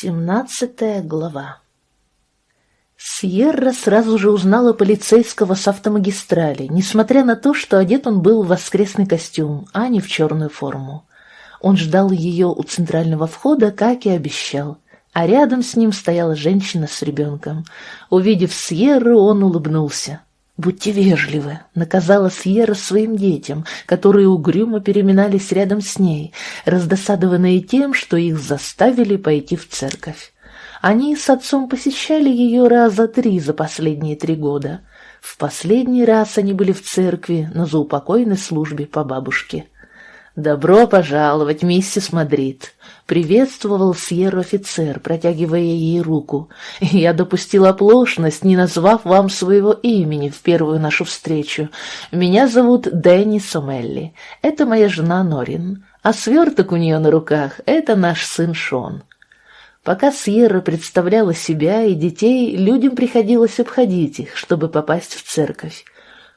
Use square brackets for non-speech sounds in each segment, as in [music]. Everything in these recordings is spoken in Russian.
Семнадцатая глава Сьерра сразу же узнала полицейского с автомагистрали, несмотря на то, что одет он был в воскресный костюм, а не в черную форму. Он ждал ее у центрального входа, как и обещал, а рядом с ним стояла женщина с ребенком. Увидев Сьерру, он улыбнулся. «Будьте вежливы», — наказала Сьерра своим детям, которые угрюмо переминались рядом с ней, раздосадованные тем, что их заставили пойти в церковь. Они с отцом посещали ее раза три за последние три года. В последний раз они были в церкви на заупокойной службе по бабушке. «Добро пожаловать, миссис Мадрид!» — приветствовал Сьерра офицер, протягивая ей руку. «Я допустил оплошность, не назвав вам своего имени в первую нашу встречу. Меня зовут Дэнни Сомелли. Это моя жена Норин, а сверток у нее на руках — это наш сын Шон». Пока Сьерра представляла себя и детей, людям приходилось обходить их, чтобы попасть в церковь.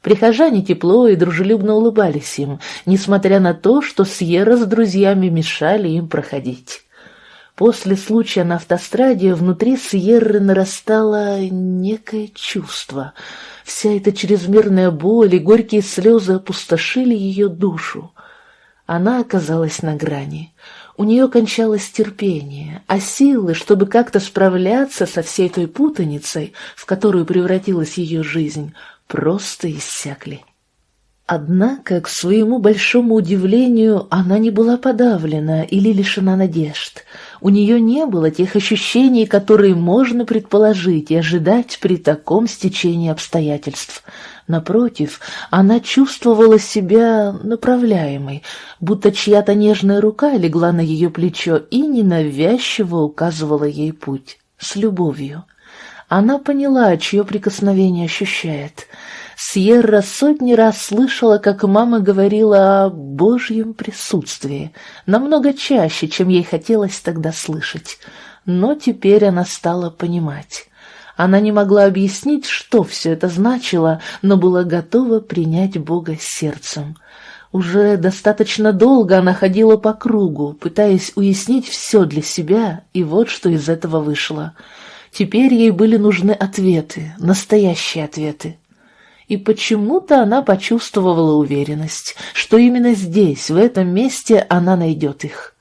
Прихожане тепло и дружелюбно улыбались им, несмотря на то, что Сьерра с друзьями мешали им проходить. После случая на автостраде внутри Сьерры нарастало некое чувство. Вся эта чрезмерная боль и горькие слезы опустошили ее душу. Она оказалась на грани. У нее кончалось терпение, а силы, чтобы как-то справляться со всей той путаницей, в которую превратилась ее жизнь, просто иссякли. Однако, к своему большому удивлению, она не была подавлена или лишена надежд. У нее не было тех ощущений, которые можно предположить и ожидать при таком стечении обстоятельств. Напротив, она чувствовала себя направляемой, будто чья-то нежная рука легла на ее плечо и ненавязчиво указывала ей путь, с любовью. Она поняла, чье прикосновение ощущает. Сьерра сотни раз слышала, как мама говорила о Божьем присутствии, намного чаще, чем ей хотелось тогда слышать. Но теперь она стала понимать. Она не могла объяснить, что все это значило, но была готова принять Бога сердцем. Уже достаточно долго она ходила по кругу, пытаясь уяснить все для себя, и вот что из этого вышло — Теперь ей были нужны ответы, настоящие ответы. И почему-то она почувствовала уверенность, что именно здесь, в этом месте, она найдет их.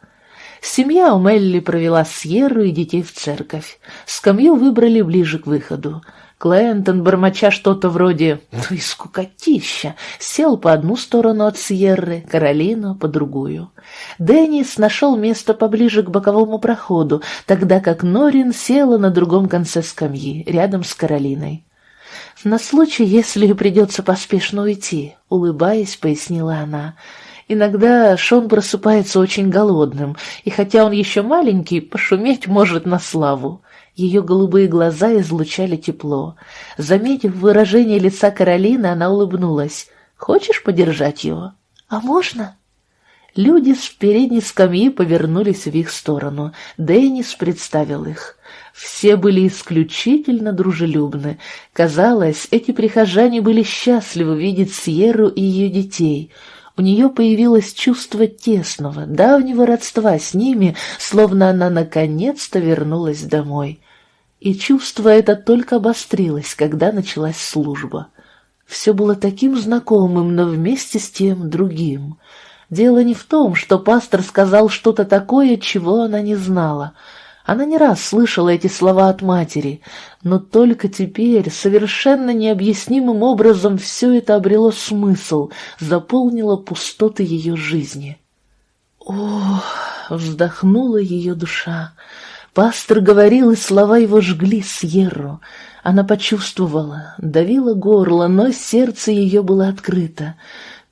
Семья у Мелли провела Сьерру и детей в церковь. Скамью выбрали ближе к выходу. Клентон, бормоча что-то вроде «Ну и скукотища», сел по одну сторону от Сьерры, Каролина по другую. Деннис нашел место поближе к боковому проходу, тогда как Норин села на другом конце скамьи, рядом с Каролиной. «На случай, если придется поспешно уйти», — улыбаясь, пояснила она. «Иногда Шон просыпается очень голодным, и хотя он еще маленький, пошуметь может на славу». Ее голубые глаза излучали тепло. Заметив выражение лица Каролины, она улыбнулась. «Хочешь подержать его?» «А можно?» Люди с передней скамьи повернулись в их сторону. Деннис представил их. Все были исключительно дружелюбны. Казалось, эти прихожане были счастливы видеть Сьерру и ее детей — у нее появилось чувство тесного, давнего родства с ними, словно она наконец-то вернулась домой. И чувство это только обострилось, когда началась служба. Все было таким знакомым, но вместе с тем другим. Дело не в том, что пастор сказал что-то такое, чего она не знала — она не раз слышала эти слова от матери, но только теперь совершенно необъяснимым образом все это обрело смысл, заполнило пустоты ее жизни. Ох, вздохнула ее душа. Пастор говорил, и слова его жгли Сьерру. Она почувствовала, давила горло, но сердце ее было открыто.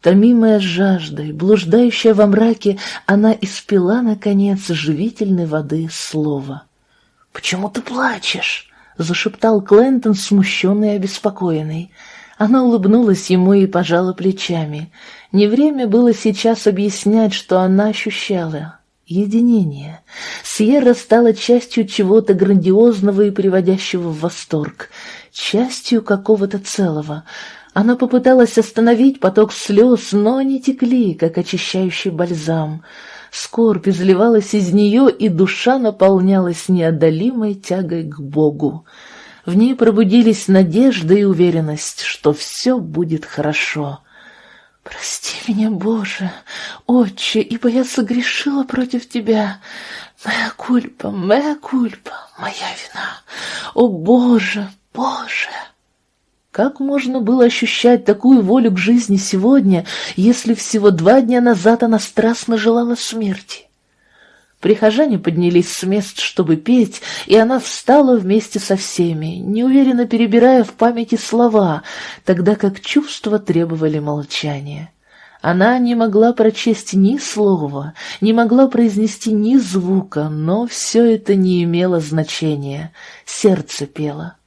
Томимая жаждой, блуждающая во мраке, она испила, наконец, живительной воды слова. «Почему ты плачешь?» — зашептал Клентон, смущенный и обеспокоенный. Она улыбнулась ему и пожала плечами. Не время было сейчас объяснять, что она ощущала. Единение. Сьерра стала частью чего-то грандиозного и приводящего в восторг, частью какого-то целого — она попыталась остановить поток слез, но они текли, как очищающий бальзам. Скорбь изливалась из нее, и душа наполнялась неодолимой тягой к Богу. В ней пробудились надежда и уверенность, что все будет хорошо. «Прости меня, Боже, Отче, ибо я согрешила против Тебя. Моя кульпа, моя кульпа, моя вина. О, Боже, Боже!» Как можно было ощущать такую волю к жизни сегодня, если всего два дня назад она страстно желала смерти? Прихожане поднялись с мест, чтобы петь, и она встала вместе со всеми, неуверенно перебирая в памяти слова, тогда как чувства требовали молчания. Она не могла прочесть ни слова, не могла произнести ни звука, но все это не имело значения. Сердце пело.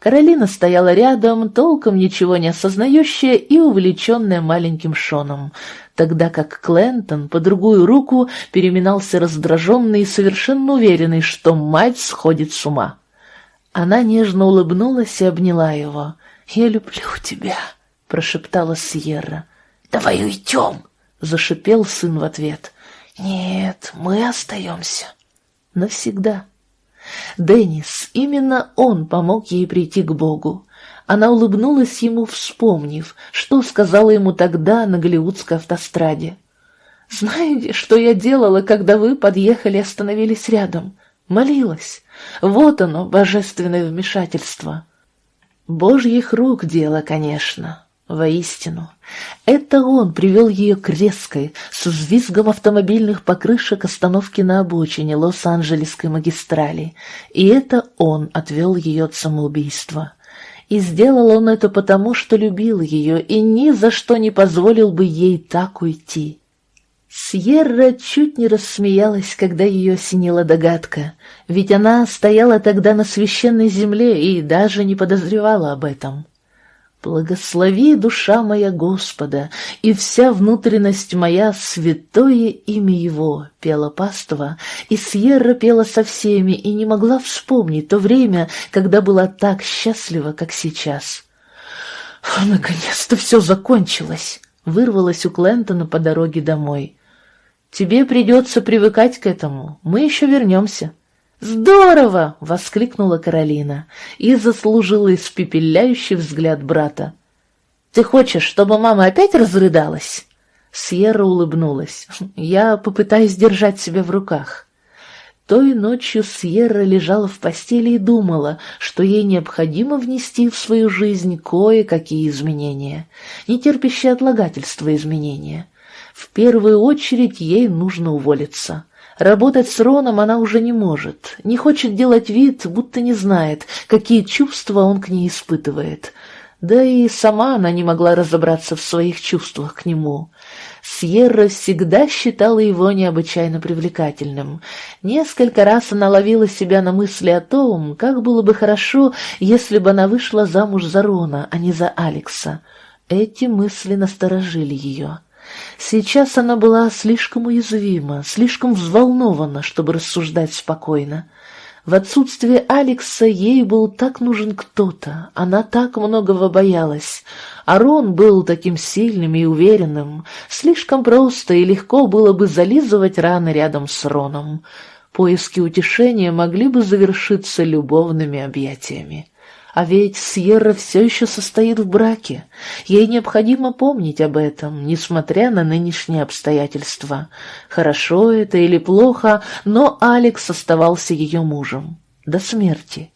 Каролина стояла рядом, толком ничего не осознающая и увлеченная маленьким Шоном, тогда как Клентон по другую руку переминался раздраженный и совершенно уверенный, что мать сходит с ума. Она нежно улыбнулась и обняла его. «Я люблю тебя», — прошептала Сьерра. «Давай уйдем!» — зашипел сын в ответ. «Нет, мы остаемся. Навсегда». Деннис, именно он помог ей прийти к Богу. Она улыбнулась ему, вспомнив, что сказала ему тогда на Голливудской автостраде. «Знаете, что я делала, когда вы подъехали и остановились рядом? Молилась. Вот оно, божественное вмешательство». Божьих рук дело, конечно. Воистину, это он привел ее к резкой, с взвизгом автомобильных покрышек остановки на обочине Лос-Анджелесской магистрали, и это он отвел ее от самоубийства. И сделал он это потому, что любил ее и ни за что не позволил бы ей так уйти. Сьерра чуть не рассмеялась, когда ее осенила догадка, ведь она стояла тогда на священной земле и даже не подозревала об этом. Благослови, душа моя Господа, и вся внутренность моя святое имя Его, пела паства, и Сьерра пела со всеми и не могла вспомнить то время, когда была так счастлива, как сейчас. «Наконец-то все закончилось!» — вырвалось у Клентона по дороге домой. «Тебе придется привыкать к этому, мы еще вернемся». «Здорово!» — воскликнула Каролина и заслужила испепеляющий взгляд брата. «Ты хочешь, чтобы мама опять разрыдалась?» Сьерра улыбнулась. «Я попытаюсь держать себя в руках». Той ночью Сьерра лежала в постели и думала, что ей необходимо внести в свою жизнь кое-какие изменения, не терпящие отлагательства изменения. В первую очередь ей нужно уволиться. Работать с Роном она уже не может, не хочет делать вид, будто не знает, какие чувства он к ней испытывает. Да и сама она не могла разобраться в своих чувствах к нему. Сьерра всегда считала его необычайно привлекательным. Несколько раз она ловила себя на мысли о том, как было бы хорошо, если бы она вышла замуж за Рона, а не за Алекса. Эти мысли насторожили ее. Сейчас она была слишком уязвима, слишком взволнована, чтобы рассуждать спокойно. В отсутствие Алекса ей был так нужен кто-то, она так многого боялась. Арон был таким сильным и уверенным, слишком просто и легко было бы зализывать раны рядом с Роном. Поиски утешения могли бы завершиться любовными объятиями. А ведь Сьерра все еще состоит в браке. Ей необходимо помнить об этом, несмотря на нынешние обстоятельства. Хорошо это или плохо, но Алекс оставался ее мужем. До смерти.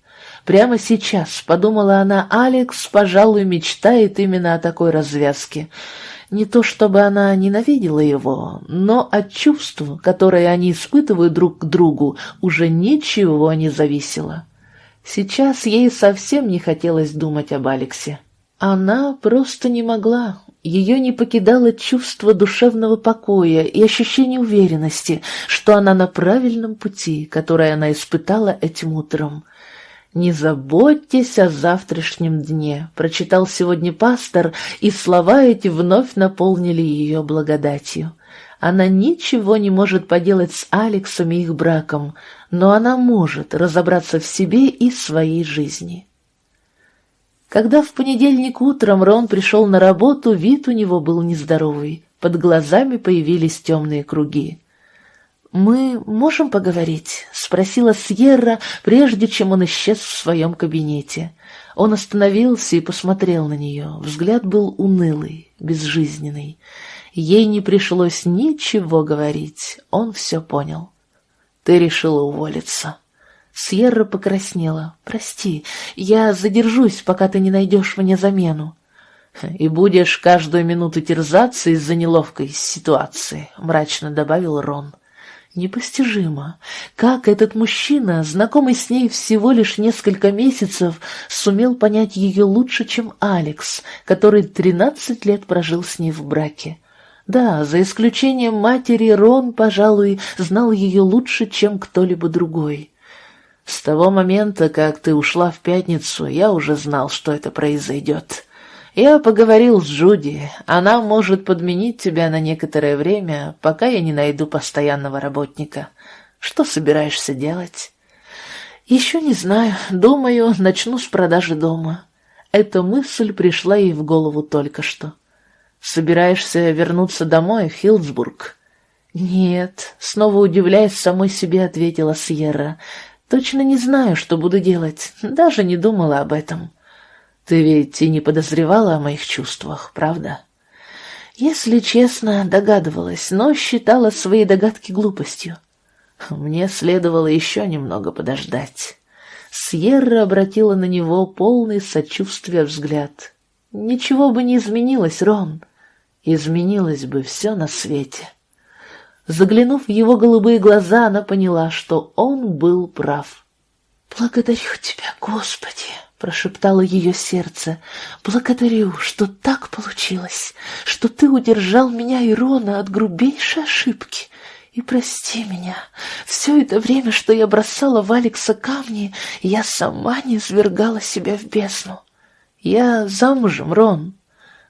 Прямо сейчас, подумала она, Алекс, пожалуй, мечтает именно о такой развязке. Не то чтобы она ненавидела его, но от чувств, которые они испытывают друг к другу, уже ничего не зависело. Сейчас ей совсем не хотелось думать об Алексе. Она просто не могла. Ее не покидало чувство душевного покоя и ощущение уверенности, что она на правильном пути, которое она испытала этим утром. «Не заботьтесь о завтрашнем дне», — прочитал сегодня пастор, и слова эти вновь наполнили ее благодатью. Она ничего не может поделать с Алексом и их браком, но она может разобраться в себе и своей жизни. Когда в понедельник утром Рон пришел на работу, вид у него был нездоровый, под глазами появились темные круги. «Мы можем поговорить?» — спросила Сьерра, прежде чем он исчез в своем кабинете. Он остановился и посмотрел на нее. Взгляд был унылый, безжизненный. Ей не пришлось ничего говорить, он все понял. «Ты решила уволиться». Сьерра покраснела. «Прости, я задержусь, пока ты не найдешь мне замену». «И будешь каждую минуту терзаться из-за неловкой ситуации», — мрачно добавил Рон. Непостижимо, как этот мужчина, знакомый с ней всего лишь несколько месяцев, сумел понять ее лучше, чем Алекс, который тринадцать лет прожил с ней в браке. Да, за исключением матери, Рон, пожалуй, знал ее лучше, чем кто-либо другой. С того момента, как ты ушла в пятницу, я уже знал, что это произойдет. Я поговорил с Джуди. Она может подменить тебя на некоторое время, пока я не найду постоянного работника. Что собираешься делать? Еще не знаю. Думаю, начну с продажи дома. Эта мысль пришла ей в голову только что. Собираешься вернуться домой Хилдсбург? Нет, снова удивляясь самой себе, ответила Сьерра. Точно не знаю, что буду делать. Даже не думала об этом. Ты ведь и не подозревала о моих чувствах, правда? Если честно, догадывалась, но считала свои догадки глупостью. Мне следовало еще немного подождать. Сьерра обратила на него полный сочувствия взгляд. Ничего бы не изменилось, Рон изменилось бы все на свете. Заглянув в его голубые глаза, она поняла, что он был прав. «Благодарю тебя, Господи!» — прошептало ее сердце. «Благодарю, что так получилось, что ты удержал меня и Рона от грубейшей ошибки. И прости меня, все это время, что я бросала в Алекса камни, я сама не свергала себя в бездну. Я замужем, Рон,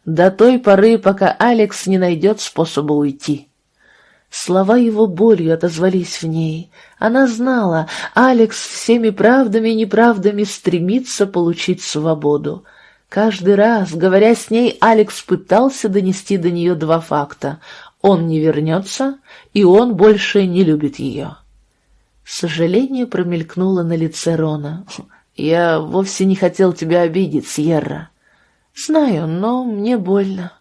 до той поры, пока Алекс не найдет способа уйти. Слова его болью отозвались в ней. Она знала, Алекс всеми правдами и неправдами стремится получить свободу. Каждый раз, говоря с ней, Алекс пытался донести до нее два факта. Он не вернется, и он больше не любит ее. Сожаление промелькнуло на лице Рона. «Я вовсе не хотел тебя обидеть, Сьерра». «Знаю, но мне больно.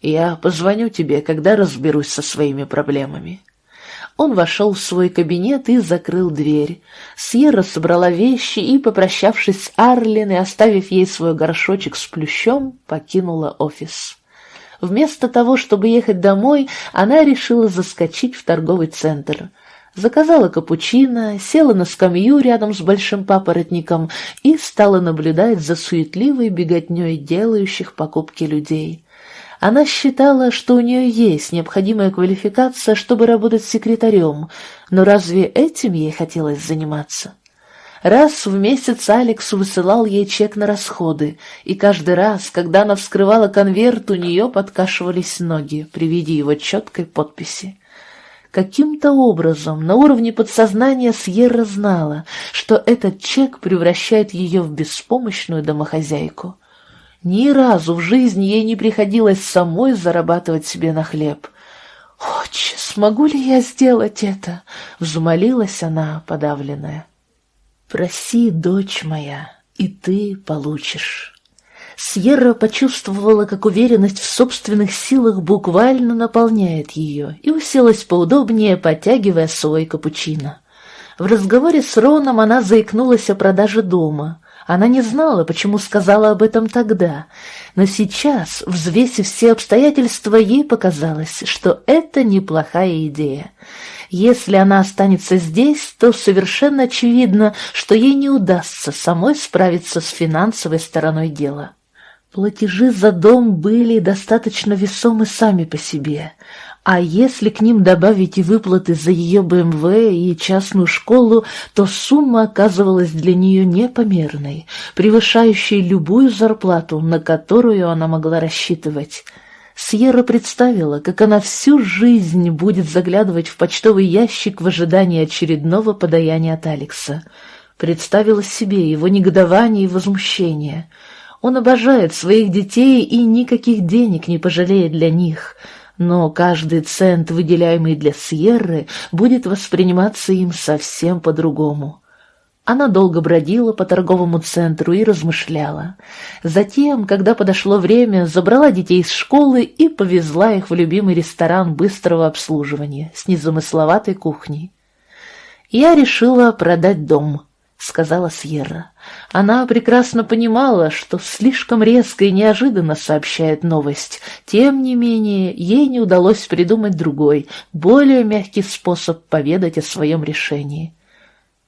Я позвоню тебе, когда разберусь со своими проблемами». Он вошел в свой кабинет и закрыл дверь. Сьерра собрала вещи и, попрощавшись с Арлин и оставив ей свой горшочек с плющом, покинула офис. Вместо того, чтобы ехать домой, она решила заскочить в торговый центр — заказала капучино, села на скамью рядом с большим папоротником и стала наблюдать за суетливой беготней делающих покупки людей. Она считала, что у нее есть необходимая квалификация, чтобы работать секретарем, но разве этим ей хотелось заниматься? Раз в месяц Алекс высылал ей чек на расходы, и каждый раз, когда она вскрывала конверт, у нее подкашивались ноги при виде его четкой подписи. Каким-то образом на уровне подсознания Сьерра знала, что этот чек превращает ее в беспомощную домохозяйку. Ни разу в жизни ей не приходилось самой зарабатывать себе на хлеб. «Отче, смогу ли я сделать это?» — взмолилась она, подавленная. «Проси, дочь моя, и ты получишь». Сьерра почувствовала, как уверенность в собственных силах буквально наполняет ее, и уселась поудобнее, подтягивая свой капучино. В разговоре с Роном она заикнулась о продаже дома. Она не знала, почему сказала об этом тогда, но сейчас, взвесив все обстоятельства, ей показалось, что это неплохая идея. Если она останется здесь, то совершенно очевидно, что ей не удастся самой справиться с финансовой стороной дела. Платежи за дом были достаточно весомы сами по себе, а если к ним добавить и выплаты за ее БМВ и частную школу, то сумма оказывалась для нее непомерной, превышающей любую зарплату, на которую она могла рассчитывать. Сьерра представила, как она всю жизнь будет заглядывать в почтовый ящик в ожидании очередного подаяния от Алекса. Представила себе его негодование и возмущение — он обожает своих детей и никаких денег не пожалеет для них. Но каждый цент, выделяемый для Сьерры, будет восприниматься им совсем по-другому. Она долго бродила по торговому центру и размышляла. Затем, когда подошло время, забрала детей из школы и повезла их в любимый ресторан быстрого обслуживания с незамысловатой кухней. «Я решила продать дом», — сказала Сьерра. Она прекрасно понимала, что слишком резко и неожиданно сообщает новость. Тем не менее, ей не удалось придумать другой, более мягкий способ поведать о своем решении.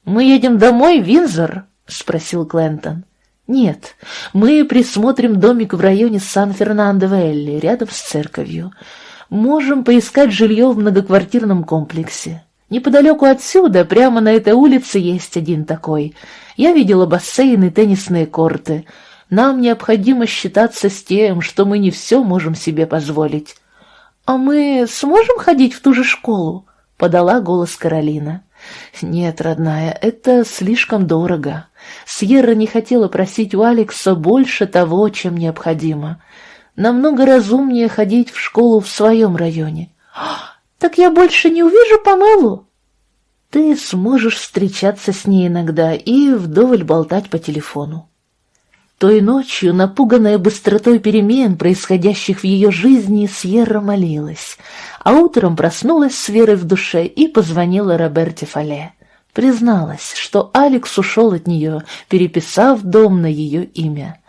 «Мы едем домой, Винзор?» — спросил Клентон. «Нет, мы присмотрим домик в районе Сан-Фернандо-Велли, рядом с церковью. Можем поискать жилье в многоквартирном комплексе. Неподалеку отсюда, прямо на этой улице, есть один такой. Я видела бассейн и теннисные корты. Нам необходимо считаться с тем, что мы не все можем себе позволить». «А мы сможем ходить в ту же школу?» — подала голос Каролина. «Нет, родная, это слишком дорого. Сьерра не хотела просить у Алекса больше того, чем необходимо. Намного разумнее ходить в школу в своем районе». [gasps] «Так я больше не увижу Памелу?» «Ты сможешь встречаться с ней иногда и вдоволь болтать по телефону». Той ночью, напуганная быстротой перемен, происходящих в ее жизни, Сьерра молилась, а утром проснулась с верой в душе и позвонила Роберте Фале. Призналась, что Алекс ушел от нее, переписав дом на ее имя.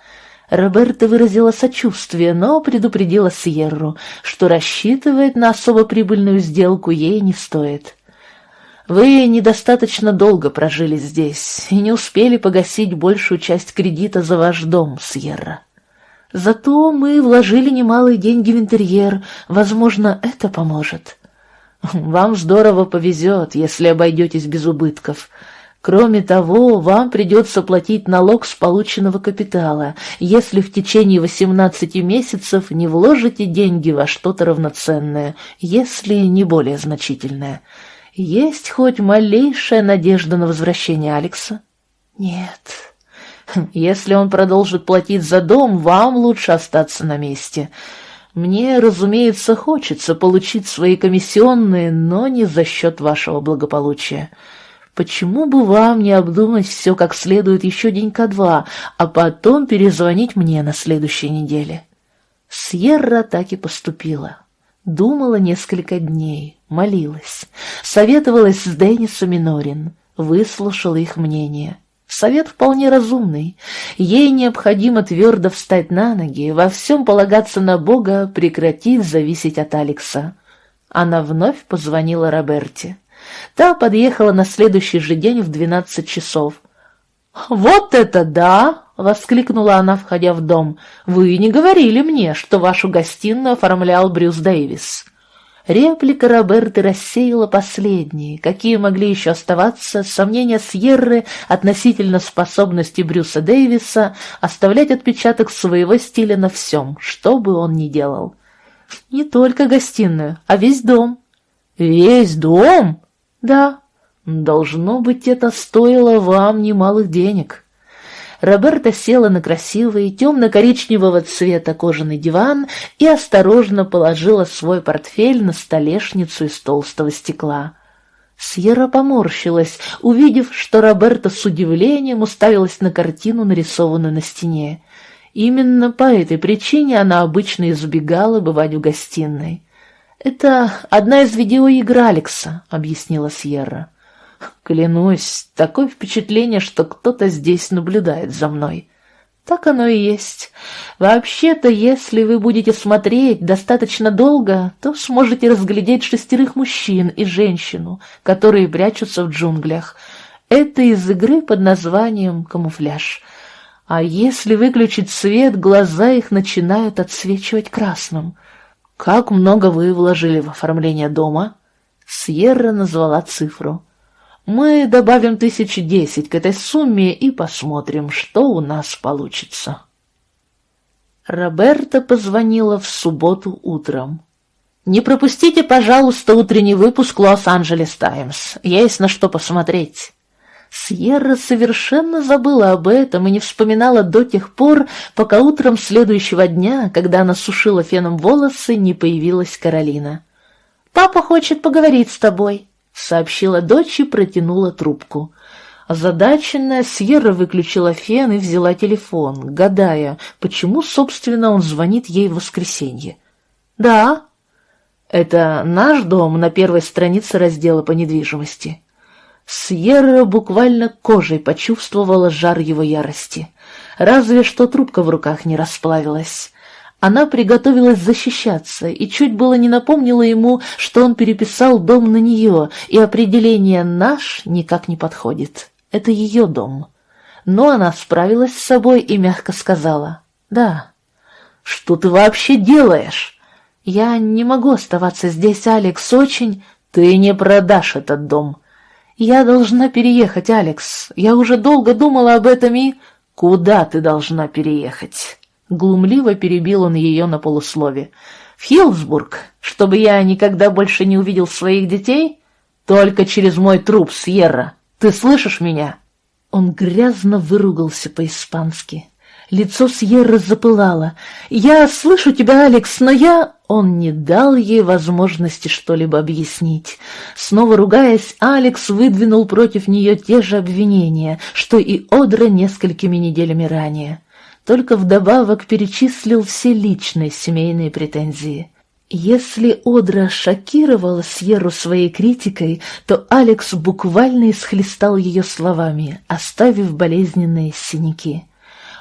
Роберта выразила сочувствие, но предупредила Сьерру, что рассчитывать на особо прибыльную сделку ей не стоит. Вы недостаточно долго прожили здесь и не успели погасить большую часть кредита за ваш дом, Сьерра. Зато мы вложили немалые деньги в интерьер, возможно, это поможет. Вам здорово повезет, если обойдетесь без убытков. Кроме того, вам придется платить налог с полученного капитала, если в течение 18 месяцев не вложите деньги во что-то равноценное, если не более значительное. Есть хоть малейшая надежда на возвращение Алекса? Нет. Если он продолжит платить за дом, вам лучше остаться на месте. Мне, разумеется, хочется получить свои комиссионные, но не за счет вашего благополучия. Почему бы вам не обдумать все как следует еще денька два, а потом перезвонить мне на следующей неделе?» Сьерра так и поступила. Думала несколько дней, молилась, советовалась с Деннисом и Норин, выслушала их мнение. Совет вполне разумный. Ей необходимо твердо встать на ноги, во всем полагаться на Бога, прекратить зависеть от Алекса. Она вновь позвонила Роберте. Та подъехала на следующий же день в двенадцать часов. «Вот это да!» — воскликнула она, входя в дом. «Вы не говорили мне, что вашу гостиную оформлял Брюс Дэвис». Реплика Роберты рассеяла последние, какие могли еще оставаться, сомнения Сьерры относительно способности Брюса Дэвиса оставлять отпечаток своего стиля на всем, что бы он ни делал. Не только гостиную, а весь дом. «Весь дом?» «Да, Должно быть, это стоило вам немалых денег. Роберта села на красивый темно-коричневого цвета кожаный диван и осторожно положила свой портфель на столешницу из толстого стекла. Сьерра поморщилась, увидев, что Роберта с удивлением уставилась на картину, нарисованную на стене. Именно по этой причине она обычно избегала бывать в гостиной. «Это одна из видеоигр Алекса», — объяснила Сьерра. Клянусь, такое впечатление, что кто-то здесь наблюдает за мной. Так оно и есть. Вообще-то, если вы будете смотреть достаточно долго, то сможете разглядеть шестерых мужчин и женщину, которые прячутся в джунглях. Это из игры под названием «Камуфляж». А если выключить свет, глаза их начинают отсвечивать красным. Как много вы вложили в оформление дома? Сьерра назвала цифру. Мы добавим тысячи десять к этой сумме и посмотрим, что у нас получится. Роберта позвонила в субботу утром. «Не пропустите, пожалуйста, утренний выпуск «Лос-Анджелес Таймс». Есть на что посмотреть». Сьерра совершенно забыла об этом и не вспоминала до тех пор, пока утром следующего дня, когда она сушила феном волосы, не появилась Каролина. «Папа хочет поговорить с тобой», — сообщила дочь и протянула трубку. Озадаченная, Сьерра выключила фен и взяла телефон, гадая, почему, собственно, он звонит ей в воскресенье. «Да». «Это наш дом на первой странице раздела по недвижимости». Сьерра буквально кожей почувствовала жар его ярости. Разве что трубка в руках не расплавилась. Она приготовилась защищаться и чуть было не напомнила ему, что он переписал дом на нее, и определение «наш» никак не подходит. Это ее дом. Но она справилась с собой и мягко сказала «Да». «Что ты вообще делаешь?» «Я не могу оставаться здесь, Алекс, очень...» «Ты не продашь этот дом». «Я должна переехать, Алекс. Я уже долго думала об этом и...» «Куда ты должна переехать?» Глумливо перебил он ее на полуслове. «В Хилсбург, чтобы я никогда больше не увидел своих детей? Только через мой труп, Сьерра. Ты слышишь меня?» Он грязно выругался по-испански. Лицо Сьерры запылало. «Я слышу тебя, Алекс, но я...» Он не дал ей возможности что-либо объяснить. Снова ругаясь, Алекс выдвинул против нее те же обвинения, что и Одра несколькими неделями ранее. Только вдобавок перечислил все личные семейные претензии. Если Одра шокировала Сьерру своей критикой, то Алекс буквально исхлестал ее словами, оставив болезненные синяки.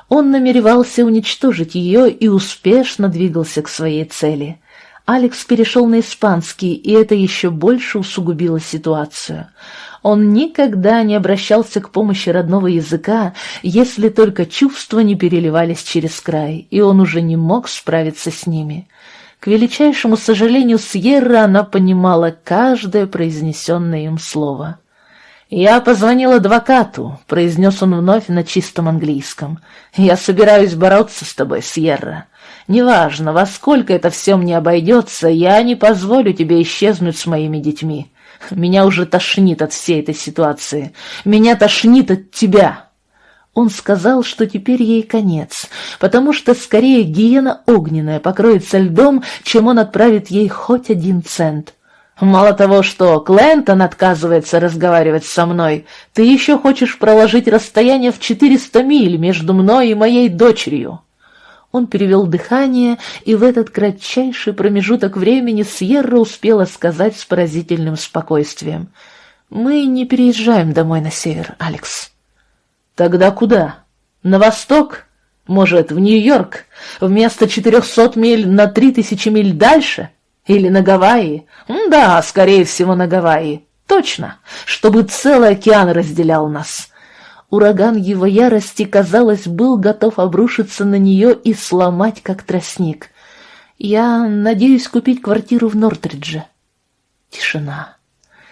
Он намеревался уничтожить ее и успешно двигался к своей цели. Алекс перешел на испанский, и это еще больше усугубило ситуацию. Он никогда не обращался к помощи родного языка, если только чувства не переливались через край, и он уже не мог справиться с ними. К величайшему сожалению Сьерра она понимала каждое произнесенное им слово. «Я позвонил адвокату», — произнес он вновь на чистом английском. «Я собираюсь бороться с тобой, Сьерра. Неважно, во сколько это все мне обойдется, я не позволю тебе исчезнуть с моими детьми. Меня уже тошнит от всей этой ситуации. Меня тошнит от тебя». Он сказал, что теперь ей конец, потому что скорее гиена огненная покроется льдом, чем он отправит ей хоть один цент. Мало того, что Клентон отказывается разговаривать со мной, ты еще хочешь проложить расстояние в четыреста миль между мной и моей дочерью». Он перевел дыхание, и в этот кратчайший промежуток времени Сьерра успела сказать с поразительным спокойствием. «Мы не переезжаем домой на север, Алекс». «Тогда куда? На восток? Может, в Нью-Йорк? Вместо четырехсот миль на три тысячи миль дальше?» Или на Гавайи? Да, скорее всего, на Гавайи. Точно, чтобы целый океан разделял нас. Ураган его ярости, казалось, был готов обрушиться на нее и сломать, как тростник. Я надеюсь купить квартиру в Нортридже. Тишина.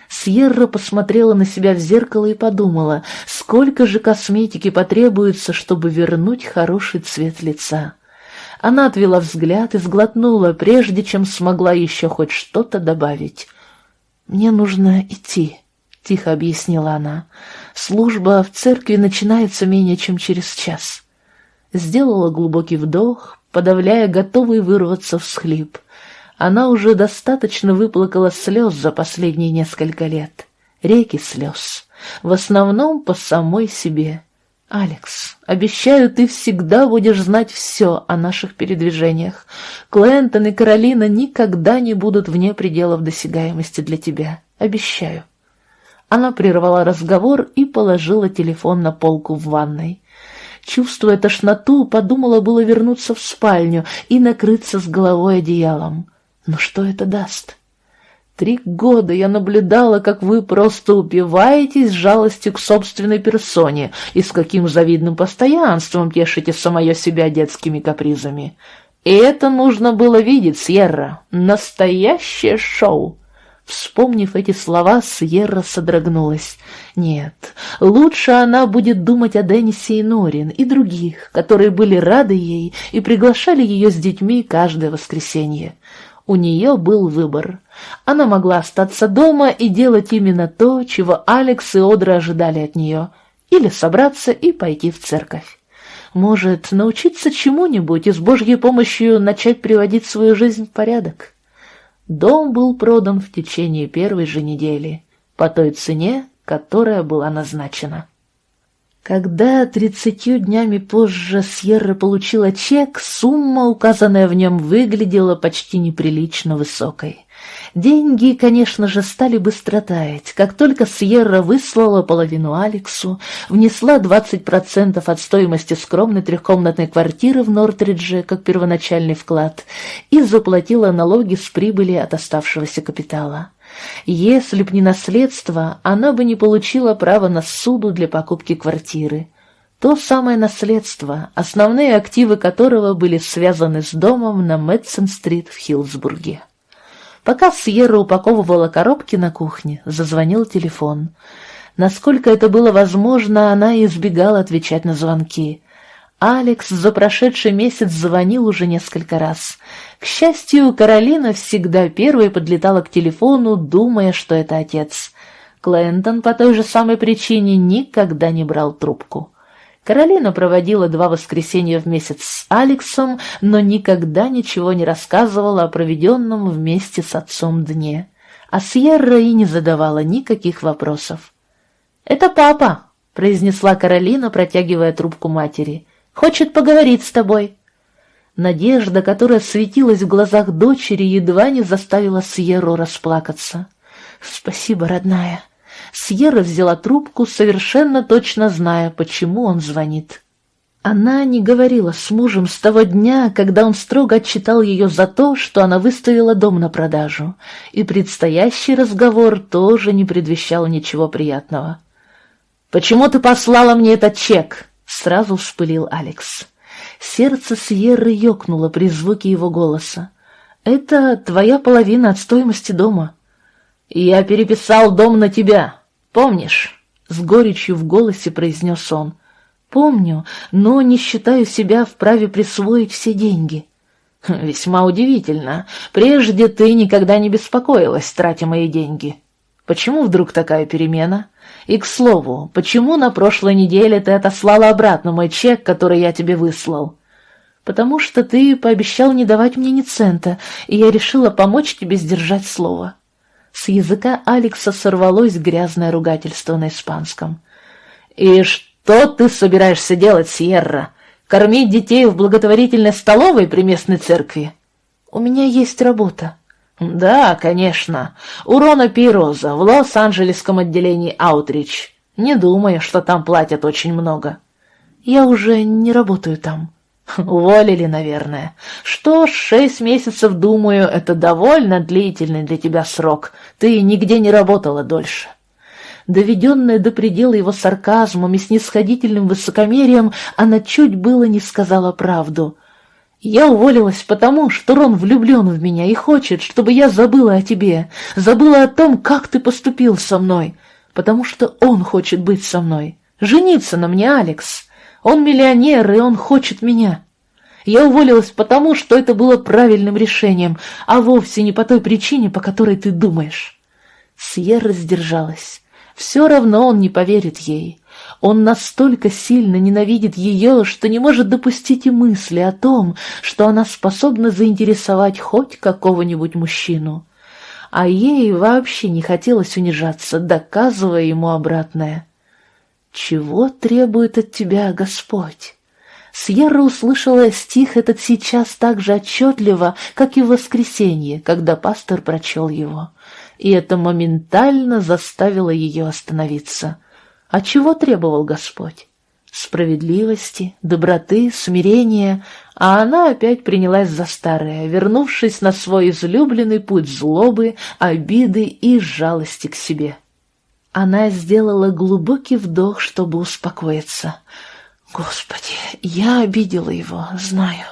Сьерра посмотрела на себя в зеркало и подумала, сколько же косметики потребуется, чтобы вернуть хороший цвет лица. Она отвела взгляд и сглотнула, прежде чем смогла еще хоть что-то добавить. «Мне нужно идти», — тихо объяснила она. «Служба в церкви начинается менее чем через час». Сделала глубокий вдох, подавляя готовый вырваться всхлип. Она уже достаточно выплакала слез за последние несколько лет. Реки слез. В основном по самой себе. «Алекс, обещаю, ты всегда будешь знать все о наших передвижениях. Клентон и Каролина никогда не будут вне пределов досягаемости для тебя. Обещаю». Она прервала разговор и положила телефон на полку в ванной. Чувствуя тошноту, подумала было вернуться в спальню и накрыться с головой одеялом. Но что это даст? Три года я наблюдала, как вы просто упиваетесь жалостью к собственной персоне и с каким завидным постоянством тешите самое себя детскими капризами. И это нужно было видеть, Сьерра. Настоящее шоу. Вспомнив эти слова, Сьерра содрогнулась. Нет, лучше она будет думать о Деннисе и Норин и других, которые были рады ей и приглашали ее с детьми каждое воскресенье. У нее был выбор. Она могла остаться дома и делать именно то, чего Алекс и Одра ожидали от нее, или собраться и пойти в церковь. Может, научиться чему-нибудь и с Божьей помощью начать приводить свою жизнь в порядок. Дом был продан в течение первой же недели, по той цене, которая была назначена. Когда тридцатью днями позже Сьерра получила чек, сумма, указанная в нем, выглядела почти неприлично высокой. Деньги, конечно же, стали быстро таять. Как только Сьерра выслала половину Алексу, внесла 20% от стоимости скромной трехкомнатной квартиры в Нортридже как первоначальный вклад и заплатила налоги с прибыли от оставшегося капитала. Если б не наследство, она бы не получила права на суду для покупки квартиры. То самое наследство, основные активы которого были связаны с домом на Мэтсон-стрит в Хиллсбурге. Пока Сьерра упаковывала коробки на кухне, зазвонил телефон. Насколько это было возможно, она избегала отвечать на звонки. Алекс за прошедший месяц звонил уже несколько раз. К счастью, Каролина всегда первой подлетала к телефону, думая, что это отец. Клентон по той же самой причине никогда не брал трубку. Каролина проводила два воскресенья в месяц с Алексом, но никогда ничего не рассказывала о проведенном вместе с отцом дне. А Сьерра и не задавала никаких вопросов. «Это папа», — произнесла Каролина, протягивая трубку матери. Хочет поговорить с тобой». Надежда, которая светилась в глазах дочери, едва не заставила Сьерру расплакаться. «Спасибо, родная». Сьерра взяла трубку, совершенно точно зная, почему он звонит. Она не говорила с мужем с того дня, когда он строго отчитал ее за то, что она выставила дом на продажу, и предстоящий разговор тоже не предвещал ничего приятного. «Почему ты послала мне этот чек?» Сразу вспылил Алекс. Сердце Сьерры ёкнуло при звуке его голоса. «Это твоя половина от стоимости дома». «Я переписал дом на тебя, помнишь?» С горечью в голосе произнес он. «Помню, но не считаю себя вправе присвоить все деньги». «Весьма удивительно. Прежде ты никогда не беспокоилась, тратя мои деньги. Почему вдруг такая перемена?» И, к слову, почему на прошлой неделе ты отослала обратно мой чек, который я тебе выслал? Потому что ты пообещал не давать мне ни цента, и я решила помочь тебе сдержать слово. С языка Алекса сорвалось грязное ругательство на испанском. «И что ты собираешься делать, Сьерра? Кормить детей в благотворительной столовой при местной церкви?» «У меня есть работа», «Да, конечно. У Рона Пироза в Лос-Анджелесском отделении Аутрич. Не думаю, что там платят очень много». «Я уже не работаю там». [laughs] «Уволили, наверное. Что ж, шесть месяцев, думаю, это довольно длительный для тебя срок. Ты нигде не работала дольше». Доведенная до предела его сарказмом и снисходительным высокомерием, она чуть было не сказала правду — я уволилась потому, что Рон влюблен в меня и хочет, чтобы я забыла о тебе, забыла о том, как ты поступил со мной, потому что он хочет быть со мной, жениться на мне, Алекс. Он миллионер, и он хочет меня. Я уволилась потому, что это было правильным решением, а вовсе не по той причине, по которой ты думаешь. Сьерра сдержалась. Все равно он не поверит ей. Он настолько сильно ненавидит ее, что не может допустить и мысли о том, что она способна заинтересовать хоть какого-нибудь мужчину. А ей вообще не хотелось унижаться, доказывая ему обратное. «Чего требует от тебя Господь?» Сьерра услышала стих этот сейчас так же отчетливо, как и в воскресенье, когда пастор прочел его. И это моментально заставило ее остановиться. А чего требовал Господь? Справедливости, доброты, смирения, а она опять принялась за старое, вернувшись на свой излюбленный путь злобы, обиды и жалости к себе. Она сделала глубокий вдох, чтобы успокоиться. «Господи, я обидела его, знаю.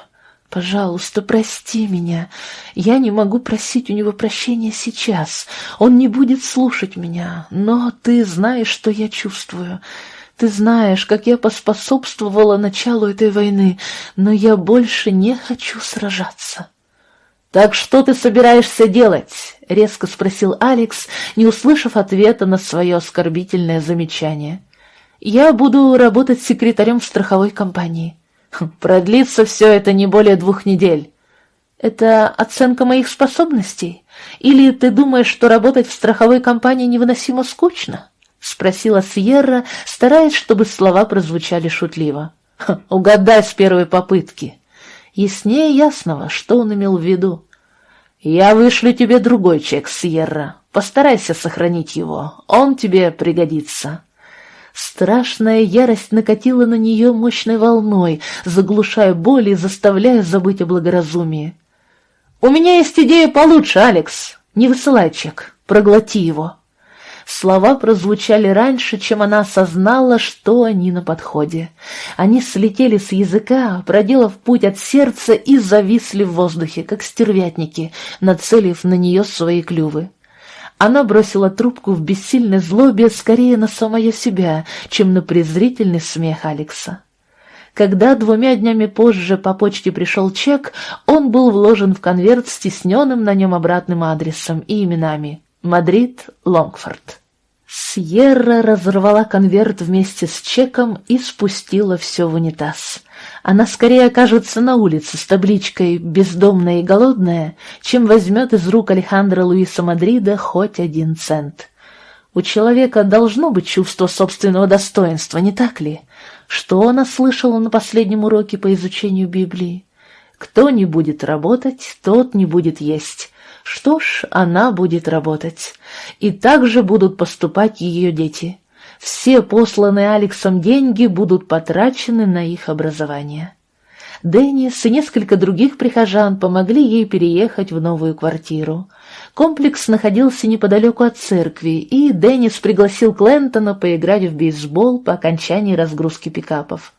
Пожалуйста, прости меня. Я не могу просить у него прощения сейчас. Он не будет слушать меня. Но ты знаешь, что я чувствую. Ты знаешь, как я поспособствовала началу этой войны, но я больше не хочу сражаться. «Так что ты собираешься делать?» — резко спросил Алекс, не услышав ответа на свое оскорбительное замечание. «Я буду работать секретарем в страховой компании». «Хм, [laughs] «Продлится все это не более двух недель». «Это оценка моих способностей? Или ты думаешь, что работать в страховой компании невыносимо скучно?» — спросила Сьерра, стараясь, чтобы слова прозвучали шутливо. «Хм, [laughs] «Угадай с первой попытки». Яснее ясного, что он имел в виду. «Я вышлю тебе другой чек, Сьерра. Постарайся сохранить его. Он тебе пригодится». Страшная ярость накатила на нее мощной волной, заглушая боль и заставляя забыть о благоразумии. «У меня есть идея получше, Алекс. Не высылай чек, проглоти его». Слова прозвучали раньше, чем она осознала, что они на подходе. Они слетели с языка, проделав путь от сердца и зависли в воздухе, как стервятники, нацелив на нее свои клювы. Она бросила трубку в бессильной злобе скорее на самое себя, чем на презрительный смех Алекса. Когда двумя днями позже по почте пришел чек, он был вложен в конверт с тисненным на нем обратным адресом и именами Мадрид, Лонгфорд. Сьерра разорвала конверт вместе с чеком и спустила все в унитаз. Она скорее окажется на улице с табличкой «Бездомная и голодная», чем возьмет из рук Алехандра Луиса Мадрида хоть один цент. У человека должно быть чувство собственного достоинства, не так ли? Что она слышала на последнем уроке по изучению Библии? Кто не будет работать, тот не будет есть. Что ж, она будет работать. И так же будут поступать ее дети. Все посланные Алексом деньги будут потрачены на их образование. Деннис и несколько других прихожан помогли ей переехать в новую квартиру. Комплекс находился неподалеку от церкви, и Деннис пригласил Клентона поиграть в бейсбол по окончании разгрузки пикапов.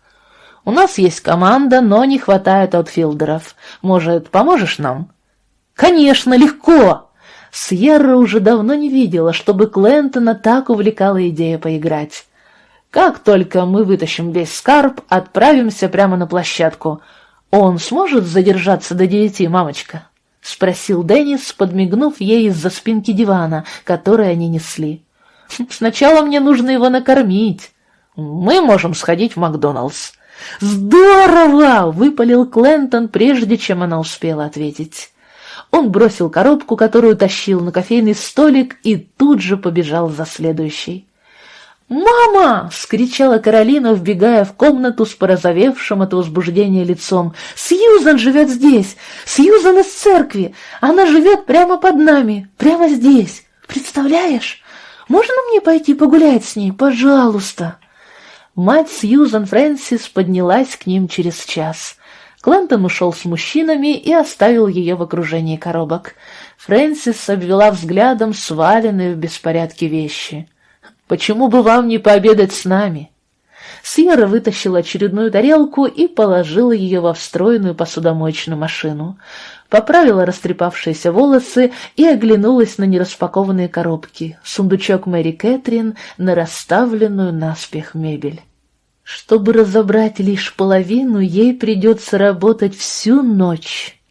«У нас есть команда, но не хватает аутфилдеров. Может, поможешь нам?» «Конечно, легко!» Сьерра уже давно не видела, чтобы Клентона так увлекала идея поиграть. «Как только мы вытащим весь скарб, отправимся прямо на площадку. Он сможет задержаться до девяти, мамочка?» — спросил Деннис, подмигнув ей из-за спинки дивана, который они несли. «Сначала мне нужно его накормить. Мы можем сходить в Макдоналдс». «Здорово!» — выпалил Клентон, прежде чем она успела ответить. Он бросил коробку, которую тащил на кофейный столик, и тут же побежал за следующей. «Мама!» — вскричала Каролина, вбегая в комнату с порозовевшим от возбуждения лицом. «Сьюзан живет здесь! Сьюзан из церкви! Она живет прямо под нами, прямо здесь! Представляешь? Можно мне пойти погулять с ней, пожалуйста?» Мать Сьюзан Фрэнсис поднялась к ним через час. Клентон ушел с мужчинами и оставил ее в окружении коробок. Фрэнсис обвела взглядом сваленные в беспорядке вещи. «Почему бы вам не пообедать с нами?» Сьерра вытащила очередную тарелку и положила ее во встроенную посудомоечную машину. Поправила растрепавшиеся волосы и оглянулась на нераспакованные коробки, сундучок Мэри Кэтрин на расставленную наспех мебель. Чтобы разобрать лишь половину, ей придется работать всю ночь.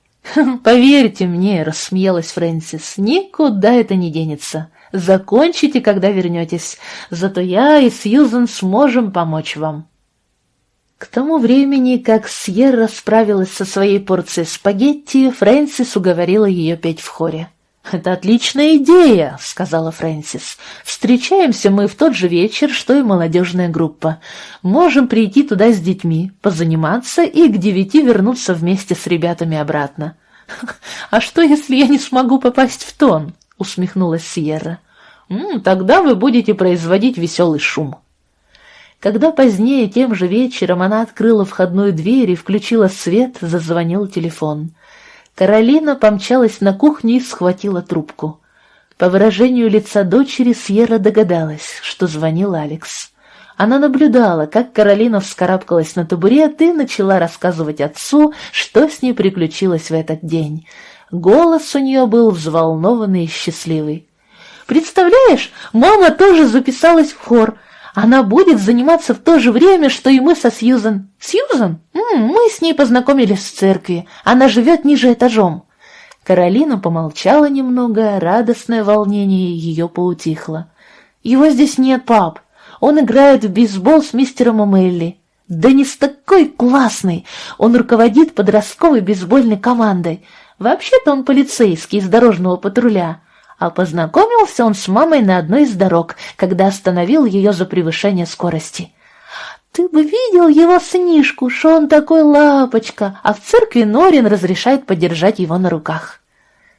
«Поверьте мне», — рассмеялась Фрэнсис, — «никуда это не денется. Закончите, когда вернетесь. Зато я и Сьюзен сможем помочь вам». К тому времени, как Сьерра справилась со своей порцией спагетти, Фрэнсис уговорила ее петь в хоре. «Это отличная идея», — сказала Фрэнсис. «Встречаемся мы в тот же вечер, что и молодежная группа. Можем прийти туда с детьми, позаниматься и к девяти вернуться вместе с ребятами обратно». [laughs] «А что, если я не смогу попасть в тон?» — усмехнулась Сьерра. «М «Тогда вы будете производить веселый шум». Когда позднее, тем же вечером, она открыла входную дверь и включила свет, зазвонил телефон — Каролина помчалась на кухню и схватила трубку. По выражению лица дочери Сьерра догадалась, что звонил Алекс. Она наблюдала, как Каролина вскарабкалась на табурет и начала рассказывать отцу, что с ней приключилось в этот день. Голос у нее был взволнованный и счастливый. «Представляешь, мама тоже записалась в хор. Она будет заниматься в то же время, что и мы со? М -м, мы с ней познакомились в церкви. Она живет ниже этажом. Каролина помолчала немного, радостное волнение ее поутихло. «Его здесь нет, пап. Он играет в бейсбол с мистером Омелли. Деннис такой классный! Он руководит подростковой бейсбольной командой. Вообще-то он полицейский из дорожного патруля. А познакомился он с мамой на одной из дорог, когда остановил ее за превышение скорости. Ты бы видел его сынишку, что он такой лапочка, а в церкви Норин разрешает подержать его на руках.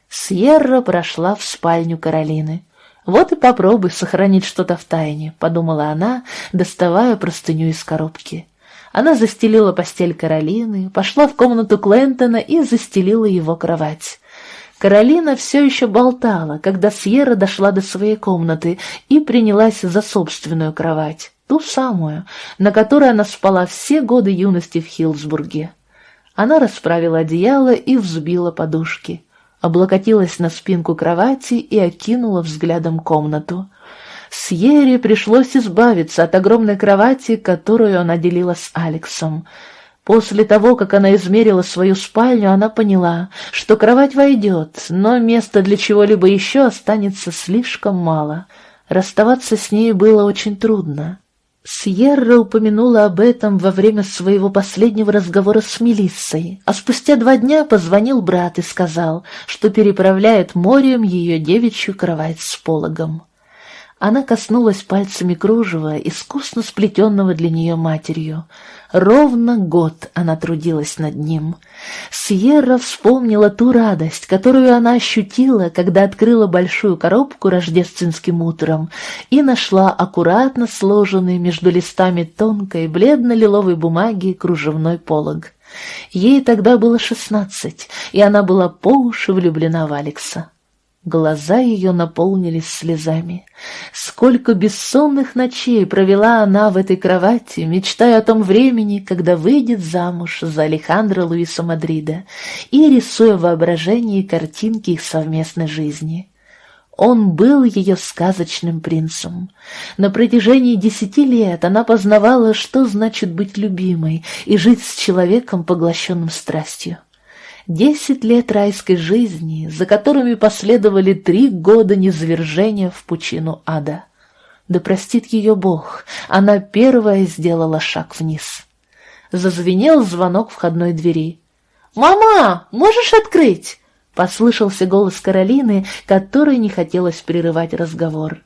Сьерра прошла в спальню Каролины. «Вот и попробуй сохранить что-то в тайне», — подумала она, доставая простыню из коробки. Она застелила постель Каролины, пошла в комнату Клентона и застелила его кровать. Каролина все еще болтала, когда Сьерра дошла до своей комнаты и принялась за собственную кровать, ту самую, на которой она спала все годы юности в Хилсбурге. Она расправила одеяло и взбила подушки, облокотилась на спинку кровати и окинула взглядом комнату. Сьере пришлось избавиться от огромной кровати, которую она делила с Алексом. После того, как она измерила свою спальню, она поняла, что кровать войдет, но места для чего-либо еще останется слишком мало. Расставаться с ней было очень трудно. Сьерра упомянула об этом во время своего последнего разговора с Мелиссой, а спустя два дня позвонил брат и сказал, что переправляет морем ее девичью кровать с пологом. Она коснулась пальцами кружева, искусно сплетенного для нее матерью. Ровно год она трудилась над ним. Сьерра вспомнила ту радость, которую она ощутила, когда открыла большую коробку рождественским утром и нашла аккуратно сложенный между листами тонкой бледно-лиловой бумаги кружевной полог. Ей тогда было шестнадцать, и она была по уши влюблена в Алекса. Глаза ее наполнились слезами. Сколько бессонных ночей провела она в этой кровати, мечтая о том времени, когда выйдет замуж за Алехандро Луиса Мадрида и рисуя в воображении картинки их совместной жизни. Он был ее сказочным принцем. На протяжении десяти лет она познавала, что значит быть любимой и жить с человеком, поглощенным страстью. Десять лет райской жизни, за которыми последовали три года низвержения в пучину ада. Да простит ее Бог, она первая сделала шаг вниз. Зазвенел звонок входной двери. «Мама, можешь открыть?» — послышался голос Каролины, которой не хотелось прерывать разговор.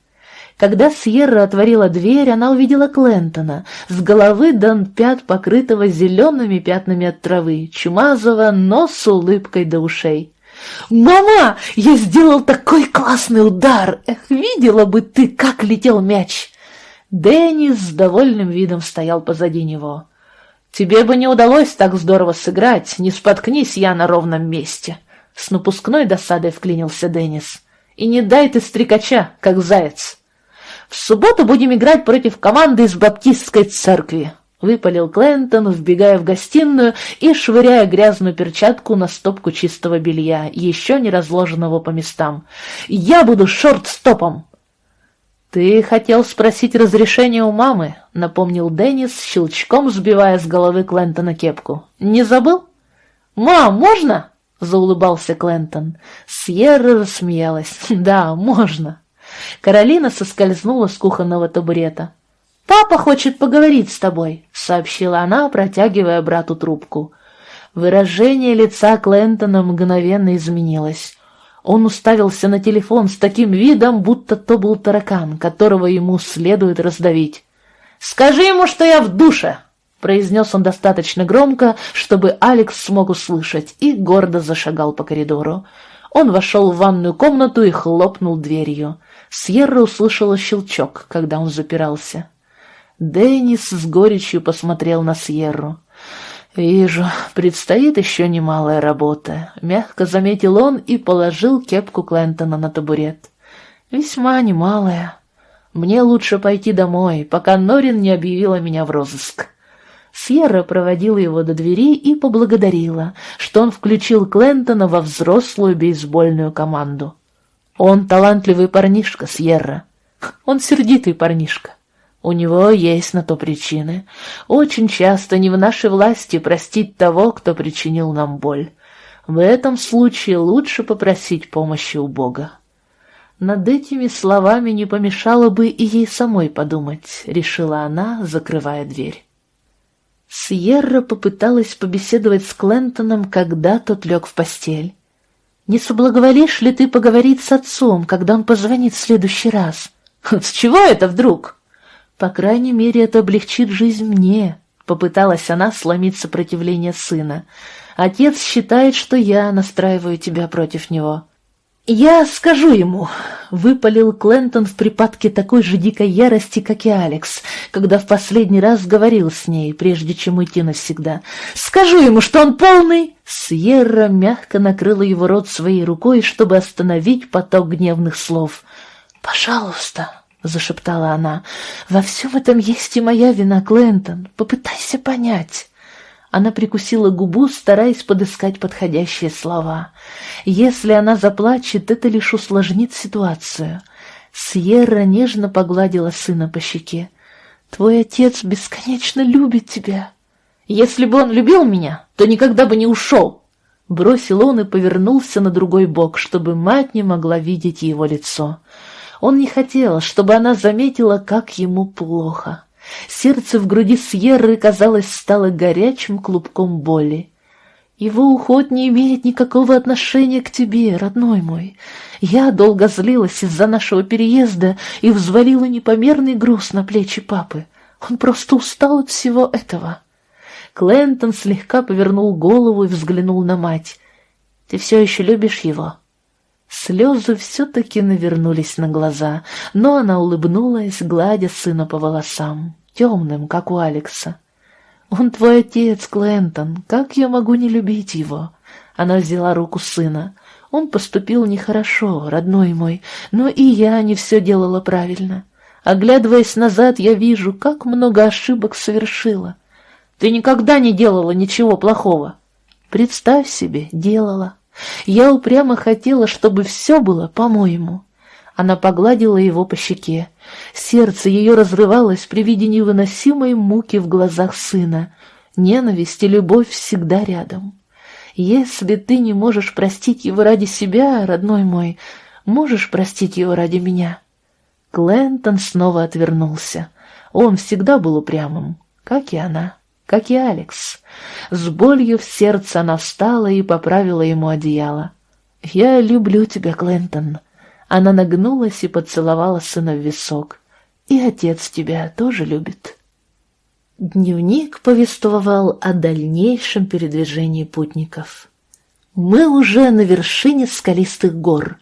Когда Сьерра отворила дверь, она увидела Клентона, с головы до пят покрытого зелеными пятнами от травы, чумазого, но с улыбкой до ушей. «Мама, я сделал такой классный удар! Эх, видела бы ты, как летел мяч!» Деннис с довольным видом стоял позади него. «Тебе бы не удалось так здорово сыграть, не споткнись я на ровном месте!» С напускной досадой вклинился Деннис. «И не дай ты стрекача, как заяц!» «В субботу будем играть против команды из баптистской церкви», — выпалил Клентон, вбегая в гостиную и швыряя грязную перчатку на стопку чистого белья, еще не разложенного по местам. «Я буду шорт-стопом!» «Ты хотел спросить разрешение у мамы», — напомнил Деннис, щелчком сбивая с головы Клентона кепку. «Не забыл?» «Мам, можно?» — заулыбался Клентон. Сьерра рассмеялась. «Да, можно». Каролина соскользнула с кухонного табурета. «Папа хочет поговорить с тобой», — сообщила она, протягивая брату трубку. Выражение лица Клентона мгновенно изменилось. Он уставился на телефон с таким видом, будто то был таракан, которого ему следует раздавить. «Скажи ему, что я в душе!» — произнес он достаточно громко, чтобы Алекс смог услышать, и гордо зашагал по коридору. Он вошел в ванную комнату и хлопнул дверью. Сьерра услышала щелчок, когда он запирался. Деннис с горечью посмотрел на Сьерру. «Вижу, предстоит еще немалая работа», — мягко заметил он и положил кепку Клентона на табурет. «Весьма немалая. Мне лучше пойти домой, пока Норин не объявила меня в розыск». Сьерра проводила его до двери и поблагодарила, что он включил Клентона во взрослую бейсбольную команду. Он талантливый парнишка, Сьерра. Он сердитый парнишка. У него есть на то причины. Очень часто не в нашей власти простить того, кто причинил нам боль. В этом случае лучше попросить помощи у Бога. Над этими словами не помешало бы и ей самой подумать, решила она, закрывая дверь. Сьерра попыталась побеседовать с Клентоном, когда тот лег в постель. «Не соблаговолишь ли ты поговорить с отцом, когда он позвонит в следующий раз?» «С чего это вдруг?» «По крайней мере, это облегчит жизнь мне», — попыталась она сломить сопротивление сына. «Отец считает, что я настраиваю тебя против него». «Я скажу ему», — выпалил Клентон в припадке такой же дикой ярости, как и Алекс, когда в последний раз говорил с ней, прежде чем уйти навсегда. «Скажу ему, что он полный...» Сьерра мягко накрыла его рот своей рукой, чтобы остановить поток гневных слов. «Пожалуйста», — зашептала она, — «во всем этом есть и моя вина, Клентон. Попытайся понять». Она прикусила губу, стараясь подыскать подходящие слова. Если она заплачет, это лишь усложнит ситуацию. Сьерра нежно погладила сына по щеке. «Твой отец бесконечно любит тебя». «Если бы он любил меня, то никогда бы не ушел!» Бросил он и повернулся на другой бок, чтобы мать не могла видеть его лицо. Он не хотел, чтобы она заметила, как ему плохо. Сердце в груди Сьерры, казалось, стало горячим клубком боли. Его уход не имеет никакого отношения к тебе, родной мой. Я долго злилась из-за нашего переезда и взвалила непомерный груз на плечи папы. Он просто устал от всего этого. Клентон слегка повернул голову и взглянул на мать. «Ты все еще любишь его?» Слезы все-таки навернулись на глаза, но она улыбнулась, гладя сына по волосам темным, как у Алекса. «Он твой отец, Клентон, как я могу не любить его?» Она взяла руку сына. «Он поступил нехорошо, родной мой, но и я не все делала правильно. Оглядываясь назад, я вижу, как много ошибок совершила. Ты никогда не делала ничего плохого. Представь себе, делала. Я упрямо хотела, чтобы все было по-моему. Она погладила его по щеке. Сердце ее разрывалось при виде невыносимой муки в глазах сына. Ненависть и любовь всегда рядом. Если ты не можешь простить его ради себя, родной мой, можешь простить его ради меня. Клентон снова отвернулся. Он всегда был упрямым, как и она, как и Алекс. С болью в сердце она встала и поправила ему одеяло. «Я люблю тебя, Клентон», она нагнулась и поцеловала сына в висок. «И отец тебя тоже любит». Дневник повествовал о дальнейшем передвижении путников. «Мы уже на вершине скалистых гор.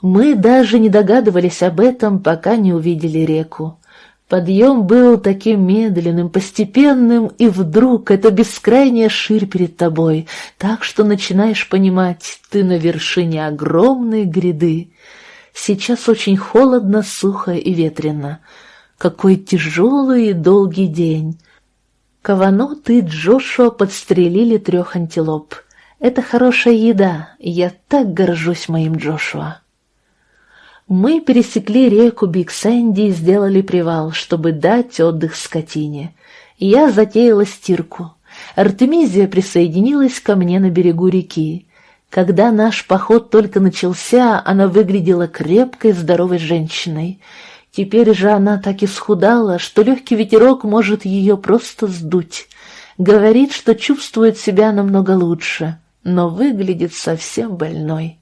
Мы даже не догадывались об этом, пока не увидели реку. Подъем был таким медленным, постепенным, и вдруг это бескрайняя ширь перед тобой, так что начинаешь понимать, ты на вершине огромной гряды. Сейчас очень холодно, сухо и ветрено. Какой тяжелый и долгий день. Каванот и Джошуа подстрелили трех антилоп. Это хорошая еда, я так горжусь моим Джошуа. Мы пересекли реку Биг Сэнди и сделали привал, чтобы дать отдых скотине. Я затеяла стирку. Артемизия присоединилась ко мне на берегу реки. Когда наш поход только начался, она выглядела крепкой, здоровой женщиной. Теперь же она так исхудала, что легкий ветерок может ее просто сдуть. Говорит, что чувствует себя намного лучше, но выглядит совсем больной.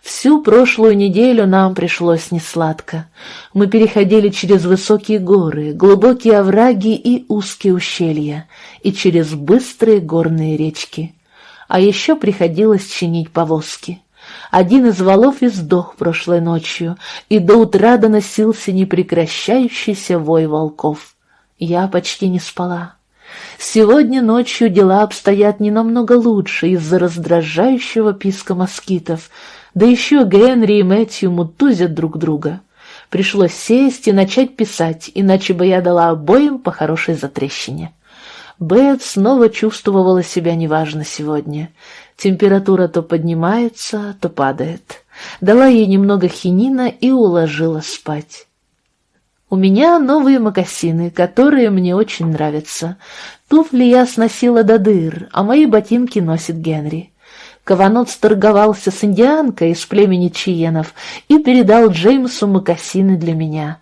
Всю прошлую неделю нам пришлось несладко. Мы переходили через высокие горы, глубокие овраги и узкие ущелья, и через быстрые горные речки а еще приходилось чинить повозки. Один из валов издох прошлой ночью, и до утра доносился непрекращающийся вой волков. Я почти не спала. Сегодня ночью дела обстоят не намного лучше из-за раздражающего писка москитов, да еще Генри и Мэтью мутузят друг друга. Пришлось сесть и начать писать, иначе бы я дала обоим по хорошей затрещине. Бет снова чувствовала себя неважно сегодня. Температура то поднимается, то падает. Дала ей немного хинина и уложила спать. У меня новые мокасины, которые мне очень нравятся. Туфли я сносила до дыр, а мои ботинки носит Генри. Каванот сторговался с индианкой из племени Чиенов и передал Джеймсу мокасины для меня.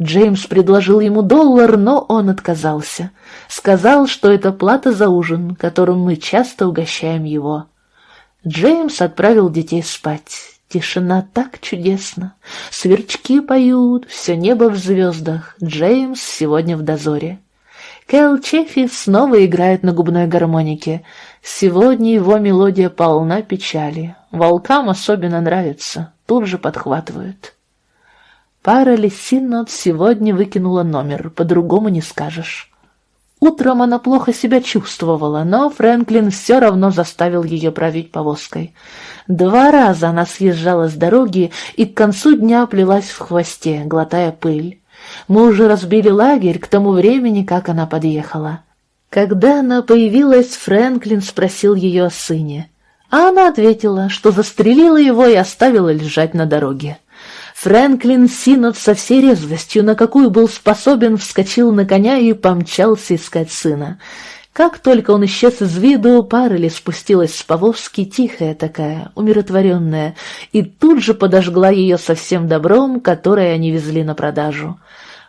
Джеймс предложил ему доллар, но он отказался. Сказал, что это плата за ужин, которым мы часто угощаем его. Джеймс отправил детей спать. Тишина так чудесна. Сверчки поют, все небо в звездах. Джеймс сегодня в дозоре. Кэл Чефи снова играет на губной гармонике. Сегодня его мелодия полна печали. Волкам особенно нравится, тут же подхватывают. Пара Лисинот сегодня выкинула номер, по-другому не скажешь. Утром она плохо себя чувствовала, но Фрэнклин все равно заставил ее править повозкой. Два раза она съезжала с дороги и к концу дня плелась в хвосте, глотая пыль. Мы уже разбили лагерь к тому времени, как она подъехала. Когда она появилась, Фрэнклин спросил ее о сыне. А она ответила, что застрелила его и оставила лежать на дороге. Фрэнклин Синод со всей резвостью, на какую был способен, вскочил на коня и помчался искать сына. Как только он исчез из виду, Парели спустилась с повозки, тихая такая, умиротворенная, и тут же подожгла ее со всем добром, которое они везли на продажу.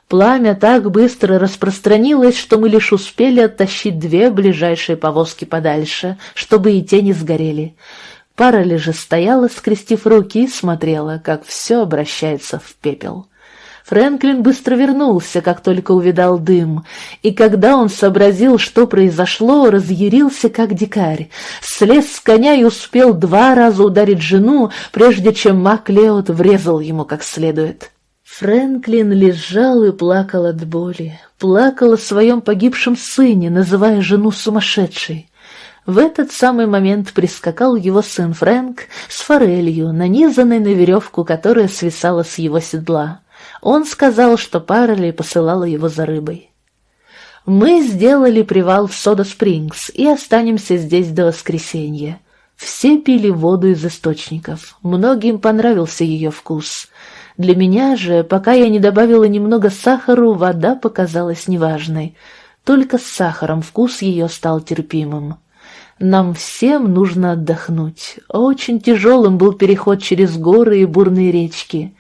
Пламя так быстро распространилось, что мы лишь успели оттащить две ближайшие повозки подальше, чтобы и те не сгорели. Парали же стояла, скрестив руки, и смотрела, как все обращается в пепел. Фрэнклин быстро вернулся, как только увидал дым, и когда он сообразил, что произошло, разъярился, как дикарь, слез с коня и успел два раза ударить жену, прежде чем Мак Леот врезал ему как следует. Фрэнклин лежал и плакал от боли, плакал о своем погибшем сыне, называя жену сумасшедшей. В этот самый момент прискакал его сын Фрэнк с форелью, нанизанной на веревку, которая свисала с его седла. Он сказал, что Парали посылала его за рыбой. Мы сделали привал в Сода-Спрингс и останемся здесь до воскресенья. Все пили воду из источников, многим понравился ее вкус. Для меня же, пока я не добавила немного сахару, вода показалась неважной. Только с сахаром вкус ее стал терпимым. Нам всем нужно отдохнуть. Очень тяжелым был переход через горы и бурные речки.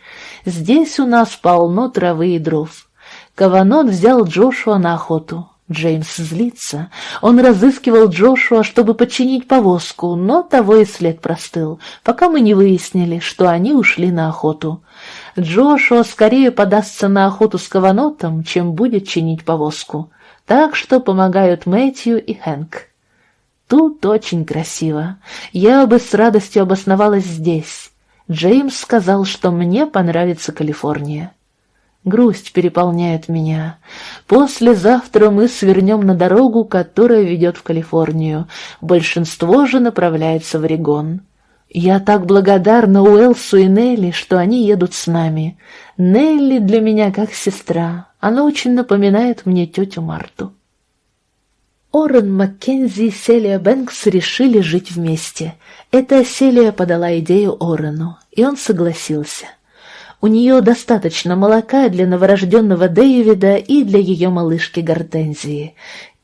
Здесь у нас полно травы и дров. Каванот взял Джошуа на охоту. Джеймс злится. Он разыскивал Джошуа, чтобы подчинить повозку, но того и след простыл, пока мы не выяснили, что они ушли на охоту. Джошуа скорее подастся на охоту с Каванотом, чем будет чинить повозку. Так что помогают Мэтью и Хэнк. Тут очень красиво. Я бы с радостью обосновалась здесь. Джеймс сказал, что мне понравится Калифорния. Грусть переполняет меня. Послезавтра мы свернем на дорогу, которая ведет в Калифорнию. Большинство же направляется в Орегон. Я так благодарна Уэлсу и Нелли, что они едут с нами. Нелли для меня как сестра. Она очень напоминает мне тетю Марту. Орен Маккензи и Селия Бэнкс решили жить вместе. Это Селия подала идею Орену, и он согласился. У нее достаточно молока для новорожденного Дэвида и для ее малышки Гортензии.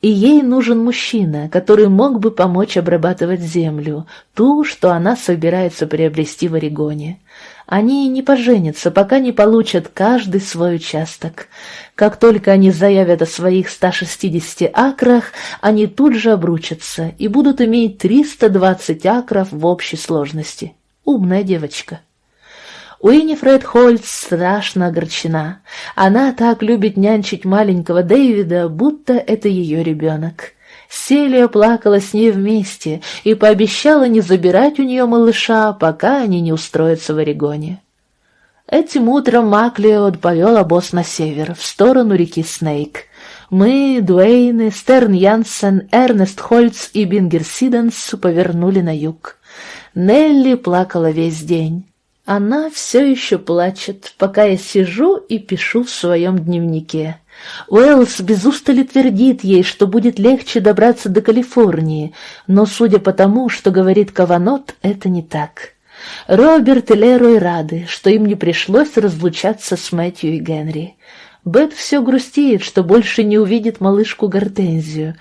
И ей нужен мужчина, который мог бы помочь обрабатывать землю, ту, что она собирается приобрести в Орегоне. Они не поженятся, пока не получат каждый свой участок. Как только они заявят о своих 160 акрах, они тут же обручатся и будут иметь 320 акров в общей сложности. Умная девочка. Уинифред Хольц страшно огорчена. Она так любит нянчить маленького Дэвида, будто это ее ребенок. Селия плакала с ней вместе и пообещала не забирать у нее малыша, пока они не устроятся в Орегоне. Этим утром Маклиод повел обоз на север, в сторону реки Снейк. Мы, Дуэйны, Стерн Янсен, Эрнест Хольц и Бингер Сиденс повернули на юг. Нелли плакала весь день. Она все еще плачет, пока я сижу и пишу в своем дневнике. Уэллс без устали твердит ей, что будет легче добраться до Калифорнии, но, судя по тому, что говорит Каванот, это не так. Роберт и Лерой рады, что им не пришлось разлучаться с Мэтью и Генри. Бет все грустит, что больше не увидит малышку Гортензию.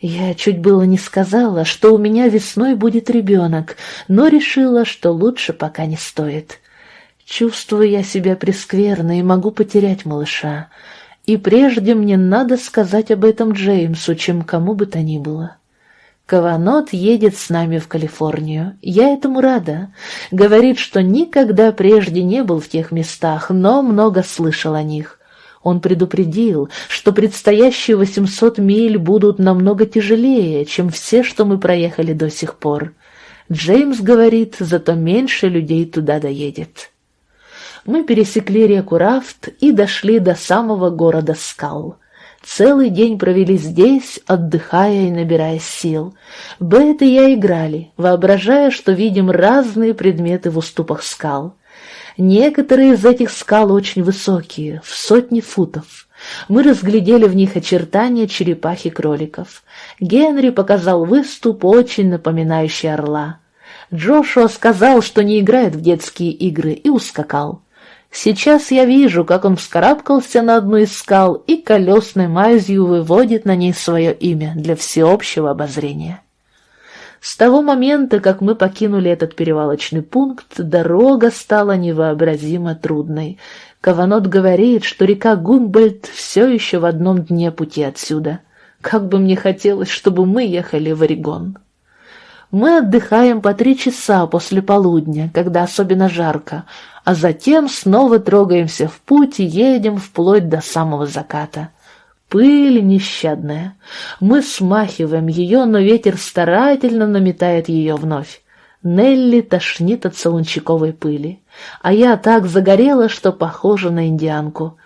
Я чуть было не сказала, что у меня весной будет ребенок, но решила, что лучше пока не стоит. Чувствую я себя прескверно и могу потерять малыша. И прежде мне надо сказать об этом Джеймсу, чем кому бы то ни было. Каванот едет с нами в Калифорнию. Я этому рада. Говорит, что никогда прежде не был в тех местах, но много слышал о них. Он предупредил, что предстоящие 800 миль будут намного тяжелее, чем все, что мы проехали до сих пор. Джеймс говорит, зато меньше людей туда доедет. Мы пересекли реку Рафт и дошли до самого города Скал. Целый день провели здесь, отдыхая и набирая сил. Бет и я играли, воображая, что видим разные предметы в уступах скал. Некоторые из этих скал очень высокие, в сотни футов. Мы разглядели в них очертания черепахи-кроликов. Генри показал выступ, очень напоминающий орла. Джошуа сказал, что не играет в детские игры, и ускакал. Сейчас я вижу, как он вскарабкался на одну из скал и колесной мазью выводит на ней свое имя для всеобщего обозрения. С того момента, как мы покинули этот перевалочный пункт, дорога стала невообразимо трудной. Каванот говорит, что река Гумбольд все еще в одном дне пути отсюда. Как бы мне хотелось, чтобы мы ехали в Орегон. Мы отдыхаем по три часа после полудня, когда особенно жарко, а затем снова трогаемся в путь и едем вплоть до самого заката. Пыль нещадная. Мы смахиваем ее, но ветер старательно наметает ее вновь. Нелли тошнит от солончаковой пыли, а я так загорела, что похожа на индианку.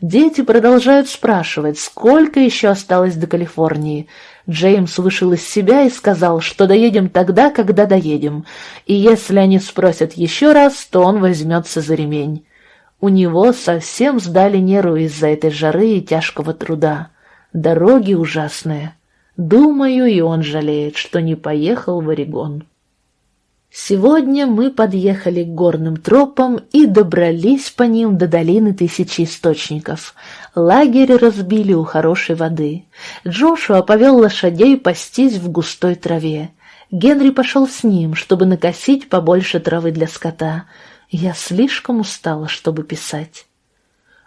Дети продолжают спрашивать, сколько еще осталось до Калифорнии. Джеймс вышел из себя и сказал, что доедем тогда, когда доедем, и если они спросят еще раз, то он возьмется за ремень. У него совсем сдали нервы из-за этой жары и тяжкого труда. Дороги ужасные. Думаю, и он жалеет, что не поехал в Орегон. Сегодня мы подъехали к горным тропам и добрались по ним до долины тысячи источников. Лагерь разбили у хорошей воды. Джошуа повел лошадей пастись в густой траве. Генри пошел с ним, чтобы накосить побольше травы для скота — я слишком устала, чтобы писать.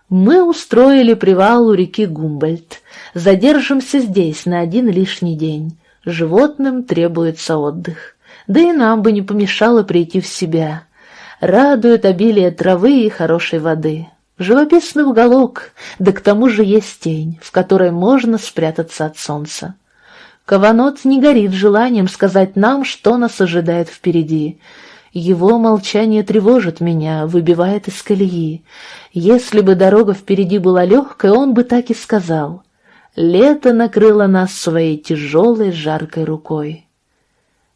Мы устроили привал у реки Гумбольд. Задержимся здесь на один лишний день. Животным требуется отдых. Да и нам бы не помешало прийти в себя. Радует обилие травы и хорошей воды. Живописный уголок, да к тому же есть тень, в которой можно спрятаться от солнца. Каванот не горит желанием сказать нам, что нас ожидает впереди — его молчание тревожит меня, выбивает из колеи. Если бы дорога впереди была легкой, он бы так и сказал. Лето накрыло нас своей тяжелой жаркой рукой.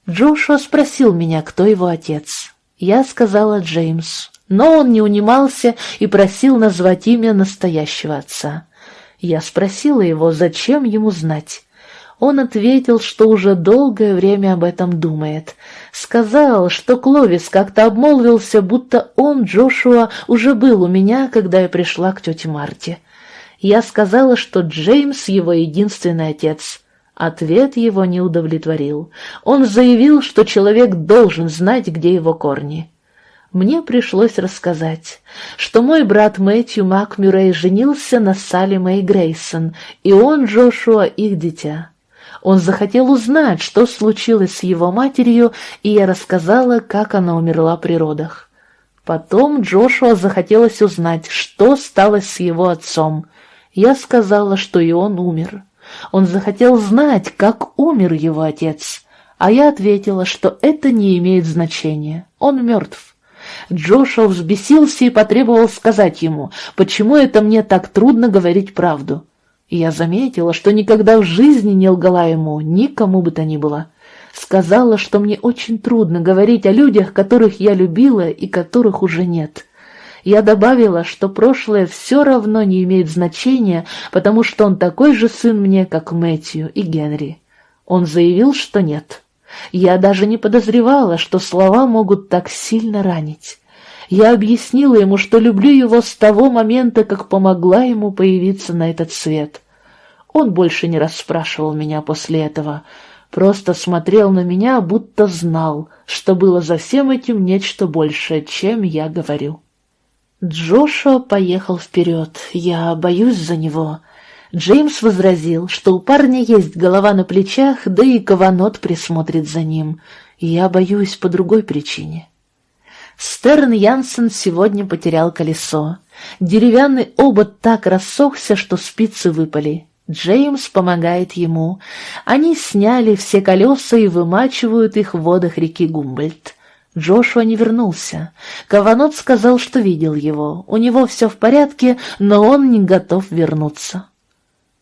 Джошуа спросил меня, кто его отец. Я сказала Джеймс, но он не унимался и просил назвать имя настоящего отца. Я спросила его, зачем ему знать. Он ответил, что уже долгое время об этом думает. Сказал, что Кловис как-то обмолвился, будто он, Джошуа, уже был у меня, когда я пришла к тете Марте. Я сказала, что Джеймс его единственный отец. Ответ его не удовлетворил. Он заявил, что человек должен знать, где его корни. Мне пришлось рассказать, что мой брат Мэтью Макмюррей женился на Салли Мэй Грейсон, и он, Джошуа, их дитя. Он захотел узнать, что случилось с его матерью, и я рассказала, как она умерла при родах. Потом Джошуа захотелось узнать, что стало с его отцом. Я сказала, что и он умер. Он захотел знать, как умер его отец, а я ответила, что это не имеет значения, он мертв. Джошуа взбесился и потребовал сказать ему, почему это мне так трудно говорить правду и я заметила, что никогда в жизни не лгала ему, никому бы то ни было. Сказала, что мне очень трудно говорить о людях, которых я любила и которых уже нет. Я добавила, что прошлое все равно не имеет значения, потому что он такой же сын мне, как Мэтью и Генри. Он заявил, что нет. Я даже не подозревала, что слова могут так сильно ранить. Я объяснила ему, что люблю его с того момента, как помогла ему появиться на этот свет. Он больше не расспрашивал меня после этого, просто смотрел на меня, будто знал, что было за всем этим нечто большее, чем я говорю. Джошуа поехал вперед, я боюсь за него. Джеймс возразил, что у парня есть голова на плечах, да и Каванот присмотрит за ним, я боюсь по другой причине. Стерн Янсен сегодня потерял колесо. Деревянный обод так рассохся, что спицы выпали. Джеймс помогает ему. Они сняли все колеса и вымачивают их в водах реки Гумбольд. Джошуа не вернулся. Каванот сказал, что видел его. У него все в порядке, но он не готов вернуться.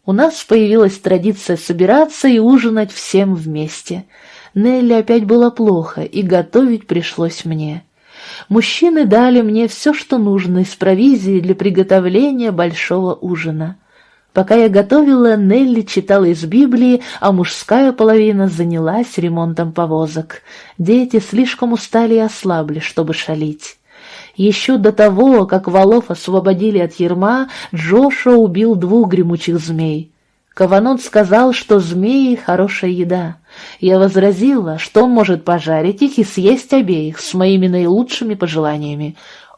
У нас появилась традиция собираться и ужинать всем вместе. Нелли опять было плохо, и готовить пришлось мне. Мужчины дали мне все, что нужно из провизии для приготовления большого ужина. Пока я готовила, Нелли читала из Библии, а мужская половина занялась ремонтом повозок. Дети слишком устали и ослабли, чтобы шалить. Еще до того, как валов освободили от ерма, Джошуа убил двух гремучих змей. Каванон сказал, что змеи — хорошая еда. Я возразила, что он может пожарить их и съесть обеих с моими наилучшими пожеланиями.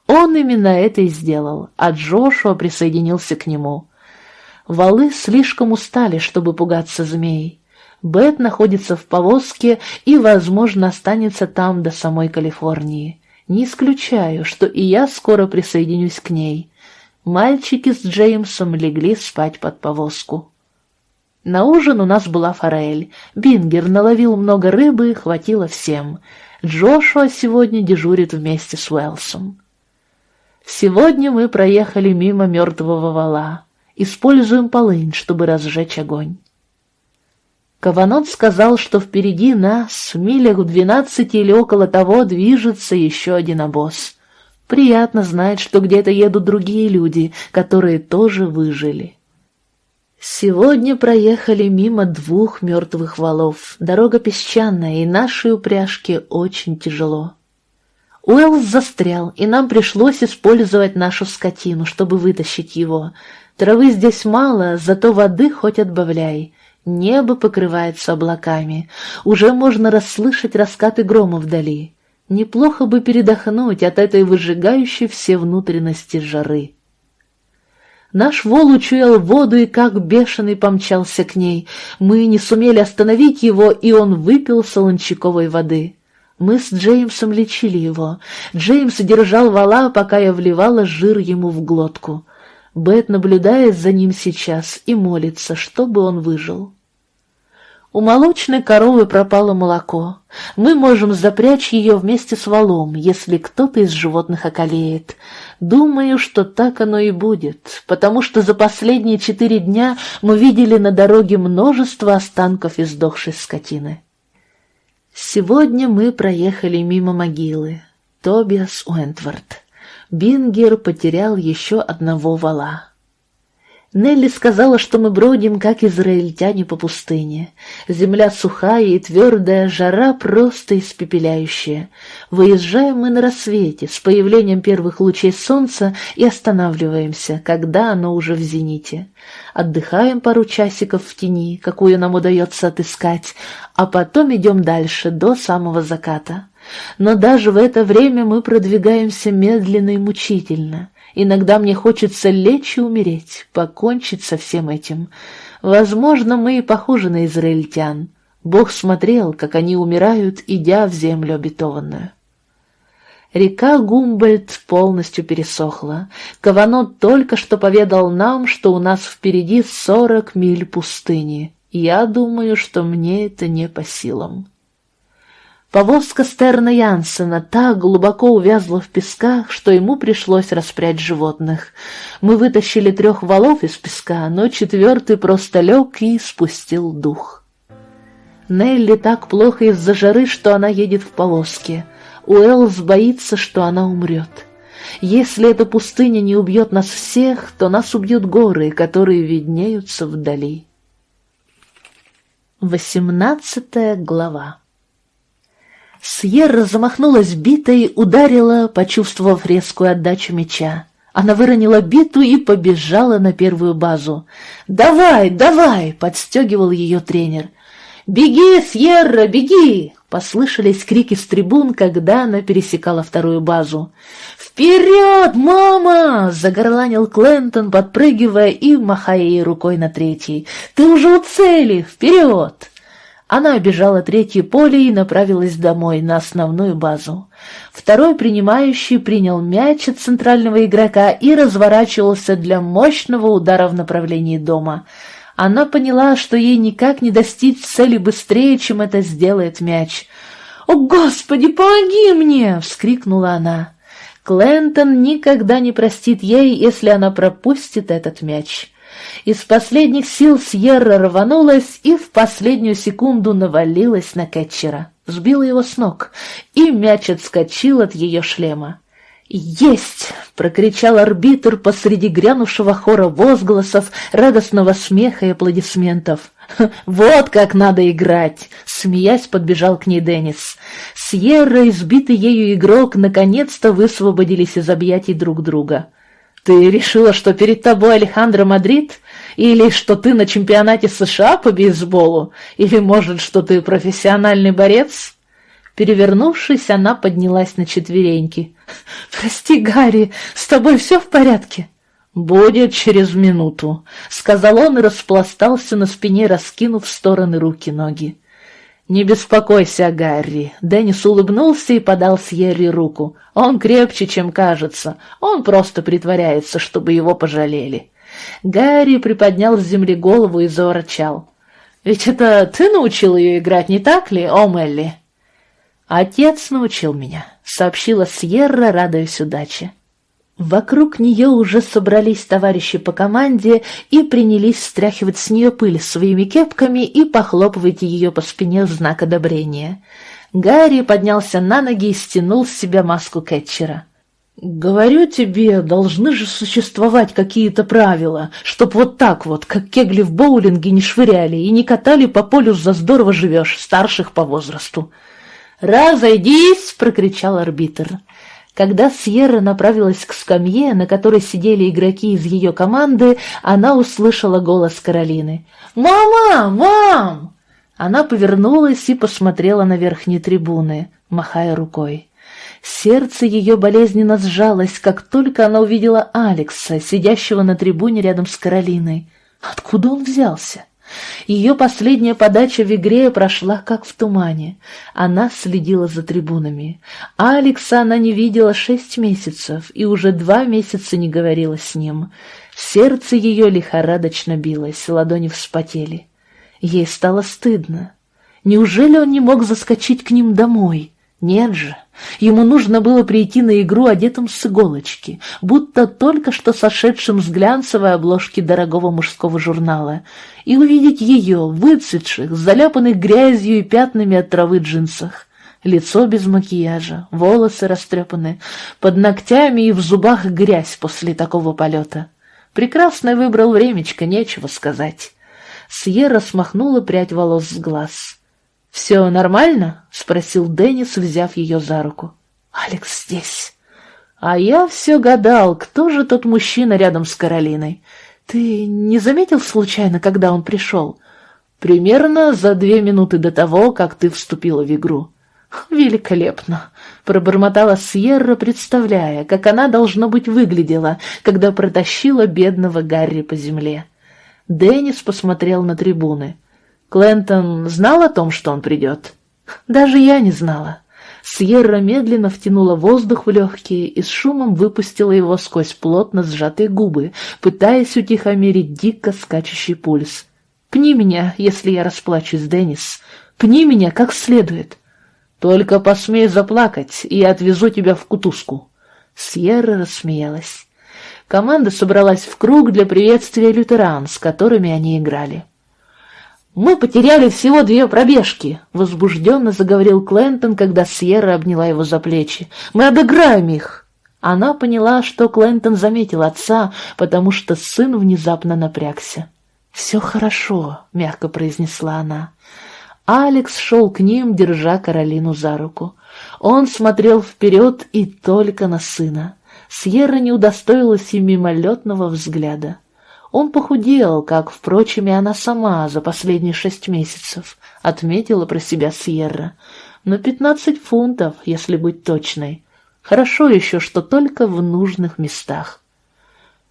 Он именно это и сделал, а Джошуа присоединился к нему. Валы слишком устали, чтобы пугаться змей. Бет находится в повозке и, возможно, останется там до самой Калифорнии. Не исключаю, что и я скоро присоединюсь к ней. Мальчики с Джеймсом легли спать под повозку. На ужин у нас была форель. Бингер наловил много рыбы, хватило всем. Джошуа сегодня дежурит вместе с Уэлсом. Сегодня мы проехали мимо мертвого вала. Используем полынь, чтобы разжечь огонь. Каванот сказал, что впереди нас, в милях в двенадцати или около того, движется еще один обоз. Приятно знать, что где-то едут другие люди, которые тоже выжили. Сегодня проехали мимо двух мертвых валов. Дорога песчаная, и нашей упряжке очень тяжело. Уэллс застрял, и нам пришлось использовать нашу скотину, чтобы вытащить его. Травы здесь мало, зато воды хоть отбавляй. Небо покрывается облаками. Уже можно расслышать раскаты грома вдали. Неплохо бы передохнуть от этой выжигающей все внутренности жары. Наш вол учуял воду и как бешеный помчался к ней. Мы не сумели остановить его, и он выпил солончаковой воды. Мы с Джеймсом лечили его. Джеймс держал вала, пока я вливала жир ему в глотку. Бет наблюдает за ним сейчас и молится, чтобы он выжил. У молочной коровы пропало молоко. Мы можем запрячь ее вместе с валом, если кто-то из животных околеет. Думаю, что так оно и будет, потому что за последние четыре дня мы видели на дороге множество останков издохшей скотины. Сегодня мы проехали мимо могилы. Тобиас Уэнтворд. Бингер потерял еще одного вала. Нелли сказала, что мы бродим, как израильтяне по пустыне. Земля сухая и твердая, жара просто испепеляющая. Выезжаем мы на рассвете, с появлением первых лучей солнца, и останавливаемся, когда оно уже в зените. Отдыхаем пару часиков в тени, какую нам удается отыскать, а потом идем дальше, до самого заката. Но даже в это время мы продвигаемся медленно и мучительно — Иногда мне хочется лечь и умереть, покончить со всем этим. Возможно, мы и похожи на израильтян. Бог смотрел, как они умирают, идя в землю обетованную. Река Гумбольд полностью пересохла. Каванот только что поведал нам, что у нас впереди сорок миль пустыни. Я думаю, что мне это не по силам. Повозка Стерна Янсена так глубоко увязла в песках, что ему пришлось распрячь животных. Мы вытащили трех валов из песка, но четвертый просто лег и спустил дух. Нелли так плохо из-за жары, что она едет в повозке. Уэллс боится, что она умрет. Если эта пустыня не убьет нас всех, то нас убьют горы, которые виднеются вдали. Восемнадцатая глава Сьерра замахнулась битой, ударила, почувствовав резкую отдачу меча. Она выронила биту и побежала на первую базу. «Давай, давай!» — подстегивал ее тренер. «Беги, Сьерра, беги!» — послышались крики с трибун, когда она пересекала вторую базу. «Вперед, мама!» — загорланил Клентон, подпрыгивая и махая ей рукой на третий. «Ты уже у цели! Вперед!» Она обежала третье поле и направилась домой, на основную базу. Второй принимающий принял мяч от центрального игрока и разворачивался для мощного удара в направлении дома. Она поняла, что ей никак не достичь цели быстрее, чем это сделает мяч. «О, Господи, помоги мне!» — вскрикнула она. Клентон никогда не простит ей, если она пропустит этот мяч. Из последних сил Сьерра рванулась и в последнюю секунду навалилась на кетчера, сбила его с ног, и мяч отскочил от ее шлема. «Есть!» — прокричал арбитр посреди грянувшего хора возгласов, радостного смеха и аплодисментов. «Вот как надо играть!» — смеясь подбежал к ней Деннис. Сьерра, избитый ею игрок, наконец-то высвободились из объятий друг друга. «Ты решила, что перед тобой Алехандро Мадрид? Или что ты на чемпионате США по бейсболу? Или, может, что ты профессиональный борец?» Перевернувшись, она поднялась на четвереньки. [laughs] «Прости, Гарри, с тобой все в порядке?» «Будет через минуту», — сказал он и распластался на спине, раскинув в стороны руки-ноги. «Не беспокойся, Гарри!» Деннис улыбнулся и подал Сьерри руку. «Он крепче, чем кажется. Он просто притворяется, чтобы его пожалели». Гарри приподнял с земли голову и заворчал. «Ведь это ты научил ее играть, не так ли, о Мелли?» «Отец научил меня», — сообщила Сьерра, радуясь удаче. Вокруг нее уже собрались товарищи по команде и принялись стряхивать с нее пыль своими кепками и похлопывать ее по спине в знак одобрения. Гарри поднялся на ноги и стянул с себя маску кетчера. «Говорю тебе, должны же существовать какие-то правила, чтоб вот так вот, как кегли в боулинге, не швыряли и не катали по полю за здорово живешь, старших по возрасту». «Разойдись!» — прокричал арбитр. Когда Сьерра направилась к скамье, на которой сидели игроки из ее команды, она услышала голос Каролины. «Мама! Мам!» Она повернулась и посмотрела на верхние трибуны, махая рукой. Сердце ее болезненно сжалось, как только она увидела Алекса, сидящего на трибуне рядом с Каролиной. Откуда он взялся? Ее последняя подача в игре прошла как в тумане. Она следила за трибунами. Алекса она не видела шесть месяцев и уже два месяца не говорила с ним. Сердце ее лихорадочно билось, ладони вспотели. Ей стало стыдно. Неужели он не мог заскочить к ним домой? Нет же, ему нужно было прийти на игру одетым с иголочки, будто только что сошедшим с глянцевой обложки дорогого мужского журнала, и увидеть ее, выцветших, заляпанных грязью и пятнами от травы джинсах. Лицо без макияжа, волосы растрепаны, под ногтями и в зубах грязь после такого полета. Прекрасно выбрал времечко, нечего сказать. Сьерра смахнула прядь волос с глаз. «Все нормально?» — спросил Деннис, взяв ее за руку. «Алекс здесь». «А я все гадал, кто же тот мужчина рядом с Каролиной. Ты не заметил случайно, когда он пришел?» «Примерно за две минуты до того, как ты вступила в игру». «Великолепно!» — пробормотала Сьерра, представляя, как она, должно быть, выглядела, когда протащила бедного Гарри по земле. Деннис посмотрел на трибуны. Клентон знал о том, что он придет? Даже я не знала. Сьерра медленно втянула воздух в легкие и с шумом выпустила его сквозь плотно сжатые губы, пытаясь утихомирить дико скачущий пульс. «Пни меня, если я расплачусь, Деннис. Пни меня как следует. Только посмей заплакать, и я отвезу тебя в кутузку». Сьерра рассмеялась. Команда собралась в круг для приветствия лютеран, с которыми они играли. «Мы потеряли всего две пробежки», — возбужденно заговорил Клентон, когда Сьерра обняла его за плечи. «Мы обыграем их!» Она поняла, что Клентон заметил отца, потому что сын внезапно напрягся. «Все хорошо», — мягко произнесла она. Алекс шел к ним, держа Каролину за руку. Он смотрел вперед и только на сына. Сьерра не удостоилась и мимолетного взгляда. Он похудел, как, впрочем, и она сама за последние шесть месяцев, отметила про себя Сьерра. Но пятнадцать фунтов, если быть точной. Хорошо еще, что только в нужных местах.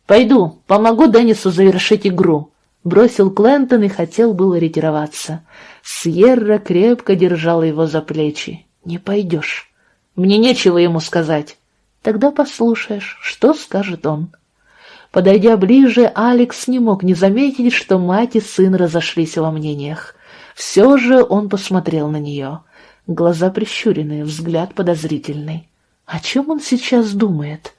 «Пойду, помогу Деннису завершить игру», — бросил Клентон и хотел было ретироваться. Сьерра крепко держала его за плечи. «Не пойдешь. Мне нечего ему сказать». «Тогда послушаешь, что скажет он». Подойдя ближе, Алекс не мог не заметить, что мать и сын разошлись во мнениях. Все же он посмотрел на нее. Глаза прищуренные, взгляд подозрительный. О чем он сейчас думает?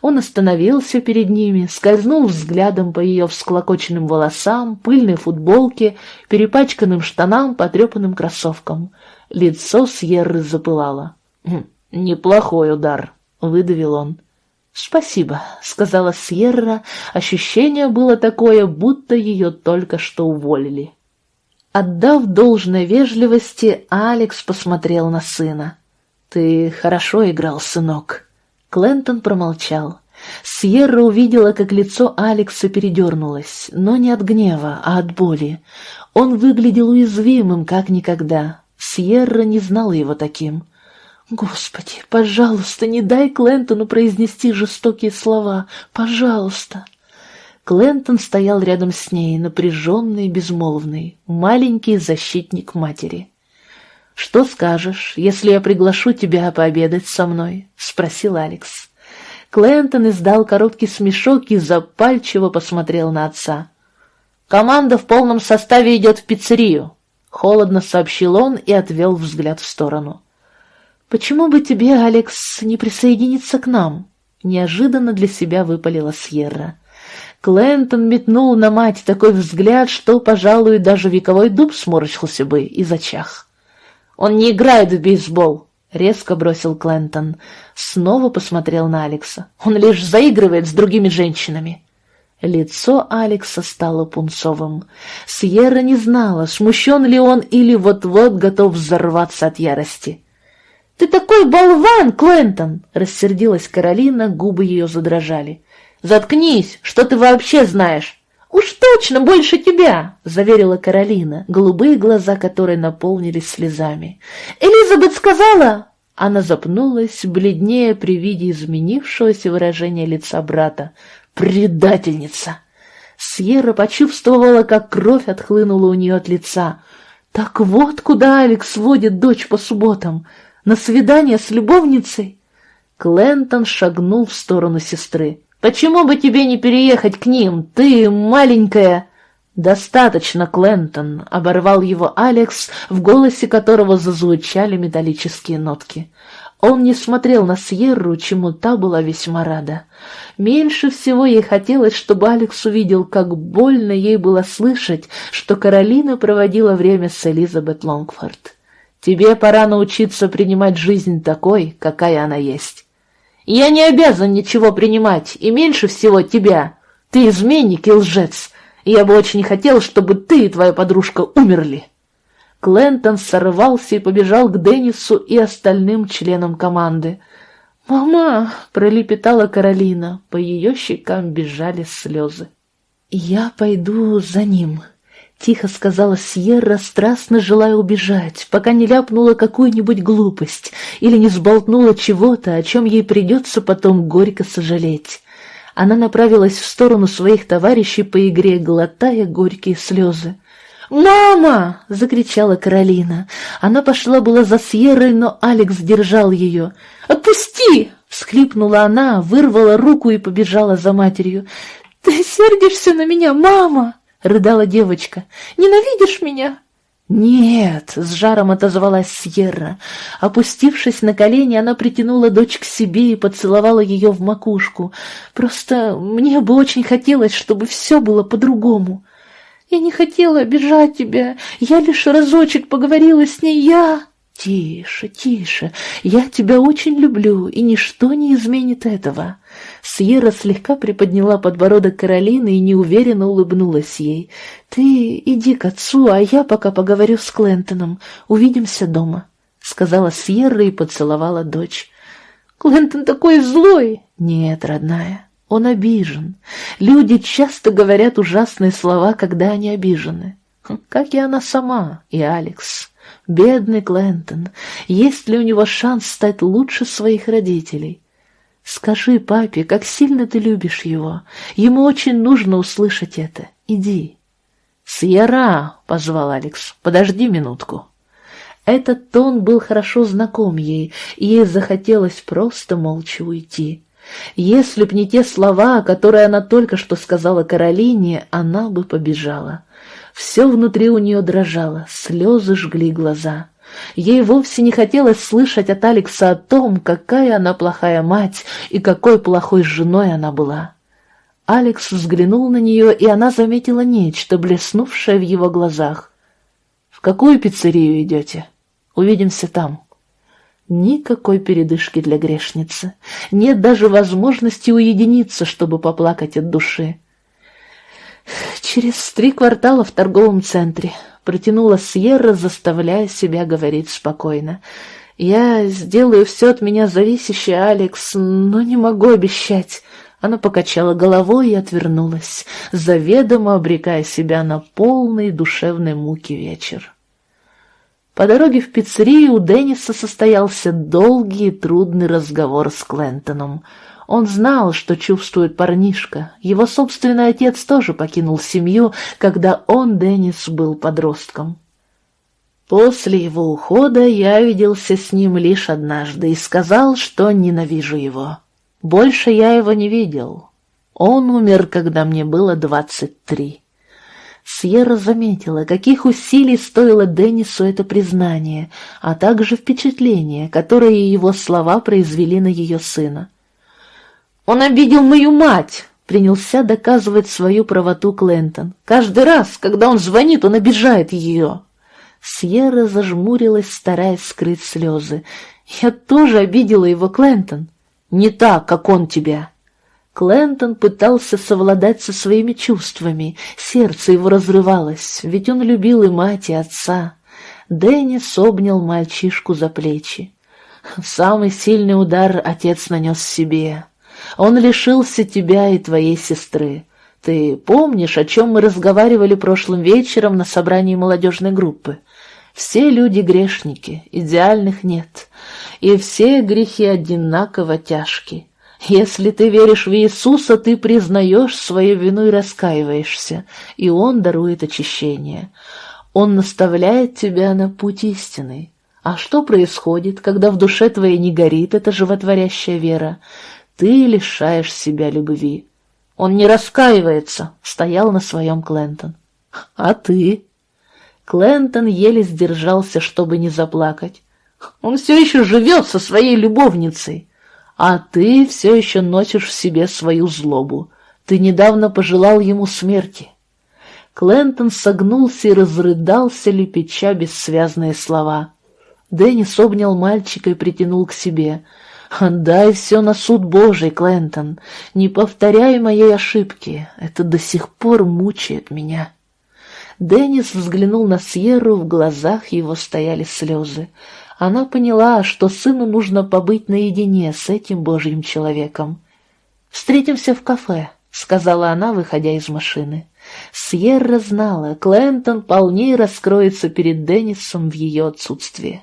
Он остановился перед ними, скользнул взглядом по ее всклокоченным волосам, пыльной футболке, перепачканным штанам, потрепанным кроссовкам. Лицо Сьерры запылало. «Хм, «Неплохой удар», — выдавил он. «Спасибо», — сказала Сьерра. Ощущение было такое, будто ее только что уволили. Отдав должное вежливости, Алекс посмотрел на сына. «Ты хорошо играл, сынок». Клентон промолчал. Сьерра увидела, как лицо Алекса передернулось, но не от гнева, а от боли. Он выглядел уязвимым, как никогда. Сьерра не знала его таким. «Господи, пожалуйста, не дай Клентону произнести жестокие слова. Пожалуйста!» Клентон стоял рядом с ней, напряженный и безмолвный, маленький защитник матери. «Что скажешь, если я приглашу тебя пообедать со мной?» — спросил Алекс. Клентон издал короткий смешок и запальчиво посмотрел на отца. «Команда в полном составе идет в пиццерию», — холодно сообщил он и отвел взгляд в сторону. «Почему бы тебе, Алекс, не присоединиться к нам?» Неожиданно для себя выпалила Сьерра. Клентон метнул на мать такой взгляд, что, пожалуй, даже вековой дуб сморщился бы и зачах. «Он не играет в бейсбол», — резко бросил Клентон. Снова посмотрел на Алекса. «Он лишь заигрывает с другими женщинами». Лицо Алекса стало пунцовым. Сьерра не знала, смущен ли он или вот-вот готов взорваться от ярости. «Ты такой болван, Клентон!» — рассердилась Каролина, губы ее задрожали. «Заткнись! Что ты вообще знаешь?» «Уж точно больше тебя!» — заверила Каролина, голубые глаза которой наполнились слезами. «Элизабет сказала...» Она запнулась, бледнее при виде изменившегося выражения лица брата. «Предательница!» Сьерра почувствовала, как кровь отхлынула у нее от лица. «Так вот, куда Алекс водит дочь по субботам!» На свидание с любовницей?» Клентон шагнул в сторону сестры. «Почему бы тебе не переехать к ним? Ты маленькая...» «Достаточно, Клентон», — оборвал его Алекс, в голосе которого зазвучали металлические нотки. Он не смотрел на Сьерру, чему та была весьма рада. Меньше всего ей хотелось, чтобы Алекс увидел, как больно ей было слышать, что Каролина проводила время с Элизабет Лонгфорд. Тебе пора научиться принимать жизнь такой, какая она есть. Я не обязан ничего принимать, и меньше всего тебя. Ты изменник и лжец, и я бы очень хотел, чтобы ты и твоя подружка умерли». Клентон сорвался и побежал к Деннису и остальным членам команды. «Мама!» — пролепетала Каролина, по ее щекам бежали слезы. «Я пойду за ним», Тихо сказала Сьерра, страстно желая убежать, пока не ляпнула какую-нибудь глупость или не сболтнула чего-то, о чем ей придется потом горько сожалеть. Она направилась в сторону своих товарищей по игре, глотая горькие слезы. «Мама!» — закричала Каролина. Она пошла была за Сьеррой, но Алекс держал ее. «Отпусти!» — всхлипнула она, вырвала руку и побежала за матерью. «Ты сердишься на меня, мама!» — рыдала девочка. «Ненавидишь меня?» «Нет», — с жаром отозвалась Сьерра. Опустившись на колени, она притянула дочь к себе и поцеловала ее в макушку. «Просто мне бы очень хотелось, чтобы все было по-другому. Я не хотела обижать тебя. Я лишь разочек поговорила с ней. Я...» «Тише, тише. Я тебя очень люблю, и ничто не изменит этого». Сьерра слегка приподняла подбородок Каролины и неуверенно улыбнулась ей. «Ты иди к отцу, а я пока поговорю с Клентоном. Увидимся дома», — сказала Сьерра и поцеловала дочь. Клентон такой злой!» «Нет, родная, он обижен. Люди часто говорят ужасные слова, когда они обижены. Как и она сама, и Алекс. Бедный Клентон. Есть ли у него шанс стать лучше своих родителей? Скажи папе, как сильно ты любишь его. Ему очень нужно услышать это. Иди. «Сьерра!» — позвал Алекс. «Подожди минутку». Этот тон был хорошо знаком ей, и ей захотелось просто молча уйти. Если б не те слова, которые она только что сказала Каролине, она бы побежала. Все внутри у нее дрожало, слезы жгли глаза. Ей вовсе не хотелось слышать от Алекса о том, какая она плохая мать и какой плохой женой она была. Алекс взглянул на нее, и она заметила нечто, блеснувшее в его глазах. «В какую пиццерию идете? Увидимся там». Никакой передышки для грешницы. Нет даже возможности уединиться, чтобы поплакать от души. Через три квартала в торговом центре протянула Сьерра, заставляя себя говорить спокойно. «Я сделаю все от меня зависящее, Алекс, но не могу обещать». Она покачала головой и отвернулась, заведомо обрекая себя на полный душевной муки вечер. По дороге в пиццерию у Денниса состоялся долгий и трудный разговор с Клентоном — он знал, что чувствует парнишка. Его собственный отец тоже покинул семью, когда он, Деннис, был подростком. После его ухода я виделся с ним лишь однажды и сказал, что ненавижу его. Больше я его не видел. Он умер, когда мне было двадцать три. Сьерра заметила, каких усилий стоило Деннису это признание, а также впечатление, которое его слова произвели на ее сына. «Он обидел мою мать!» — принялся доказывать свою правоту Клентон. «Каждый раз, когда он звонит, он обижает ее!» Сьерра зажмурилась, стараясь скрыть слезы. «Я тоже обидела его, Клентон. Не так, как он тебя!» Клентон пытался совладать со своими чувствами, сердце его разрывалось, ведь он любил и мать, и отца. Деннис обнял мальчишку за плечи. Самый сильный удар отец нанес себе. Он лишился тебя и твоей сестры. Ты помнишь, о чем мы разговаривали прошлым вечером на собрании молодежной группы? Все люди грешники, идеальных нет, и все грехи одинаково тяжкие. Если ты веришь в Иисуса, ты признаешь свою вину и раскаиваешься, и Он дарует очищение. Он наставляет тебя на путь истины. А что происходит, когда в душе твоей не горит эта животворящая вера? Ты лишаешь себя любви. Он не раскаивается, стоял на своем Клентон. А ты? Клентон еле сдержался, чтобы не заплакать. Он все еще живет со своей любовницей. А ты все еще носишь в себе свою злобу. Ты недавно пожелал ему смерти. Клентон согнулся и разрыдался, лепеча бессвязные слова. Деннис обнял мальчика и притянул к себе — Отдай все на суд Божий, Клентон. Не повторяй моей ошибки. Это до сих пор мучает меня. Деннис взглянул на Сьерру, в глазах его стояли слезы. Она поняла, что сыну нужно побыть наедине с этим Божьим человеком. «Встретимся в кафе», — сказала она, выходя из машины. Сьерра знала, Клентон полнее раскроется перед Деннисом в ее отсутствие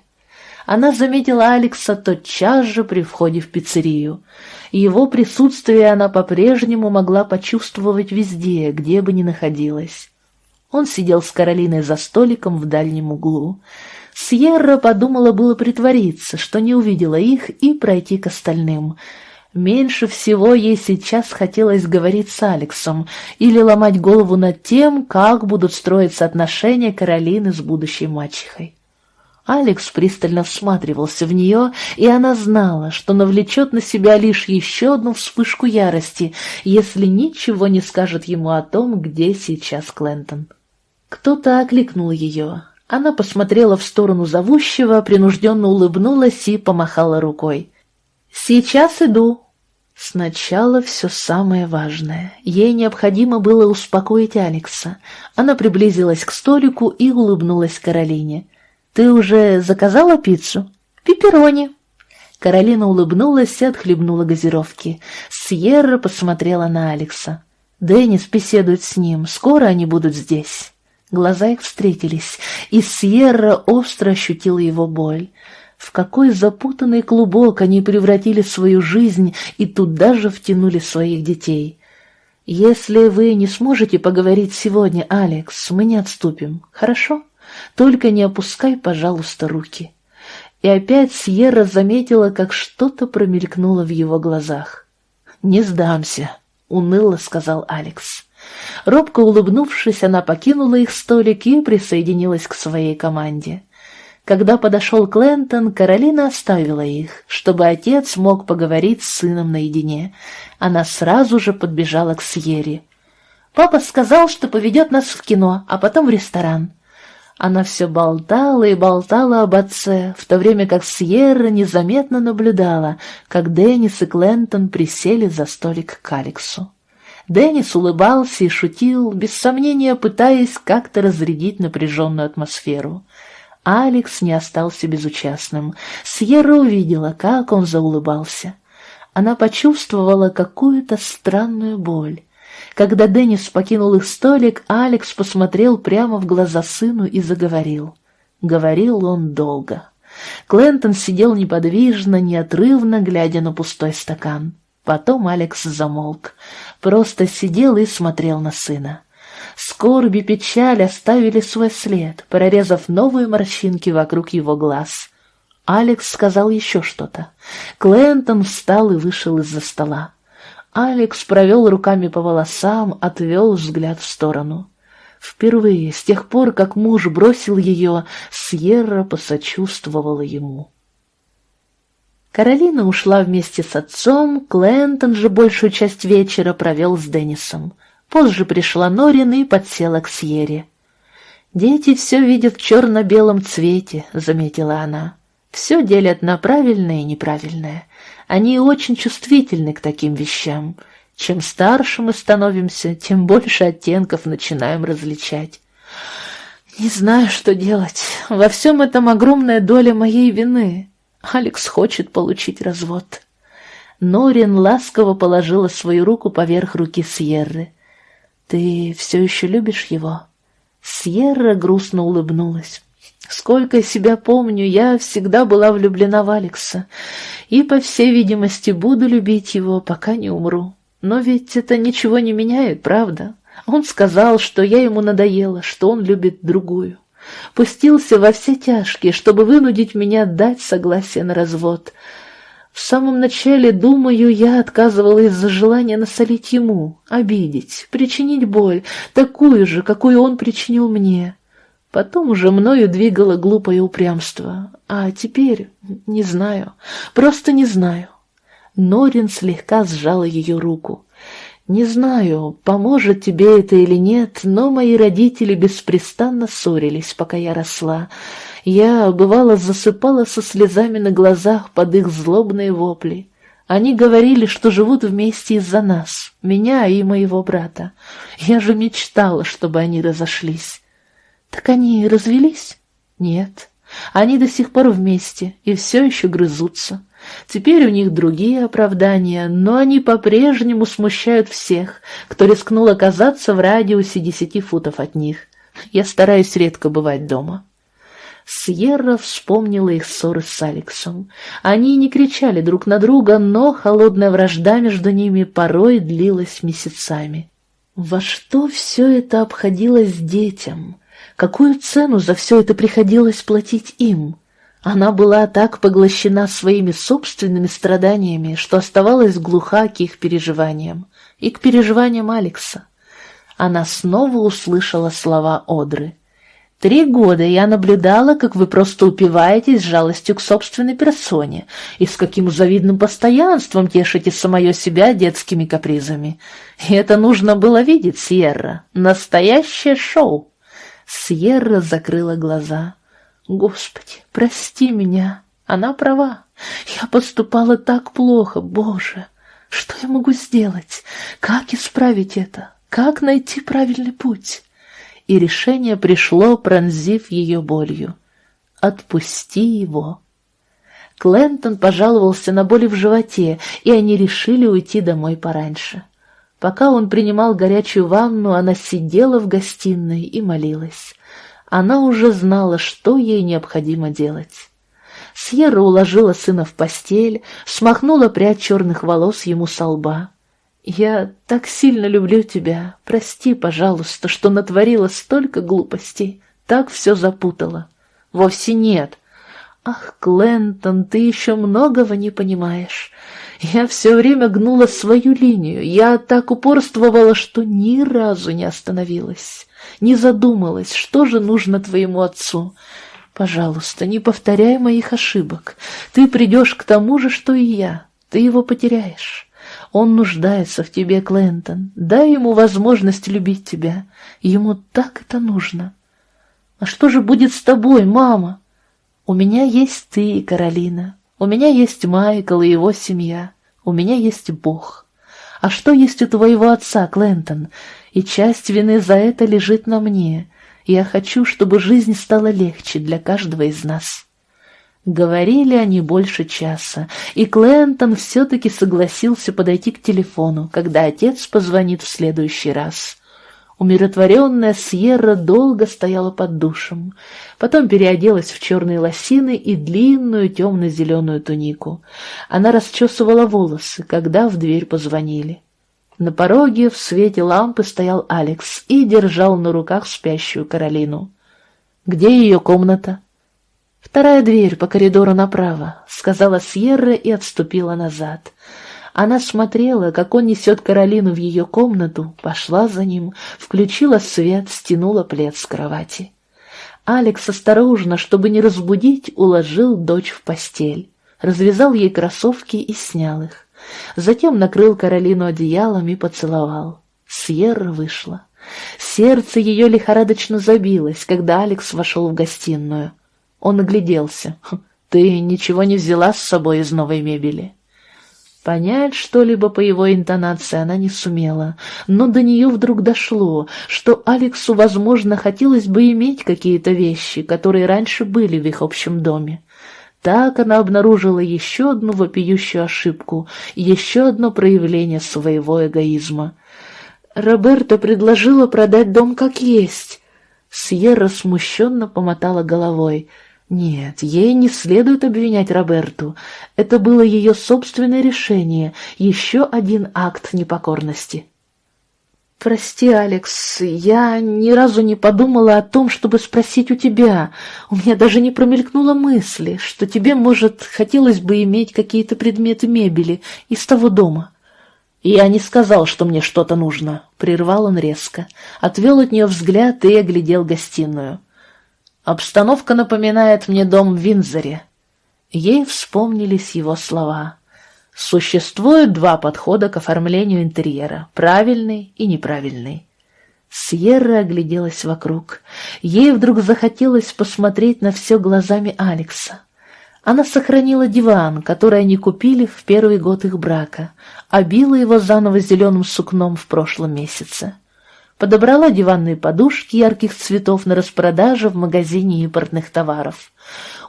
она заметила Алекса тотчас же при входе в пиццерию. Его присутствие она по-прежнему могла почувствовать везде, где бы ни находилась. Он сидел с Каролиной за столиком в дальнем углу. Сьерра подумала было притвориться, что не увидела их, и пройти к остальным. Меньше всего ей сейчас хотелось говорить с Алексом или ломать голову над тем, как будут строиться отношения Каролины с будущей мачехой. Алекс пристально всматривался в нее, и она знала, что навлечет на себя лишь еще одну вспышку ярости, если ничего не скажет ему о том, где сейчас Клентон. Кто-то окликнул ее. Она посмотрела в сторону зовущего, принужденно улыбнулась и помахала рукой. «Сейчас иду». Сначала все самое важное. Ей необходимо было успокоить Алекса. Она приблизилась к столику и улыбнулась Каролине. «Ты уже заказала пиццу?» «Пепперони». Каролина улыбнулась и отхлебнула газировки. Сьерра посмотрела на Алекса. Деннис беседует с ним, скоро они будут здесь. Глаза их встретились, и Сьерра остро ощутила его боль. В какой запутанный клубок они превратили свою жизнь и туда же втянули своих детей. «Если вы не сможете поговорить сегодня, Алекс, мы не отступим, хорошо? Только не опускай, пожалуйста, руки». И опять Сьерра заметила, как что-то промелькнуло в его глазах. «Не сдамся», — уныло сказал Алекс. Робко улыбнувшись, она покинула их столик и присоединилась к своей команде. Когда подошел Клентон, Каролина оставила их, чтобы отец мог поговорить с сыном наедине. Она сразу же подбежала к Сьерре. «Папа сказал, что поведет нас в кино, а потом в ресторан». Она все болтала и болтала об отце, в то время как Сьерра незаметно наблюдала, как Деннис и Клентон присели за столик к Алексу. Деннис улыбался и шутил, без сомнения пытаясь как-то разрядить напряженную атмосферу. Алекс не остался безучастным. Сьерра увидела, как он заулыбался. Она почувствовала какую-то странную боль. Когда Деннис покинул их столик, Алекс посмотрел прямо в глаза сыну и заговорил. Говорил он долго. Клентон сидел неподвижно, неотрывно, глядя на пустой стакан. Потом Алекс замолк, просто сидел и смотрел на сына. Скорбь и печаль оставили свой след, прорезав новые морщинки вокруг его глаз. Алекс сказал еще что-то. Клентон встал и вышел из-за стола. Алекс провел руками по волосам, отвел взгляд в сторону. Впервые, с тех пор, как муж бросил ее, Сьерра посочувствовала ему. Каролина ушла вместе с отцом, Клентон же большую часть вечера провел с Деннисом. Позже пришла Норин и подсела к Сьере. «Дети все видят в черно-белом цвете», — заметила она. «Все делят на правильное и неправильное. Они очень чувствительны к таким вещам. Чем старше мы становимся, тем больше оттенков начинаем различать. Не знаю, что делать. Во всем этом огромная доля моей вины. Алекс хочет получить развод». Норин ласково положила свою руку поверх руки Сьерры. «Ты все еще любишь его?» Сьерра грустно улыбнулась. «Сколько себя помню, я всегда была влюблена в Алекса, и, по всей видимости, буду любить его, пока не умру. Но ведь это ничего не меняет, правда? Он сказал, что я ему надоела, что он любит другую. Пустился во все тяжкие, чтобы вынудить меня дать согласие на развод». В самом начале, думаю, я отказывала из-за желания насолить ему, обидеть, причинить боль, такую же, какую он причинил мне. Потом уже мною двигало глупое упрямство. А теперь не знаю, просто не знаю. Норин слегка сжала ее руку. Не знаю, поможет тебе это или нет, но мои родители беспрестанно ссорились, пока я росла. Я, бывало, засыпала со слезами на глазах под их злобные вопли. Они говорили, что живут вместе из-за нас, меня и моего брата. Я же мечтала, чтобы они разошлись. Так они развелись? Нет. Они до сих пор вместе и все еще грызутся. Теперь у них другие оправдания, но они по-прежнему смущают всех, кто рискнул оказаться в радиусе десяти футов от них. Я стараюсь редко бывать дома. Сьерра вспомнила их ссоры с Алексом. Они не кричали друг на друга, но холодная вражда между ними порой длилась месяцами. Во что все это обходилось детям? Какую цену за все это приходилось платить им? Она была так поглощена своими собственными страданиями, что оставалась глуха к их переживаниям и к переживаниям Алекса. Она снова услышала слова Одры. «Три года я наблюдала, как вы просто упиваетесь жалостью к собственной персоне и с каким завидным постоянством тешите самое себя детскими капризами. И это нужно было видеть, Сьерра. Настоящее шоу!» Сьерра закрыла глаза. Господи, прости меня. Она права. Я поступала так плохо, Боже. Что я могу сделать? Как исправить это? Как найти правильный путь? И решение пришло, пронзив ее болью. Отпусти его. Клентон пожаловался на боли в животе, и они решили уйти домой пораньше. Пока он принимал горячую ванну, она сидела в гостиной и молилась. Она уже знала, что ей необходимо делать. Сьерра уложила сына в постель, смахнула прядь черных волос ему со лба. «Я так сильно люблю тебя. Прости, пожалуйста, что натворила столько глупостей, так все запутала». «Вовсе нет». «Ах, Клентон, ты еще многого не понимаешь. Я все время гнула свою линию. Я так упорствовала, что ни разу не остановилась, не задумалась, что же нужно твоему отцу. Пожалуйста, не повторяй моих ошибок. Ты придешь к тому же, что и я. Ты его потеряешь. Он нуждается в тебе, Клентон. Дай ему возможность любить тебя. Ему так это нужно. А что же будет с тобой, мама? У меня есть ты, Каролина. У меня есть Майкл и его семья. У меня есть Бог. А что есть у твоего отца, Клентон? И часть вины за это лежит на мне. Я хочу, чтобы жизнь стала легче для каждого из нас. Говорили они больше часа, и Клентон все-таки согласился подойти к телефону, когда отец позвонит в следующий раз. Умиротворенная Сьерра долго стояла под душем, потом переоделась в черные лосины и длинную темно-зеленую тунику. Она расчесывала волосы, когда в дверь позвонили. На пороге в свете лампы стоял Алекс и держал на руках спящую Каролину. «Где ее комната?» «Вторая дверь по коридору направо», — сказала Сьерра и отступила назад. Она смотрела, как он несет Каролину в ее комнату, пошла за ним, включила свет, стянула плед с кровати. Алекс осторожно, чтобы не разбудить, уложил дочь в постель, развязал ей кроссовки и снял их. Затем накрыл Каролину одеялом и поцеловал. Сьерра вышла. Сердце ее лихорадочно забилось, когда Алекс вошел в гостиную. Он огляделся. «Хм, «Ты ничего не взяла с собой из новой мебели?» Понять что-либо по его интонации она не сумела, но до нее вдруг дошло, что Алексу, возможно, хотелось бы иметь какие-то вещи, которые раньше были в их общем доме. Так она обнаружила еще одну вопиющую ошибку, еще одно проявление своего эгоизма. Роберта предложила продать дом как есть. Сьерра смущенно помотала головой — нет, ей не следует обвинять Роберту. Это было ее собственное решение, еще один акт непокорности. «Прости, Алекс, я ни разу не подумала о том, чтобы спросить у тебя. У меня даже не промелькнула мысли, что тебе, может, хотелось бы иметь какие-то предметы мебели из того дома». «Я не сказал, что мне что-то нужно», — прервал он резко, отвел от нее взгляд и оглядел гостиную. Обстановка напоминает мне дом в Винзоре. Ей вспомнились его слова. Существует два подхода к оформлению интерьера — правильный и неправильный. Сьерра огляделась вокруг. Ей вдруг захотелось посмотреть на все глазами Алекса. Она сохранила диван, который они купили в первый год их брака, обила его заново зеленым сукном в прошлом месяце подобрала диванные подушки ярких цветов на распродаже в магазине импортных товаров.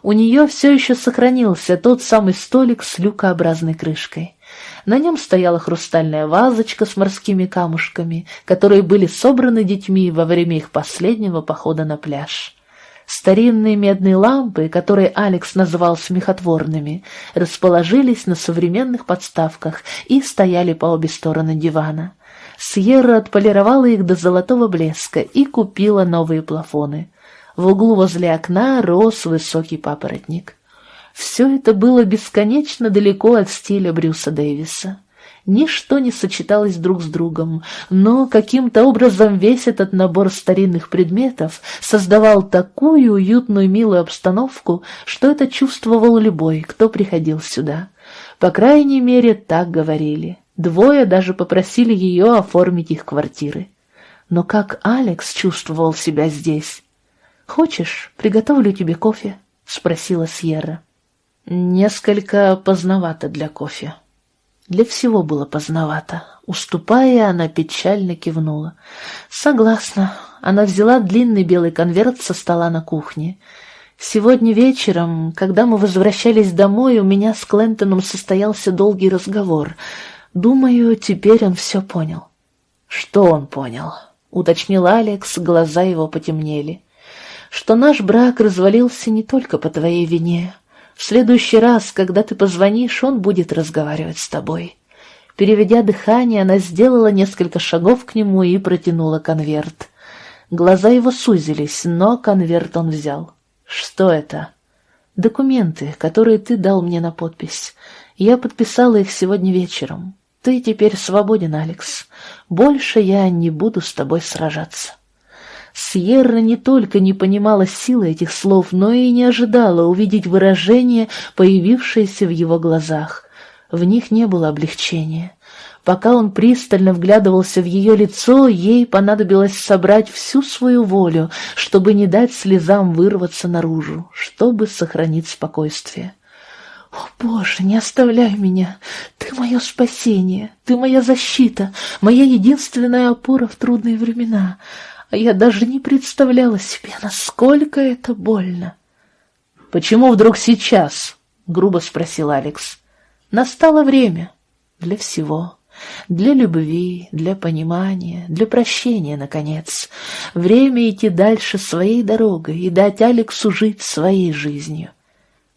У нее все еще сохранился тот самый столик с люкообразной крышкой. На нем стояла хрустальная вазочка с морскими камушками, которые были собраны детьми во время их последнего похода на пляж. Старинные медные лампы, которые Алекс называл смехотворными, расположились на современных подставках и стояли по обе стороны дивана. Сьерра отполировала их до золотого блеска и купила новые плафоны. В углу возле окна рос высокий папоротник. Все это было бесконечно далеко от стиля Брюса Дэвиса. Ничто не сочеталось друг с другом, но каким-то образом весь этот набор старинных предметов создавал такую уютную милую обстановку, что это чувствовал любой, кто приходил сюда. По крайней мере, так говорили. Двое даже попросили ее оформить их квартиры. Но как Алекс чувствовал себя здесь? «Хочешь, приготовлю тебе кофе?» — спросила Сьерра. «Несколько поздновато для кофе». Для всего было поздновато. Уступая, она печально кивнула. «Согласна». Она взяла длинный белый конверт со стола на кухне. Сегодня вечером, когда мы возвращались домой, у меня с Клентоном состоялся долгий разговор. Думаю, теперь он все понял. Что он понял? Уточнил Алекс, глаза его потемнели. Что наш брак развалился не только по твоей вине. В следующий раз, когда ты позвонишь, он будет разговаривать с тобой. Переведя дыхание, она сделала несколько шагов к нему и протянула конверт. Глаза его сузились, но конверт он взял. «Что это?» «Документы, которые ты дал мне на подпись. Я подписала их сегодня вечером. Ты теперь свободен, Алекс. Больше я не буду с тобой сражаться». Сьерра не только не понимала силы этих слов, но и не ожидала увидеть выражение, появившееся в его глазах. В них не было облегчения. Пока он пристально вглядывался в ее лицо, ей понадобилось собрать всю свою волю, чтобы не дать слезам вырваться наружу, чтобы сохранить спокойствие. «О, Боже, не оставляй меня! Ты мое спасение, ты моя защита, моя единственная опора в трудные времена, а я даже не представляла себе, насколько это больно!» «Почему вдруг сейчас?» — грубо спросил Алекс. «Настало время для всего». Для любви, для понимания, для прощения, наконец. Время идти дальше своей дорогой и дать Алексу жить своей жизнью.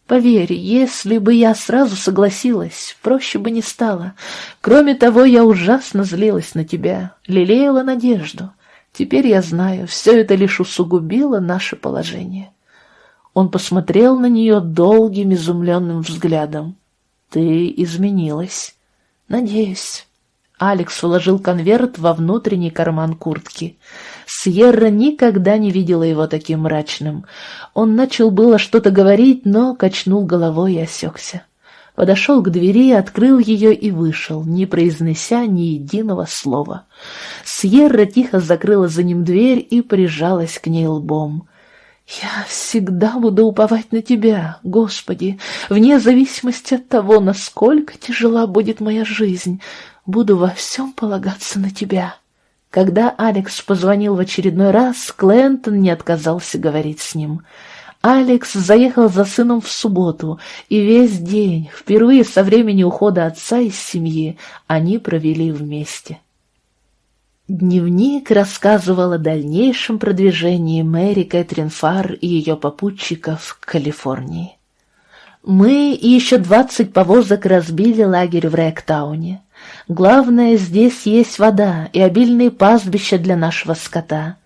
Поверь, если бы я сразу согласилась, проще бы не стало. Кроме того, я ужасно злилась на тебя, лелеяла надежду. Теперь я знаю, все это лишь усугубило наше положение. Он посмотрел на нее долгим изумленным взглядом. Ты изменилась. Надеюсь. Алекс вложил конверт во внутренний карман куртки. Сьерра никогда не видела его таким мрачным. Он начал было что-то говорить, но качнул головой и осекся. Подошел к двери, открыл ее и вышел, не произнеся ни единого слова. Сьерра тихо закрыла за ним дверь и прижалась к ней лбом. «Я всегда буду уповать на Тебя, Господи, вне зависимости от того, насколько тяжела будет моя жизнь», буду во всем полагаться на тебя». Когда Алекс позвонил в очередной раз, Клентон не отказался говорить с ним. Алекс заехал за сыном в субботу, и весь день, впервые со времени ухода отца из семьи, они провели вместе. Дневник рассказывал о дальнейшем продвижении Мэри Кэтрин Фар и ее попутчиков к Калифорнии. Мы и еще двадцать повозок разбили лагерь в Рэктауне. Главное, здесь есть вода и обильные пастбища для нашего скота.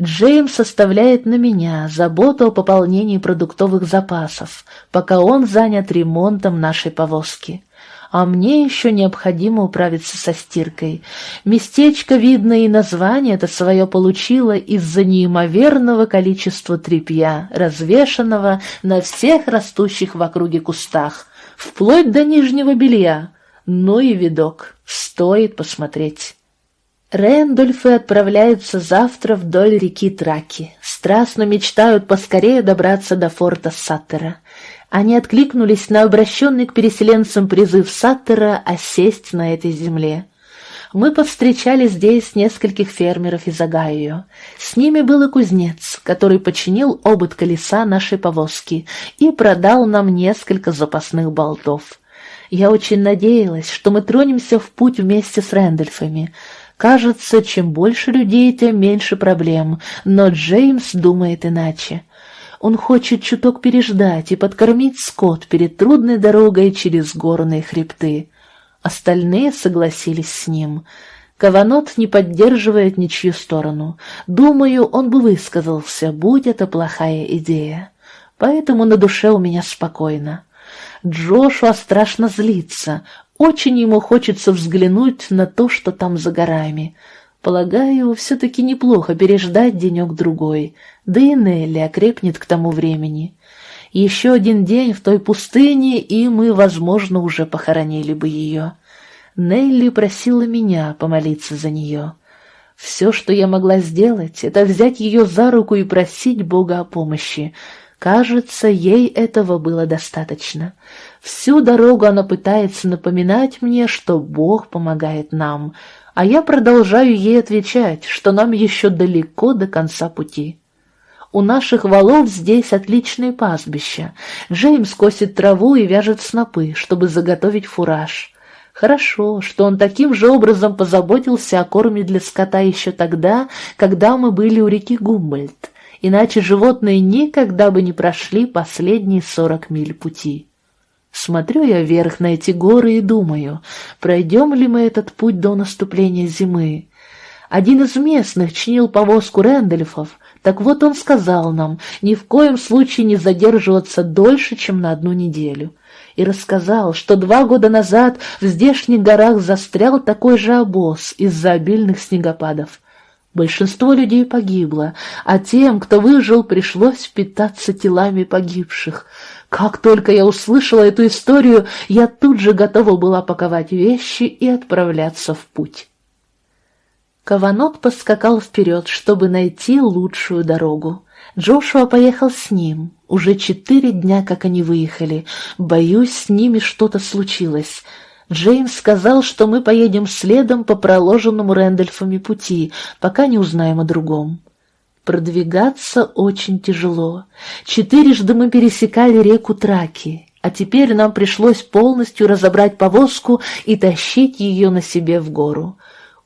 Джеймс составляет на меня заботу о пополнении продуктовых запасов, пока он занят ремонтом нашей повозки. А мне еще необходимо управиться со стиркой. Местечко, видно, и название это свое получило из-за неимоверного количества тряпья, развешанного на всех растущих в округе кустах, вплоть до нижнего белья. Ну и видок, стоит посмотреть. Рэндольфы отправляются завтра вдоль реки Траки, страстно мечтают поскорее добраться до форта Саттера. Они откликнулись на обращенный к переселенцам призыв Саттера осесть на этой земле. Мы повстречали здесь нескольких фермеров из Огайо. С ними был и кузнец, который починил обод колеса нашей повозки и продал нам несколько запасных болтов. Я очень надеялась, что мы тронемся в путь вместе с Рэндольфами. Кажется, чем больше людей, тем меньше проблем, но Джеймс думает иначе. Он хочет чуток переждать и подкормить скот перед трудной дорогой через горные хребты. Остальные согласились с ним. Каванот не поддерживает ничью сторону. Думаю, он бы высказался, будь это плохая идея. Поэтому на душе у меня спокойно. Джошуа страшно злится. Очень ему хочется взглянуть на то, что там за горами. Полагаю, все-таки неплохо переждать денек-другой, да и Нелли окрепнет к тому времени. Еще один день в той пустыне, и мы, возможно, уже похоронили бы ее. Нелли просила меня помолиться за нее. Все, что я могла сделать, это взять ее за руку и просить Бога о помощи, Кажется, ей этого было достаточно. Всю дорогу она пытается напоминать мне, что Бог помогает нам, а я продолжаю ей отвечать, что нам еще далеко до конца пути. У наших валов здесь отличные пастбища. Джеймс косит траву и вяжет снопы, чтобы заготовить фураж. Хорошо, что он таким же образом позаботился о корме для скота еще тогда, когда мы были у реки Гумбольд, иначе животные никогда бы не прошли последние сорок миль пути. Смотрю я вверх на эти горы и думаю, пройдем ли мы этот путь до наступления зимы. Один из местных чинил повозку Рэндольфов, так вот он сказал нам ни в коем случае не задерживаться дольше, чем на одну неделю. И рассказал, что два года назад в здешних горах застрял такой же обоз из-за обильных снегопадов. Большинство людей погибло, а тем, кто выжил, пришлось питаться телами погибших. Как только я услышала эту историю, я тут же готова была паковать вещи и отправляться в путь. Каванот поскакал вперед, чтобы найти лучшую дорогу. Джошуа поехал с ним. Уже четыре дня, как они выехали. Боюсь, с ними что-то случилось. Джеймс сказал, что мы поедем следом по проложенному Рэндольфами пути, пока не узнаем о другом. Продвигаться очень тяжело. Четырежды мы пересекали реку Траки, а теперь нам пришлось полностью разобрать повозку и тащить ее на себе в гору.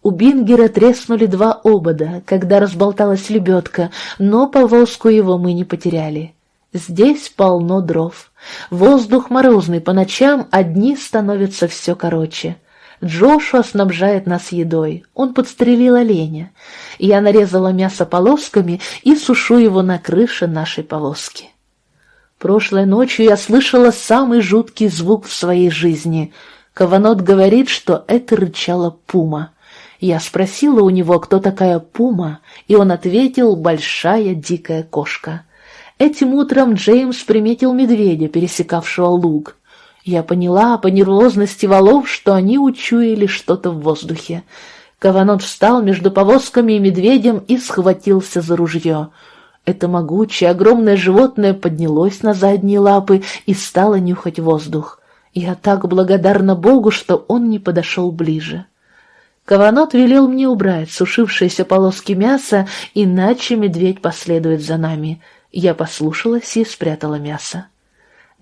У Бингера треснули два обода, когда разболталась лебедка, но повозку его мы не потеряли. Здесь полно дров. Воздух морозный по ночам, одни становятся все короче. Джошуа снабжает нас едой. Он подстрелил оленя. Я нарезала мясо полосками и сушу его на крыше нашей повозки. Прошлой ночью я слышала самый жуткий звук в своей жизни. Каванот говорит, что это рычала пума. Я спросила у него, кто такая пума, и он ответил «большая дикая кошка». Этим утром Джеймс приметил медведя, пересекавшего луг. Я поняла по нервозности валов, что они учуяли что-то в воздухе. Каванот встал между повозками и медведем и схватился за ружье. Это могучее, огромное животное поднялось на задние лапы и стало нюхать воздух. Я так благодарна Богу, что он не подошел ближе. Каванот велел мне убрать сушившиеся полоски мяса, иначе медведь последует за нами. Я послушалась и спрятала мясо.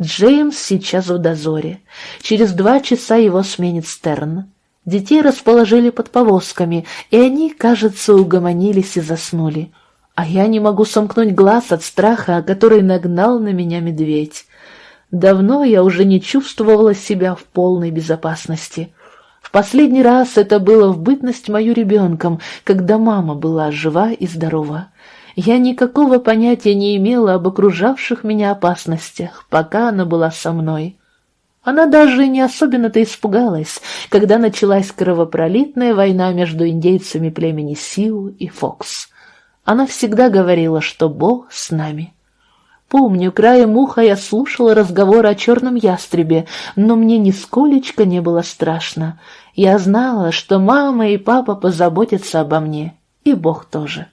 Джеймс сейчас в дозоре. Через два часа его сменит Стерн. Детей расположили под повозками, и они, кажется, угомонились и заснули. А я не могу сомкнуть глаз от страха, который нагнал на меня медведь. Давно я уже не чувствовала себя в полной безопасности — последний раз это было в бытность мою ребенком, когда мама была жива и здорова. Я никакого понятия не имела об окружавших меня опасностях, пока она была со мной. Она даже не особенно-то испугалась, когда началась кровопролитная война между индейцами племени Сиу и Фокс. Она всегда говорила, что Бог с нами. Помню, краем уха я слушала разговор о черном ястребе, но мне нисколечко не было страшно. Я знала, что мама и папа позаботятся обо мне, и Бог тоже.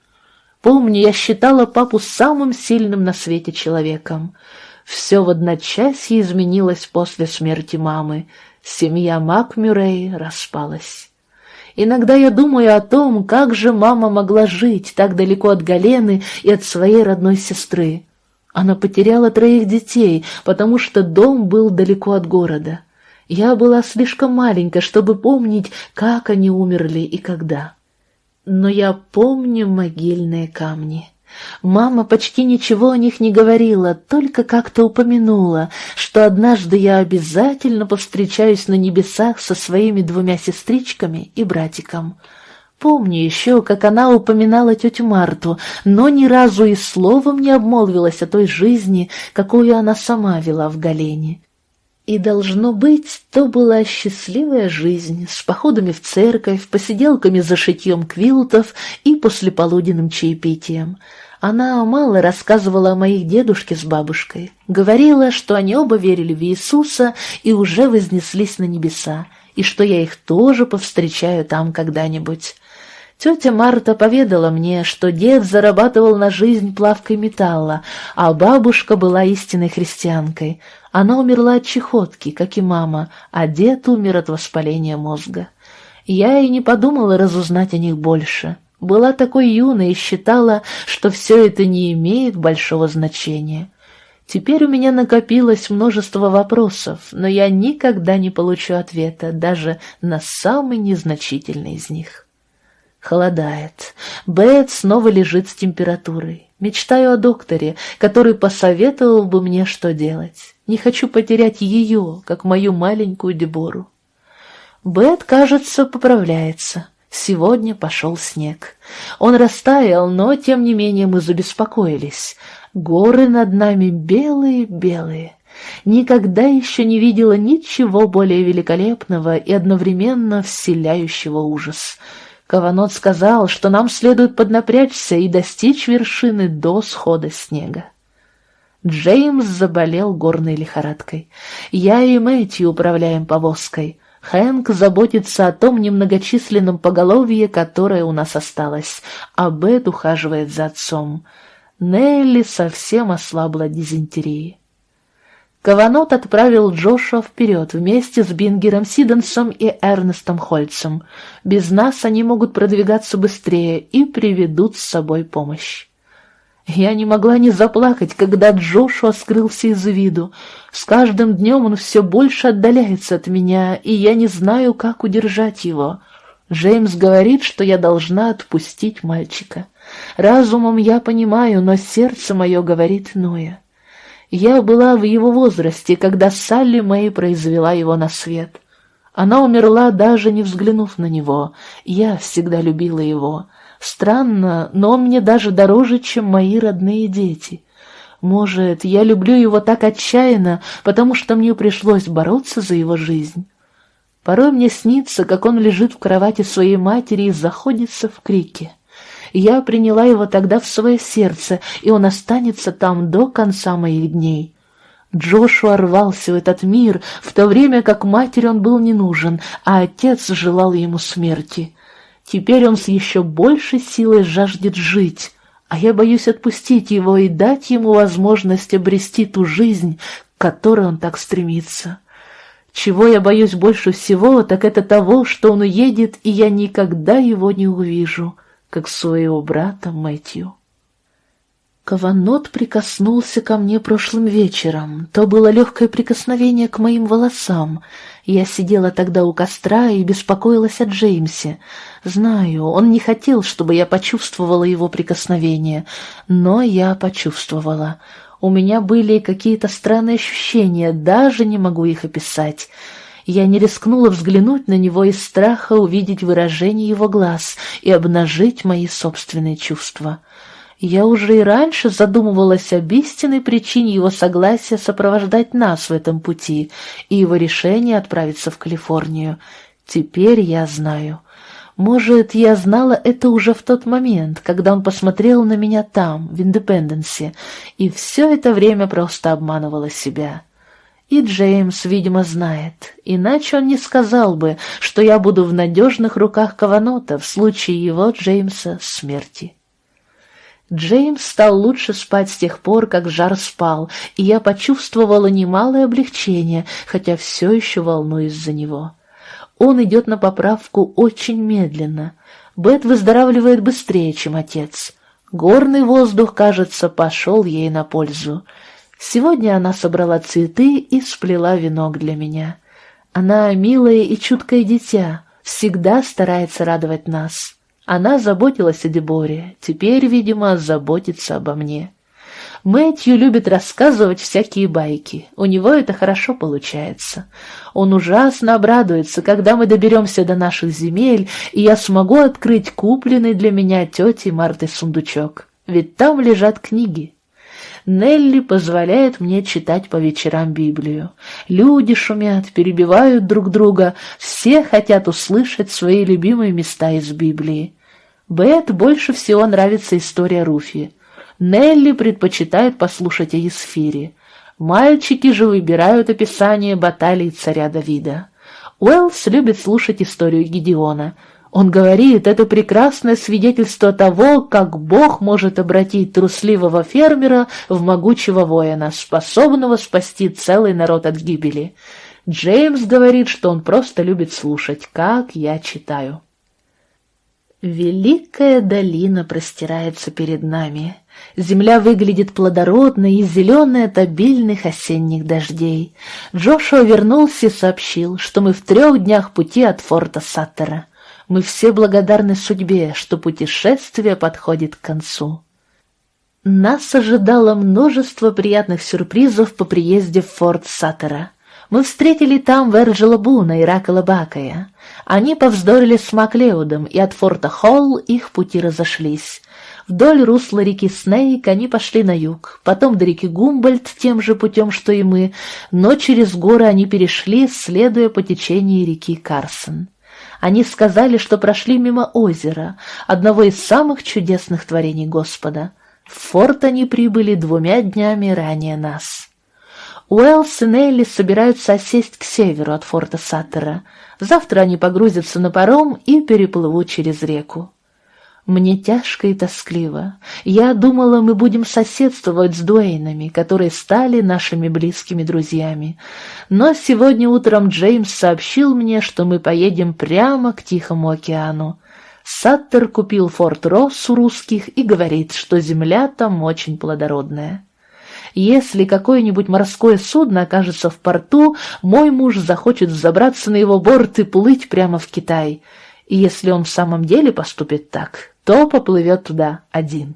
Помню, я считала папу самым сильным на свете человеком. Все в одночасье изменилось после смерти мамы. Семья Макмюррей распалась. Иногда я думаю о том, как же мама могла жить так далеко от Галены и от своей родной сестры. Она потеряла троих детей, потому что дом был далеко от города. Я была слишком маленькая, чтобы помнить, как они умерли и когда. Но я помню могильные камни. Мама почти ничего о них не говорила, только как-то упомянула, что однажды я обязательно повстречаюсь на небесах со своими двумя сестричками и братиком. Помню еще, как она упоминала тетю Марту, но ни разу и словом не обмолвилась о той жизни, какую она сама вела в Галене. И, должно быть, то была счастливая жизнь с походами в церковь, посиделками за шитьем квилтов и послеполуденным чаепитием. Она мало рассказывала о моих дедушке с бабушкой. Говорила, что они оба верили в Иисуса и уже вознеслись на небеса, и что я их тоже повстречаю там когда-нибудь. Тетя Марта поведала мне, что дед зарабатывал на жизнь плавкой металла, а бабушка была истинной христианкой. Она умерла от чехотки, как и мама, а дед умер от воспаления мозга. Я и не подумала разузнать о них больше. была такой юной и считала, что все это не имеет большого значения. Теперь у меня накопилось множество вопросов, но я никогда не получу ответа даже на самый незначительный из них. Холодает. Бет снова лежит с температурой. Мечтаю о докторе, который посоветовал бы мне, что делать. Не хочу потерять ее, как мою маленькую Дебору. Бет, кажется, поправляется. Сегодня пошел снег. Он растаял, но, тем не менее, мы забеспокоились. Горы над нами белые-белые. Никогда еще не видела ничего более великолепного и одновременно вселяющего ужас. Каванот сказал, что нам следует поднапрячься и достичь вершины до схода снега. Джеймс заболел горной лихорадкой. Я и Мэтью управляем повозкой. Хэнк заботится о том немногочисленном поголовье, которое у нас осталось, а Бет ухаживает за отцом. Нелли совсем ослабла дизентерии. Каванот отправил Джошуа вперед вместе с Бингером Сиденсом и Эрнестом Хольцем. Без нас они могут продвигаться быстрее и приведут с собой помощь. Я не могла не заплакать, когда Джошуа скрылся из виду. С каждым днем он все больше отдаляется от меня, и я не знаю, как удержать его. Джеймс говорит, что я должна отпустить мальчика. Разумом я понимаю, но сердце мое говорит иное. Я была в его возрасте, когда Салли Мэй произвела его на свет. Она умерла, даже не взглянув на него. Я всегда любила его. Странно, но он мне даже дороже, чем мои родные дети. Может, я люблю его так отчаянно, потому что мне пришлось бороться за его жизнь. Порой мне снится, как он лежит в кровати своей матери и заходится в крике. Я приняла его тогда в свое сердце, и он останется там до конца моих дней. Джошуа рвался в этот мир, в то время как матери он был не нужен, а отец желал ему смерти. Теперь он с еще большей силой жаждет жить, а я боюсь отпустить его и дать ему возможность обрести ту жизнь, к которой он так стремится. Чего я боюсь больше всего, так это того, что он уедет, и я никогда его не увижу, как своего брата Мэтью. Каванот прикоснулся ко мне прошлым вечером. То было легкое прикосновение к моим волосам. Я сидела тогда у костра и беспокоилась о Джеймсе. Знаю, он не хотел, чтобы я почувствовала его прикосновение, но я почувствовала. У меня были какие-то странные ощущения, даже не могу их описать. Я не рискнула взглянуть на него из страха увидеть выражение его глаз и обнажить мои собственные чувства. Я уже и раньше задумывалась об истинной причине его согласия сопровождать нас в этом пути и его решения отправиться в Калифорнию. Теперь я знаю. Может, я знала это уже в тот момент, когда он посмотрел на меня там, в Индепенденсе, и все это время просто обманывала себя. И Джеймс, видимо, знает, иначе он не сказал бы, что я буду в надежных руках Каванота в случае его, Джеймса, смерти. Джеймс стал лучше спать с тех пор, как Жар спал, и я почувствовала немалое облегчение, хотя все еще волнуюсь за него. Он идет на поправку очень медленно. Бет выздоравливает быстрее, чем отец. Горный воздух, кажется, пошел ей на пользу. Сегодня она собрала цветы и сплела венок для меня. Она милое и чуткое дитя, всегда старается радовать нас. Она заботилась о Деборе, теперь, видимо, заботится обо мне. Мэтью любит рассказывать всякие байки, у него это хорошо получается. Он ужасно обрадуется, когда мы доберемся до наших земель, и я смогу открыть купленный для меня тетей Марты сундучок, ведь там лежат книги. Нелли позволяет мне читать по вечерам Библию. Люди шумят, перебивают друг друга, все хотят услышать свои любимые места из Библии. Бет больше всего нравится история Руфи. Нелли предпочитает послушать о Есфире. Мальчики же выбирают описание баталий царя Давида. Уэллс любит слушать историю Гедеона. Он говорит, это прекрасное свидетельство того, как Бог может обратить трусливого фермера в могучего воина, способного спасти целый народ от гибели. Джеймс говорит, что он просто любит слушать, как я читаю. Великая долина простирается перед нами. Земля выглядит плодородной и зеленой от обильных осенних дождей. Джошуа вернулся и сообщил, что мы в трех днях пути от форта Саттера. Мы все благодарны судьбе, что путешествие подходит к концу. Нас ожидало множество приятных сюрпризов по приезде в форт Саттера. Мы встретили там Верджила Буна и Ракала Бакая. Они повздорили с Маклеудом, и от форта Холл их пути разошлись. Вдоль русла реки Снейк они пошли на юг, потом до реки Гумбольд тем же путем, что и мы, но через горы они перешли, следуя по течению реки Карсон. Они сказали, что прошли мимо озера, одного из самых чудесных творений Господа. В форт они прибыли двумя днями ранее нас. Уэллс и Нелли собираются осесть к северу от форта Саттера. Завтра они погрузятся на паром и переплывут через реку. Мне тяжко и тоскливо. Я думала, мы будем соседствовать с Дуэйнами, которые стали нашими близкими друзьями. Но сегодня утром Джеймс сообщил мне, что мы поедем прямо к Тихому океану. Саттер купил форт Росс у русских и говорит, что земля там очень плодородная. Если какое-нибудь морское судно окажется в порту, мой муж захочет забраться на его борт и плыть прямо в Китай. И если он в самом деле поступит так, то поплывет туда один.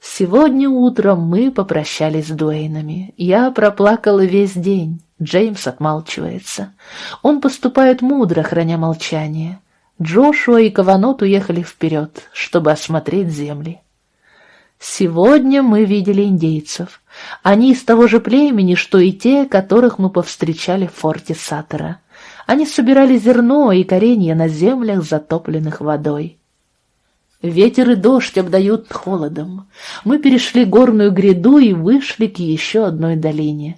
Сегодня утром мы попрощались с Дуэйнами. Я проплакала весь день. Джеймс отмалчивается. Он поступает мудро, храня молчание. Джошуа и Каванот уехали вперед, чтобы осмотреть земли. Сегодня мы видели индейцев. Они из того же племени, что и те, которых мы повстречали в форте Саттера. Они собирали зерно и коренья на землях, затопленных водой. Ветер и дождь обдают холодом. Мы перешли горную гряду и вышли к еще одной долине.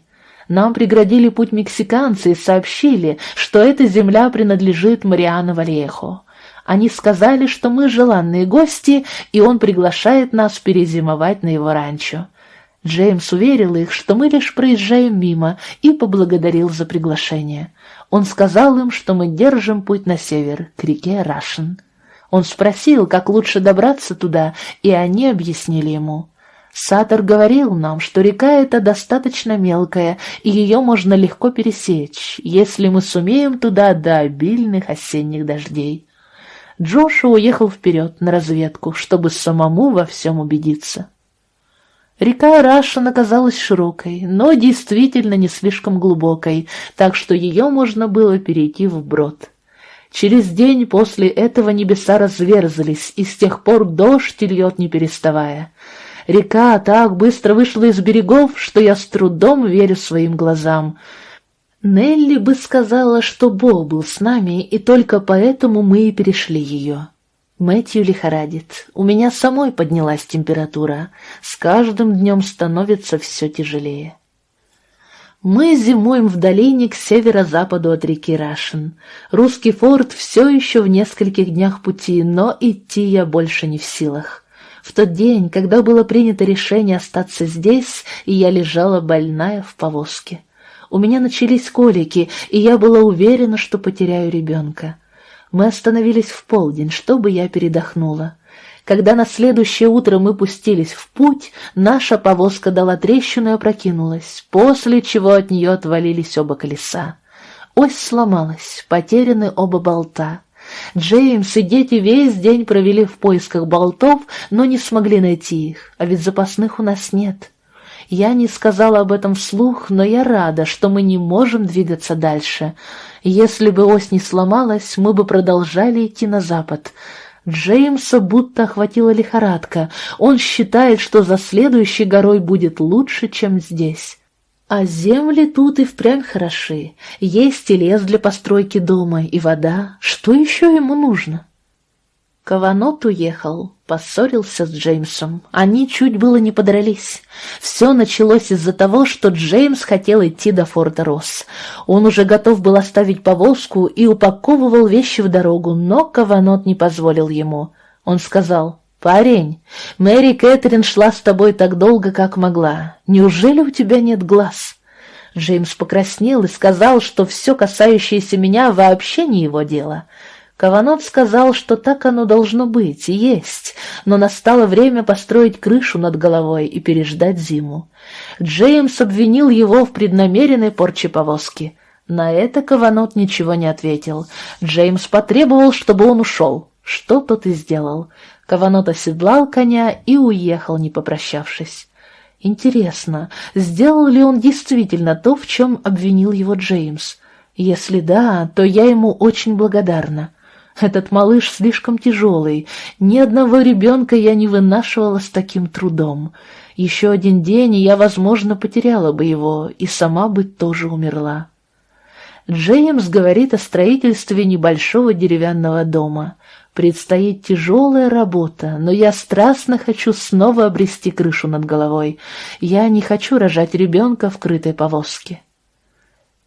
Нам преградили путь мексиканцы и сообщили, что эта земля принадлежит Мариано Вальехо. Они сказали, что мы желанные гости, и он приглашает нас перезимовать на его ранчо. Джеймс уверил их, что мы лишь проезжаем мимо, и поблагодарил за приглашение. Он сказал им, что мы держим путь на север, к реке Рашен. Он спросил, как лучше добраться туда, и они объяснили ему. Сатор говорил нам, что река эта достаточно мелкая, и ее можно легко пересечь, если мы сумеем туда до обильных осенних дождей. Джоша уехал вперед на разведку, чтобы самому во всем убедиться. Река Рашен оказалась широкой, но действительно не слишком глубокой, так что ее можно было перейти вброд. Через день после этого небеса разверзались, и с тех пор дождь льет не переставая. Река так быстро вышла из берегов, что я с трудом верю своим глазам — Нелли бы сказала, что Бог был с нами, и только поэтому мы и перешли ее. Мэтью лихорадит. У меня самой поднялась температура. С каждым днем становится все тяжелее. Мы зимуем в долине к северо-западу от реки Рашен. Русский форт все еще в нескольких днях пути, но идти я больше не в силах. В тот день, когда было принято решение остаться здесь, и я лежала больная в повозке. У меня начались колики, и я была уверена, что потеряю ребенка. Мы остановились в полдень, чтобы я передохнула. Когда на следующее утро мы пустились в путь, наша повозка дала трещину и опрокинулась, после чего от нее отвалились оба колеса. Ось сломалась, потеряны оба болта. Джеймс и дети весь день провели в поисках болтов, но не смогли найти их, а ведь запасных у нас нет. Я не сказала об этом вслух, но я рада, что мы не можем двигаться дальше. Если бы ось не сломалась, мы бы продолжали идти на запад. Джеймса будто охватила лихорадка. Он считает, что за следующей горой будет лучше, чем здесь. А земли тут и впрямь хороши. Есть и лес для постройки дома, и вода. Что еще ему нужно? Каванот уехал, поссорился с Джеймсом. Они чуть было не подрались. Все началось из-за того, что Джеймс хотел идти до форта Росс. Он уже готов был оставить повозку и упаковывал вещи в дорогу, но Каванот не позволил ему. Он сказал, «Парень, Мэри Кэтрин шла с тобой так долго, как могла. Неужели у тебя нет глаз?» Джеймс покраснел и сказал, что все касающееся меня вообще не его дело — Каванот сказал, что так оно должно быть и есть, но настало время построить крышу над головой и переждать зиму. Джеймс обвинил его в преднамеренной порче повозки. На это Каванот ничего не ответил. Джеймс потребовал, чтобы он ушел. Что тот и сделал. Каванот оседлал коня и уехал, не попрощавшись. Интересно, сделал ли он действительно то, в чем обвинил его Джеймс? Если да, то я ему очень благодарна. Этот малыш слишком тяжелый. Ни одного ребенка я не вынашивала с таким трудом. Еще один день, и я, возможно, потеряла бы его, и сама бы тоже умерла. Джеймс говорит о строительстве небольшого деревянного дома. Предстоит тяжелая работа, но я страстно хочу снова обрести крышу над головой. Я не хочу рожать ребенка в крытой повозке.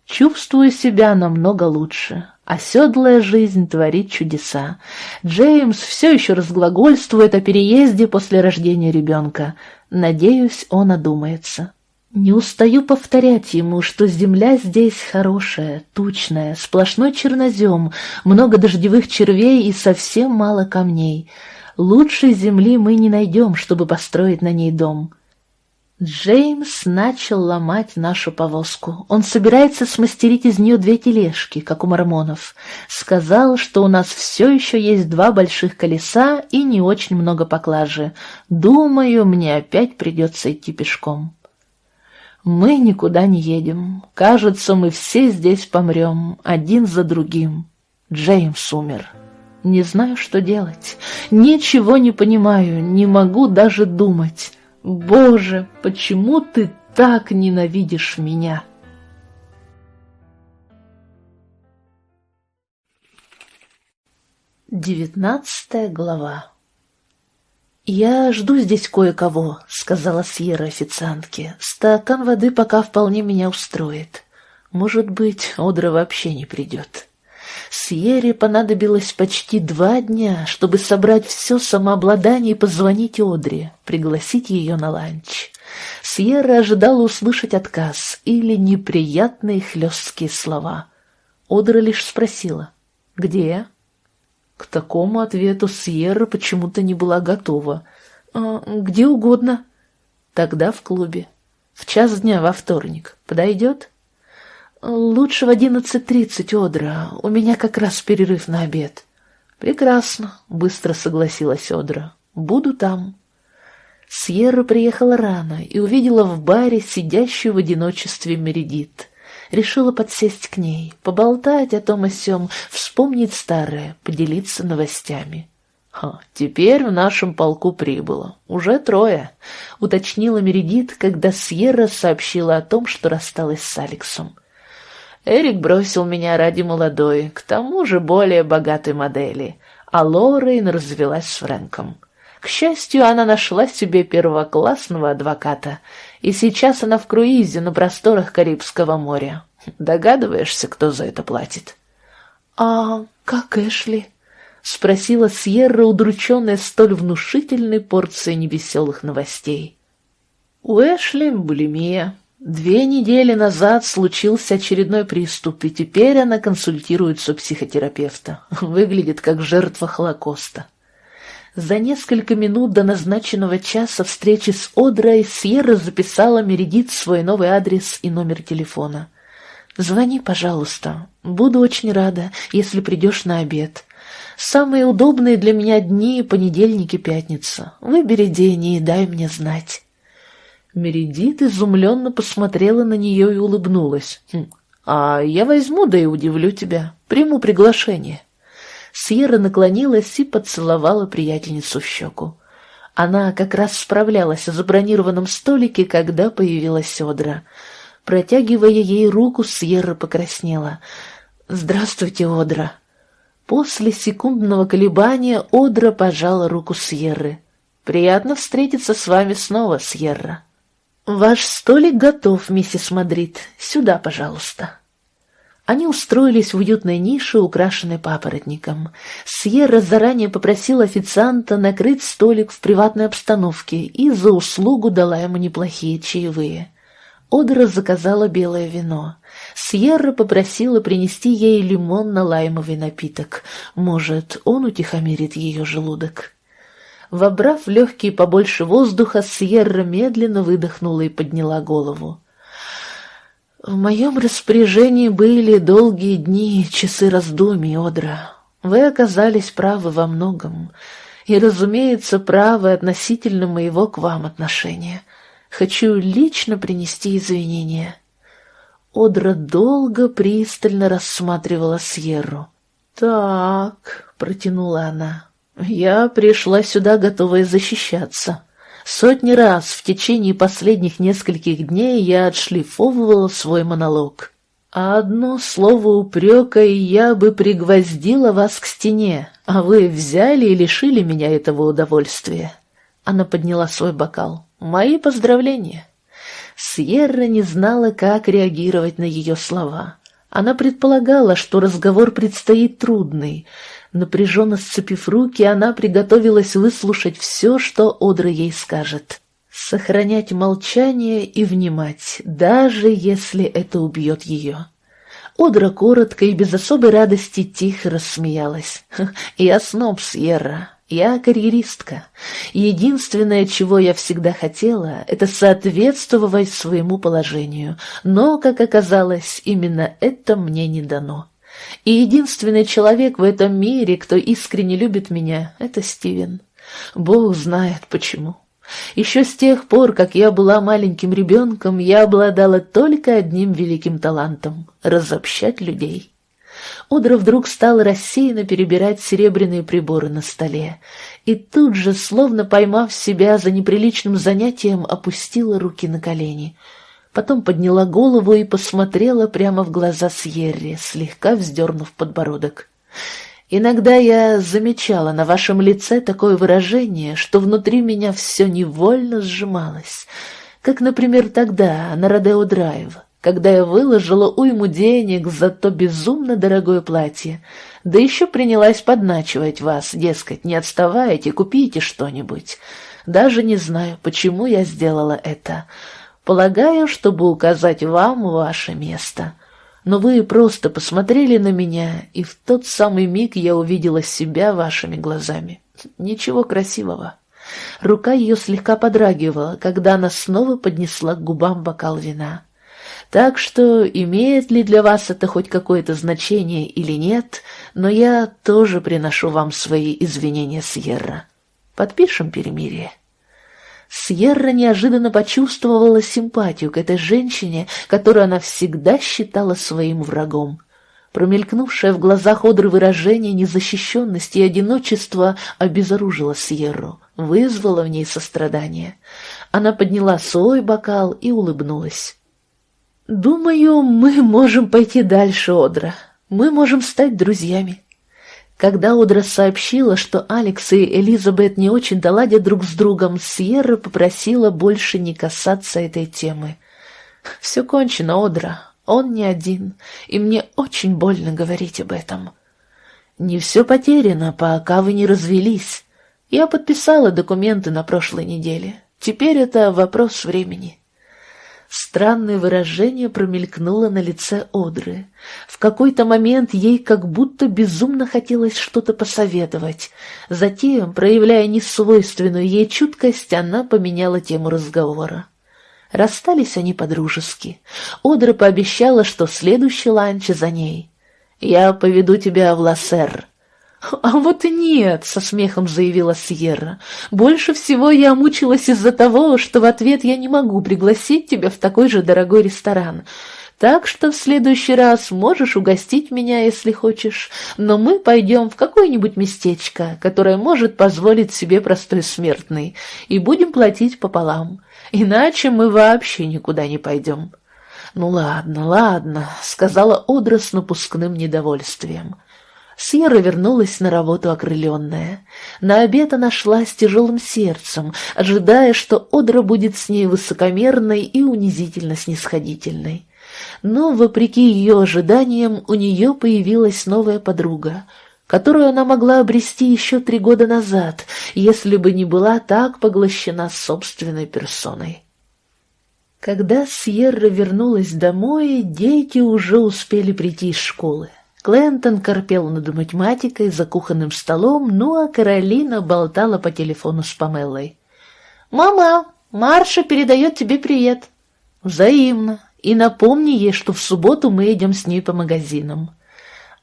Чувствую себя намного лучше. Оседлая жизнь творит чудеса. Джеймс все еще разглагольствует о переезде после рождения ребенка. Надеюсь, он одумается. Не устаю повторять ему, что земля здесь хорошая, тучная, сплошной чернозем, много дождевых червей и совсем мало камней. Лучшей земли мы не найдем, чтобы построить на ней дом. Джеймс начал ломать нашу повозку. Он собирается смастерить из нее две тележки, как у мормонов. Сказал, что у нас все еще есть два больших колеса и не очень много поклажи. Думаю, мне опять придется идти пешком. Мы никуда не едем. Кажется, мы все здесь помрем, один за другим. Джеймс умер. Не знаю, что делать. Ничего не понимаю, не могу даже думать. Боже, почему ты так ненавидишь меня? Девятнадцатая глава «Я жду здесь кое-кого», — сказала Сьерра официантке. «Стакан воды пока вполне меня устроит. Может быть, Одра вообще не придет». Сьере понадобилось почти два дня, чтобы собрать все самообладание и позвонить Одре, пригласить ее на ланч. Сьерра ожидала услышать отказ или неприятные хлесткие слова. Одра лишь спросила «Где?». К такому ответу Сьерра почему-то не была готова. «А, «Где угодно». «Тогда в клубе. В час дня во вторник. Подойдет?» «Лучше в одиннадцать тридцать, Одра. У меня как раз перерыв на обед». «Прекрасно», — быстро согласилась Одра. «Буду там». Сьерра приехала рано и увидела в баре сидящую в одиночестве Мередит. Решила подсесть к ней, поболтать о том и сём, вспомнить старое, поделиться новостями. «Ха, теперь в нашем полку прибыло. Уже трое», — уточнила Мередит, когда Сьерра сообщила о том, что рассталась с Алексом. Эрик бросил меня ради молодой, к тому же более богатой модели, а Лорейн развелась с Фрэнком. К счастью, она нашла себе первоклассного адвоката, и сейчас она в круизе на просторах Карибского моря. Догадываешься, кто за это платит? — А как Эшли? — спросила Сьерра, удрученная столь внушительной порцией невеселых новостей. — У Эшли булимия, Две недели назад случился очередной приступ, и теперь она консультируется у психотерапевта. Выглядит как жертва Холокоста. За несколько минут до назначенного часа встречи с Одрой Сьерра записала Мередит свой новый адрес и номер телефона. «Звони, пожалуйста. Буду очень рада, если придешь на обед. Самые удобные для меня дни — понедельник и пятница. Выбери день и дай мне знать». Мередит изумленно посмотрела на нее и улыбнулась. «Хм, «А я возьму, да и удивлю тебя. Приму приглашение». Сьерра наклонилась и поцеловала приятельницу в щеку. Она как раз справлялась о забронированном столике, когда появилась Одра. Протягивая ей руку, Сьерра покраснела. «Здравствуйте, Одра». После секундного колебания Одра пожала руку Сьерры. «Приятно встретиться с вами снова, Сьерра». «Ваш столик готов, миссис Мадрид. Сюда, пожалуйста». Они устроились в уютной нише, украшенной папоротником. Сьерра заранее попросила официанта накрыть столик в приватной обстановке и за услугу дала ему неплохие чаевые. Одра заказала белое вино. Сьерра попросила принести ей лимонно-лаймовый напиток. Может, он утихомирит ее желудок. Вобрав в легкие побольше воздуха, Сьерра медленно выдохнула и подняла голову. В моем распоряжении были долгие дни, часы раздумий, Одра. Вы оказались правы во многом. И, разумеется, правы относительно моего к вам отношения. Хочу лично принести извинения. Одра долго пристально рассматривала Сьерру. «Так», — протянула она, — «я пришла сюда, готовая защищаться. Сотни раз в течение последних нескольких дней я отшлифовывала свой монолог. А одно слово упрека, и я бы пригвоздила вас к стене, а вы взяли и лишили меня этого удовольствия. Она подняла свой бокал. Мои поздравления. Сьерра не знала, как реагировать на ее слова. Она предполагала, что разговор предстоит трудный, Напряженно сцепив руки, она приготовилась выслушать все, что Одра ей скажет. Сохранять молчание и внимать, даже если это убьет ее. Одра коротко и без особой радости тихо рассмеялась. [laughs] «Я сноб, Сьерра, я карьеристка. Единственное, чего я всегда хотела, это соответствовать своему положению, но, как оказалось, именно это мне не дано». И единственный человек в этом мире, кто искренне любит меня, — это Стивен. Бог знает почему. Еще с тех пор, как я была маленьким ребенком, я обладала только одним великим талантом — разобщать людей. Одра вдруг стала рассеянно перебирать серебряные приборы на столе, и тут же, словно поймав себя за неприличным занятием, опустила руки на колени — потом подняла голову и посмотрела прямо в глаза Сьерри, слегка вздернув подбородок. «Иногда я замечала на вашем лице такое выражение, что внутри меня все невольно сжималось, как, например, тогда на Родео Драйв, когда я выложила уйму денег за то безумно дорогое платье, да еще принялась подначивать вас, дескать, не отставайте, купите что-нибудь. Даже не знаю, почему я сделала это» полагаю, чтобы указать вам ваше место. Но вы просто посмотрели на меня, и в тот самый миг я увидела себя вашими глазами. Ничего красивого. Рука ее слегка подрагивала, когда она снова поднесла к губам бокал вина. Так что, имеет ли для вас это хоть какое-то значение или нет, но я тоже приношу вам свои извинения, Сьерра. Подпишем перемирие. Сьерра неожиданно почувствовала симпатию к этой женщине, которую она всегда считала своим врагом. Промелькнувшее в глазах Одры выражение незащищенности и одиночества обезоружило Сьерру, вызвало в ней сострадание. Она подняла свой бокал и улыбнулась. «Думаю, мы можем пойти дальше, Одра. Мы можем стать друзьями». Когда Одра сообщила, что Алекс и Элизабет не очень доладят друг с другом, Сьерра попросила больше не касаться этой темы. «Все кончено, Одра. Он не один, и мне очень больно говорить об этом». «Не все потеряно, пока вы не развелись. Я подписала документы на прошлой неделе. Теперь это вопрос времени». Странное выражение промелькнуло на лице Одры. В какой-то момент ей как будто безумно хотелось что-то посоветовать. Затем, проявляя несвойственную ей чуткость, она поменяла тему разговора. Расстались они по-дружески. Одра пообещала, что следующий ланч за ней. «Я поведу тебя в Лассер», [laughs] «А вот и нет», — со смехом заявила Сьерра. «Больше всего я мучилась из-за того, что в ответ я не могу пригласить тебя в такой же дорогой ресторан. Так что в следующий раз можешь угостить меня, если хочешь, но мы пойдем в какое-нибудь местечко, которое может позволить себе простой смертный, и будем платить пополам. Иначе мы вообще никуда не пойдем». «Ну ладно, ладно», — сказала Одра с напускным недовольствием. Сьерра вернулась на работу окрыленная. На обед она шла с тяжелым сердцем, ожидая, что Одра будет с ней высокомерной и унизительно снисходительной. Но, вопреки ее ожиданиям, у нее появилась новая подруга, которую она могла обрести еще три года назад, если бы не была так поглощена собственной персоной. Когда Сьерра вернулась домой, дети уже успели прийти из школы. Клентон корпел над математикой за кухонным столом, ну а Каролина болтала по телефону с Памелой. «Мама, Марша передает тебе привет». «Взаимно. И напомни ей, что в субботу мы идем с ней по магазинам».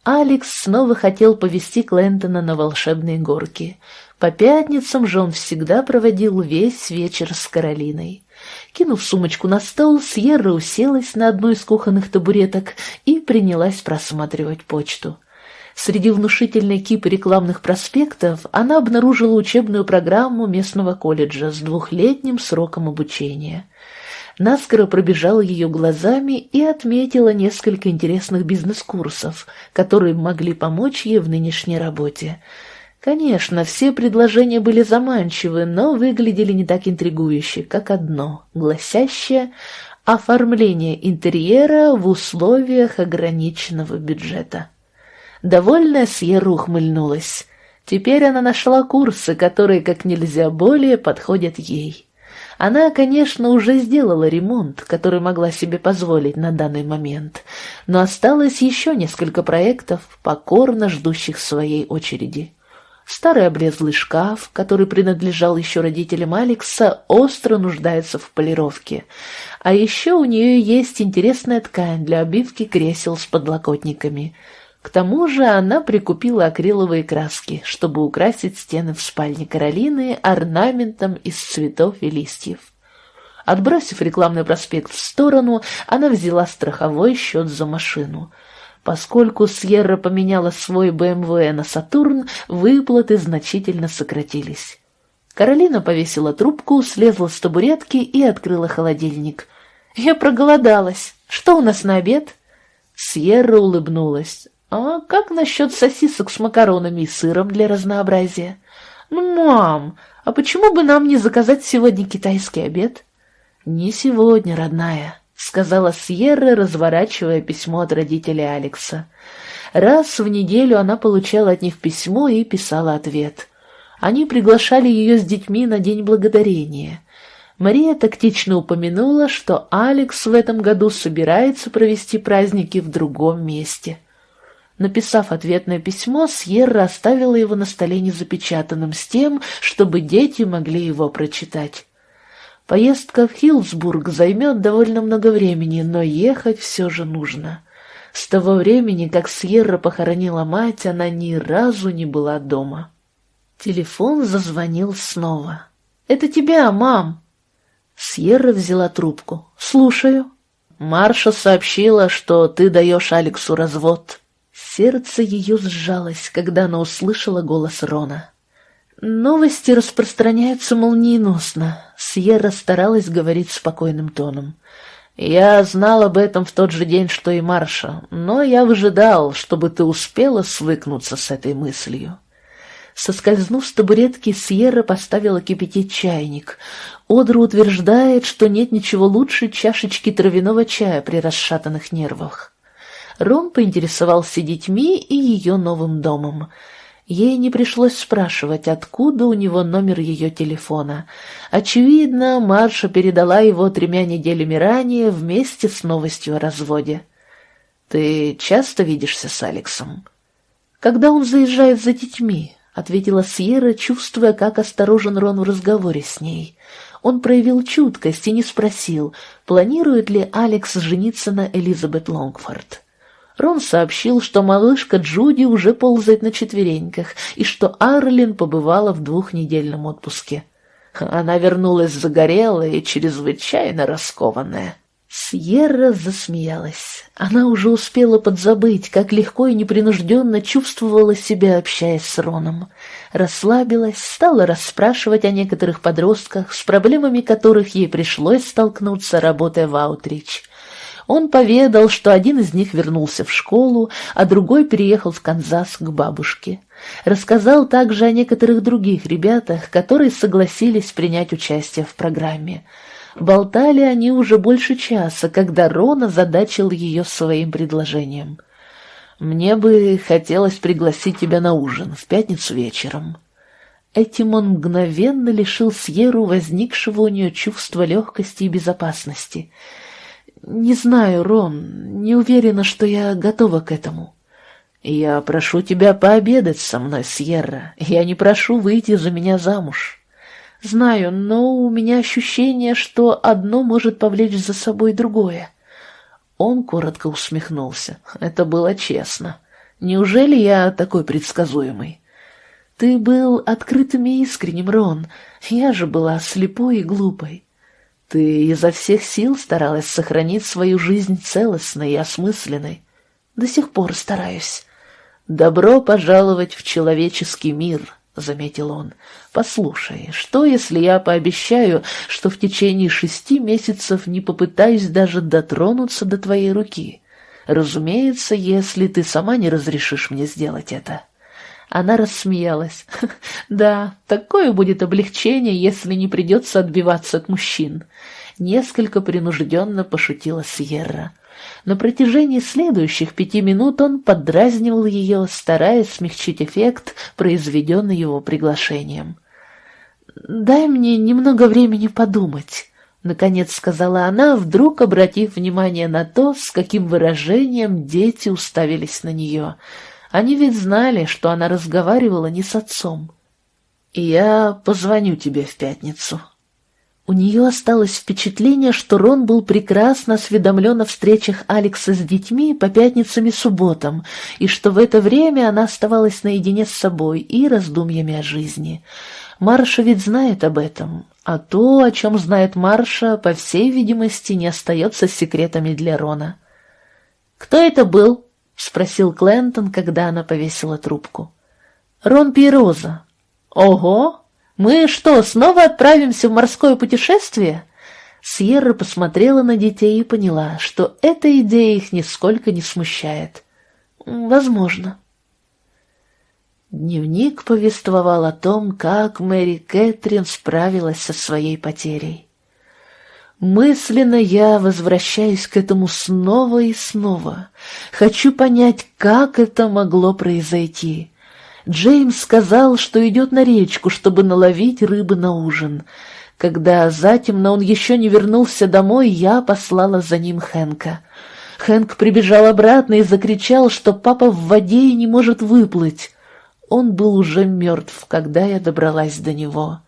Алекс снова хотел повести Клентона на волшебные горки. По пятницам же он всегда проводил весь вечер с Каролиной. Кинув сумочку на стол, Сьерра уселась на одну из кухонных табуреток и принялась просматривать почту. Среди внушительной кипы рекламных проспектов она обнаружила учебную программу местного колледжа с двухлетним сроком обучения. Наскоро пробежала ее глазами и отметила несколько интересных бизнес-курсов, которые могли помочь ей в нынешней работе – Конечно, все предложения были заманчивы, но выглядели не так интригующе, как одно, гласящее «Оформление интерьера в условиях ограниченного бюджета». Довольная Сьерра ухмыльнулась. Теперь она нашла курсы, которые как нельзя более подходят ей. Она, конечно, уже сделала ремонт, который могла себе позволить на данный момент, но осталось еще несколько проектов, покорно ждущих своей очереди. Старый облезлый шкаф, который принадлежал еще родителям Алекса, остро нуждается в полировке. А еще у нее есть интересная ткань для обивки кресел с подлокотниками. К тому же она прикупила акриловые краски, чтобы украсить стены в спальне Каролины орнаментом из цветов и листьев. Отбросив рекламный проспект в сторону, она взяла страховой счет за машину — Поскольку Сьерра поменяла свой БМВ на Сатурн, выплаты значительно сократились. Каролина повесила трубку, слезла с табуретки и открыла холодильник. «Я проголодалась. Что у нас на обед?» Сьерра улыбнулась. «А как насчет сосисок с макаронами и сыром для разнообразия?» «Ну, мам, а почему бы нам не заказать сегодня китайский обед?» «Не сегодня, родная. — сказала Сьерра, разворачивая письмо от родителей Алекса. Раз в неделю она получала от них письмо и писала ответ. Они приглашали ее с детьми на День Благодарения. Мария тактично упомянула, что Алекс в этом году собирается провести праздники в другом месте. Написав ответное письмо, Сьерра оставила его на столе незапечатанным с тем, чтобы дети могли его прочитать. Поездка в Хилсбург займет довольно много времени, но ехать все же нужно. С того времени, как Сьерра похоронила мать, она ни разу не была дома. Телефон зазвонил снова. «Это тебя, мам!» Сьерра взяла трубку. «Слушаю». Марша сообщила, что ты даешь Алексу развод. Сердце ее сжалось, когда она услышала голос Рона. Новости распространяются молниеносно. Сьерра старалась говорить спокойным тоном. «Я знал об этом в тот же день, что и Марша, но я выжидал, чтобы ты успела свыкнуться с этой мыслью». Соскользнув с табуретки, Сьерра поставила кипятить чайник. Одра утверждает, что нет ничего лучше чашечки травяного чая при расшатанных нервах. Рон поинтересовался детьми и ее новым домом — Ей не пришлось спрашивать, откуда у него номер ее телефона. Очевидно, Марша передала его тремя неделями ранее вместе с новостью о разводе. «Ты часто видишься с Алексом?» «Когда он заезжает за детьми», — ответила Сьерра, чувствуя, как осторожен Рон в разговоре с ней. Он проявил чуткость и не спросил, планирует ли Алекс жениться на Элизабет Лонгфорд. Рон сообщил, что малышка Джуди уже ползает на четвереньках и что Арлин побывала в двухнедельном отпуске. Она вернулась загорелая и чрезвычайно раскованная. Сьерра засмеялась. Она уже успела подзабыть, как легко и непринужденно чувствовала себя, общаясь с Роном. Расслабилась, стала расспрашивать о некоторых подростках, с проблемами которых ей пришлось столкнуться, работая в Аутрич. Он поведал, что один из них вернулся в школу, а другой переехал в Канзас к бабушке. Рассказал также о некоторых других ребятах, которые согласились принять участие в программе. Болтали они уже больше часа, когда Рона задачил ее своим предложением. «Мне бы хотелось пригласить тебя на ужин в пятницу вечером». Этим он мгновенно лишил Сьеру возникшего у нее чувства легкости и безопасности. «Не знаю, Рон, не уверена, что я готова к этому». «Я прошу тебя пообедать со мной, Сьерра. Я не прошу выйти за меня замуж». «Знаю, но у меня ощущение, что одно может повлечь за собой другое». Он коротко усмехнулся. «Это было честно. Неужели я такой предсказуемый?» Ты был открытым и искренним, Рон. Я же была слепой и глупой. Ты изо всех сил старалась сохранить свою жизнь целостной и осмысленной. До сих пор стараюсь. Добро пожаловать в человеческий мир, — заметил он. Послушай, что, если я пообещаю, что в течение шести месяцев не попытаюсь даже дотронуться до твоей руки? Разумеется, если ты сама не разрешишь мне сделать это. — она рассмеялась. [laughs] «Да, такое будет облегчение, если не придется отбиваться от мужчин». Несколько принужденно пошутила Сьерра. На протяжении следующих пяти минут он поддразнивал ее, стараясь смягчить эффект, произведенный его приглашением. «Дай мне немного времени подумать», — наконец сказала она, вдруг обратив внимание на то, с каким выражением дети уставились на нее — они ведь знали, что она разговаривала не с отцом. «Я позвоню тебе в пятницу». У нее осталось впечатление, что Рон был прекрасно осведомлен о встречах Алекса с детьми по пятницам и субботам, и что в это время она оставалась наедине с собой и раздумьями о жизни. Марша ведь знает об этом, а то, о чем знает Марша, по всей видимости, не остается секретами для Рона. «Кто это был?» — спросил Клентон, когда она повесила трубку. «Рон Пироза». «Ого! Мы что, снова отправимся в морское путешествие?» Сьерра посмотрела на детей и поняла, что эта идея их нисколько не смущает. «Возможно». Дневник повествовал о том, как Мэри Кэтрин справилась со своей потерей. Мысленно я возвращаюсь к этому снова и снова. Хочу понять, как это могло произойти. Джеймс сказал, что идет на речку, чтобы наловить рыбы на ужин. Когда затемно он еще не вернулся домой, я послала за ним Хэнка. Хэнк прибежал обратно и закричал, что папа в воде и не может выплыть. Он был уже мертв, когда я добралась до него.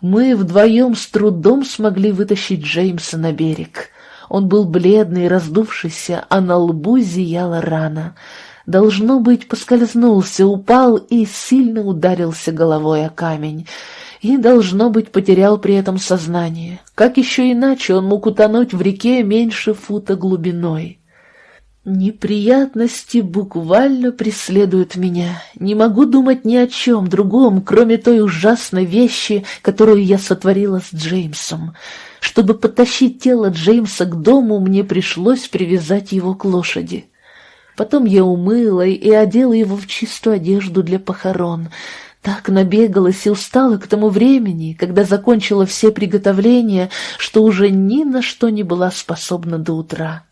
Мы вдвоем с трудом смогли вытащить Джеймса на берег. Он был бледный, раздувшийся, а на лбу зияла рана. Должно быть, поскользнулся, упал и сильно ударился головой о камень. И, должно быть, потерял при этом сознание. Как еще иначе он мог утонуть в реке меньше фута глубиной? Неприятности буквально преследуют меня. Не могу думать ни о чем другом, кроме той ужасной вещи, которую я сотворила с Джеймсом. Чтобы потащить тело Джеймса к дому, мне пришлось привязать его к лошади. Потом я умыла и одела его в чистую одежду для похорон. Так набегалась и устала к тому времени, когда закончила все приготовления, что уже ни на что не была способна до утра.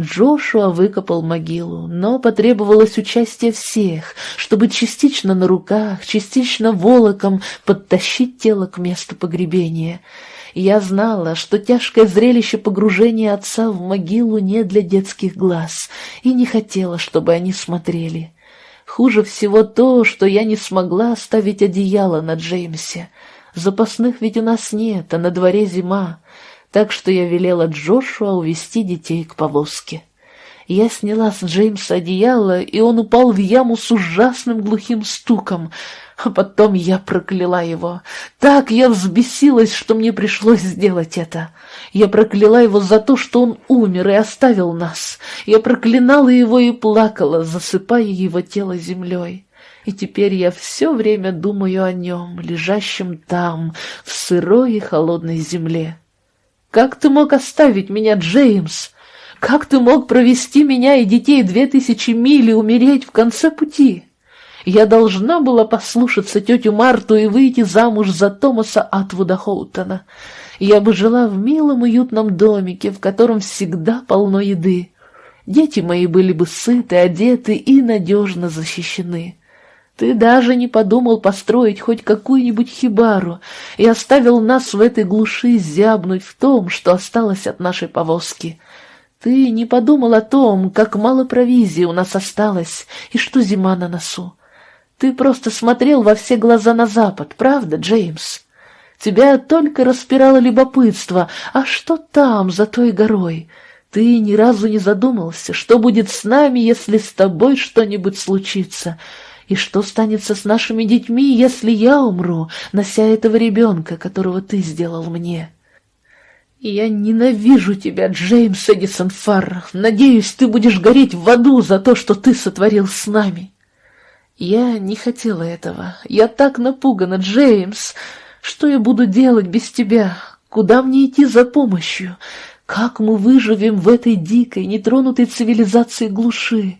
Джошуа выкопал могилу, но потребовалось участие всех, чтобы частично на руках, частично волоком подтащить тело к месту погребения. Я знала, что тяжкое зрелище погружения отца в могилу не для детских глаз, и не хотела, чтобы они смотрели. Хуже всего то, что я не смогла оставить одеяло на Джеймсе. Запасных ведь у нас нет, а на дворе зима так что я велела Джошуа увести детей к повозке. Я сняла с Джеймса одеяло, и он упал в яму с ужасным глухим стуком, а потом я прокляла его. Так я взбесилась, что мне пришлось сделать это. Я прокляла его за то, что он умер и оставил нас. Я проклинала его и плакала, засыпая его тело землей. И теперь я все время думаю о нем, лежащем там, в сырой и холодной земле. Как ты мог оставить меня, Джеймс? Как ты мог провести меня и детей две тысячи миль и умереть в конце пути? Я должна была послушаться тетю Марту и выйти замуж за Томаса Атвуда Хоутона. Я бы жила в милом уютном домике, в котором всегда полно еды. Дети мои были бы сыты, одеты и надежно защищены. Ты даже не подумал построить хоть какую-нибудь хибару и оставил нас в этой глуши зябнуть в том, что осталось от нашей повозки. Ты не подумал о том, как мало провизии у нас осталось и что зима на носу. Ты просто смотрел во все глаза на запад, правда, Джеймс? Тебя только распирало любопытство, а что там, за той горой? Ты ни разу не задумался, что будет с нами, если с тобой что-нибудь случится, и что станется с нашими детьми, если я умру, нося этого ребенка, которого ты сделал мне. Я ненавижу тебя, Джеймс Эдисон Фарр. Надеюсь, ты будешь гореть в аду за то, что ты сотворил с нами. Я не хотела этого. Я так напугана, Джеймс. Что я буду делать без тебя? Куда мне идти за помощью? Как мы выживем в этой дикой, нетронутой цивилизации глуши?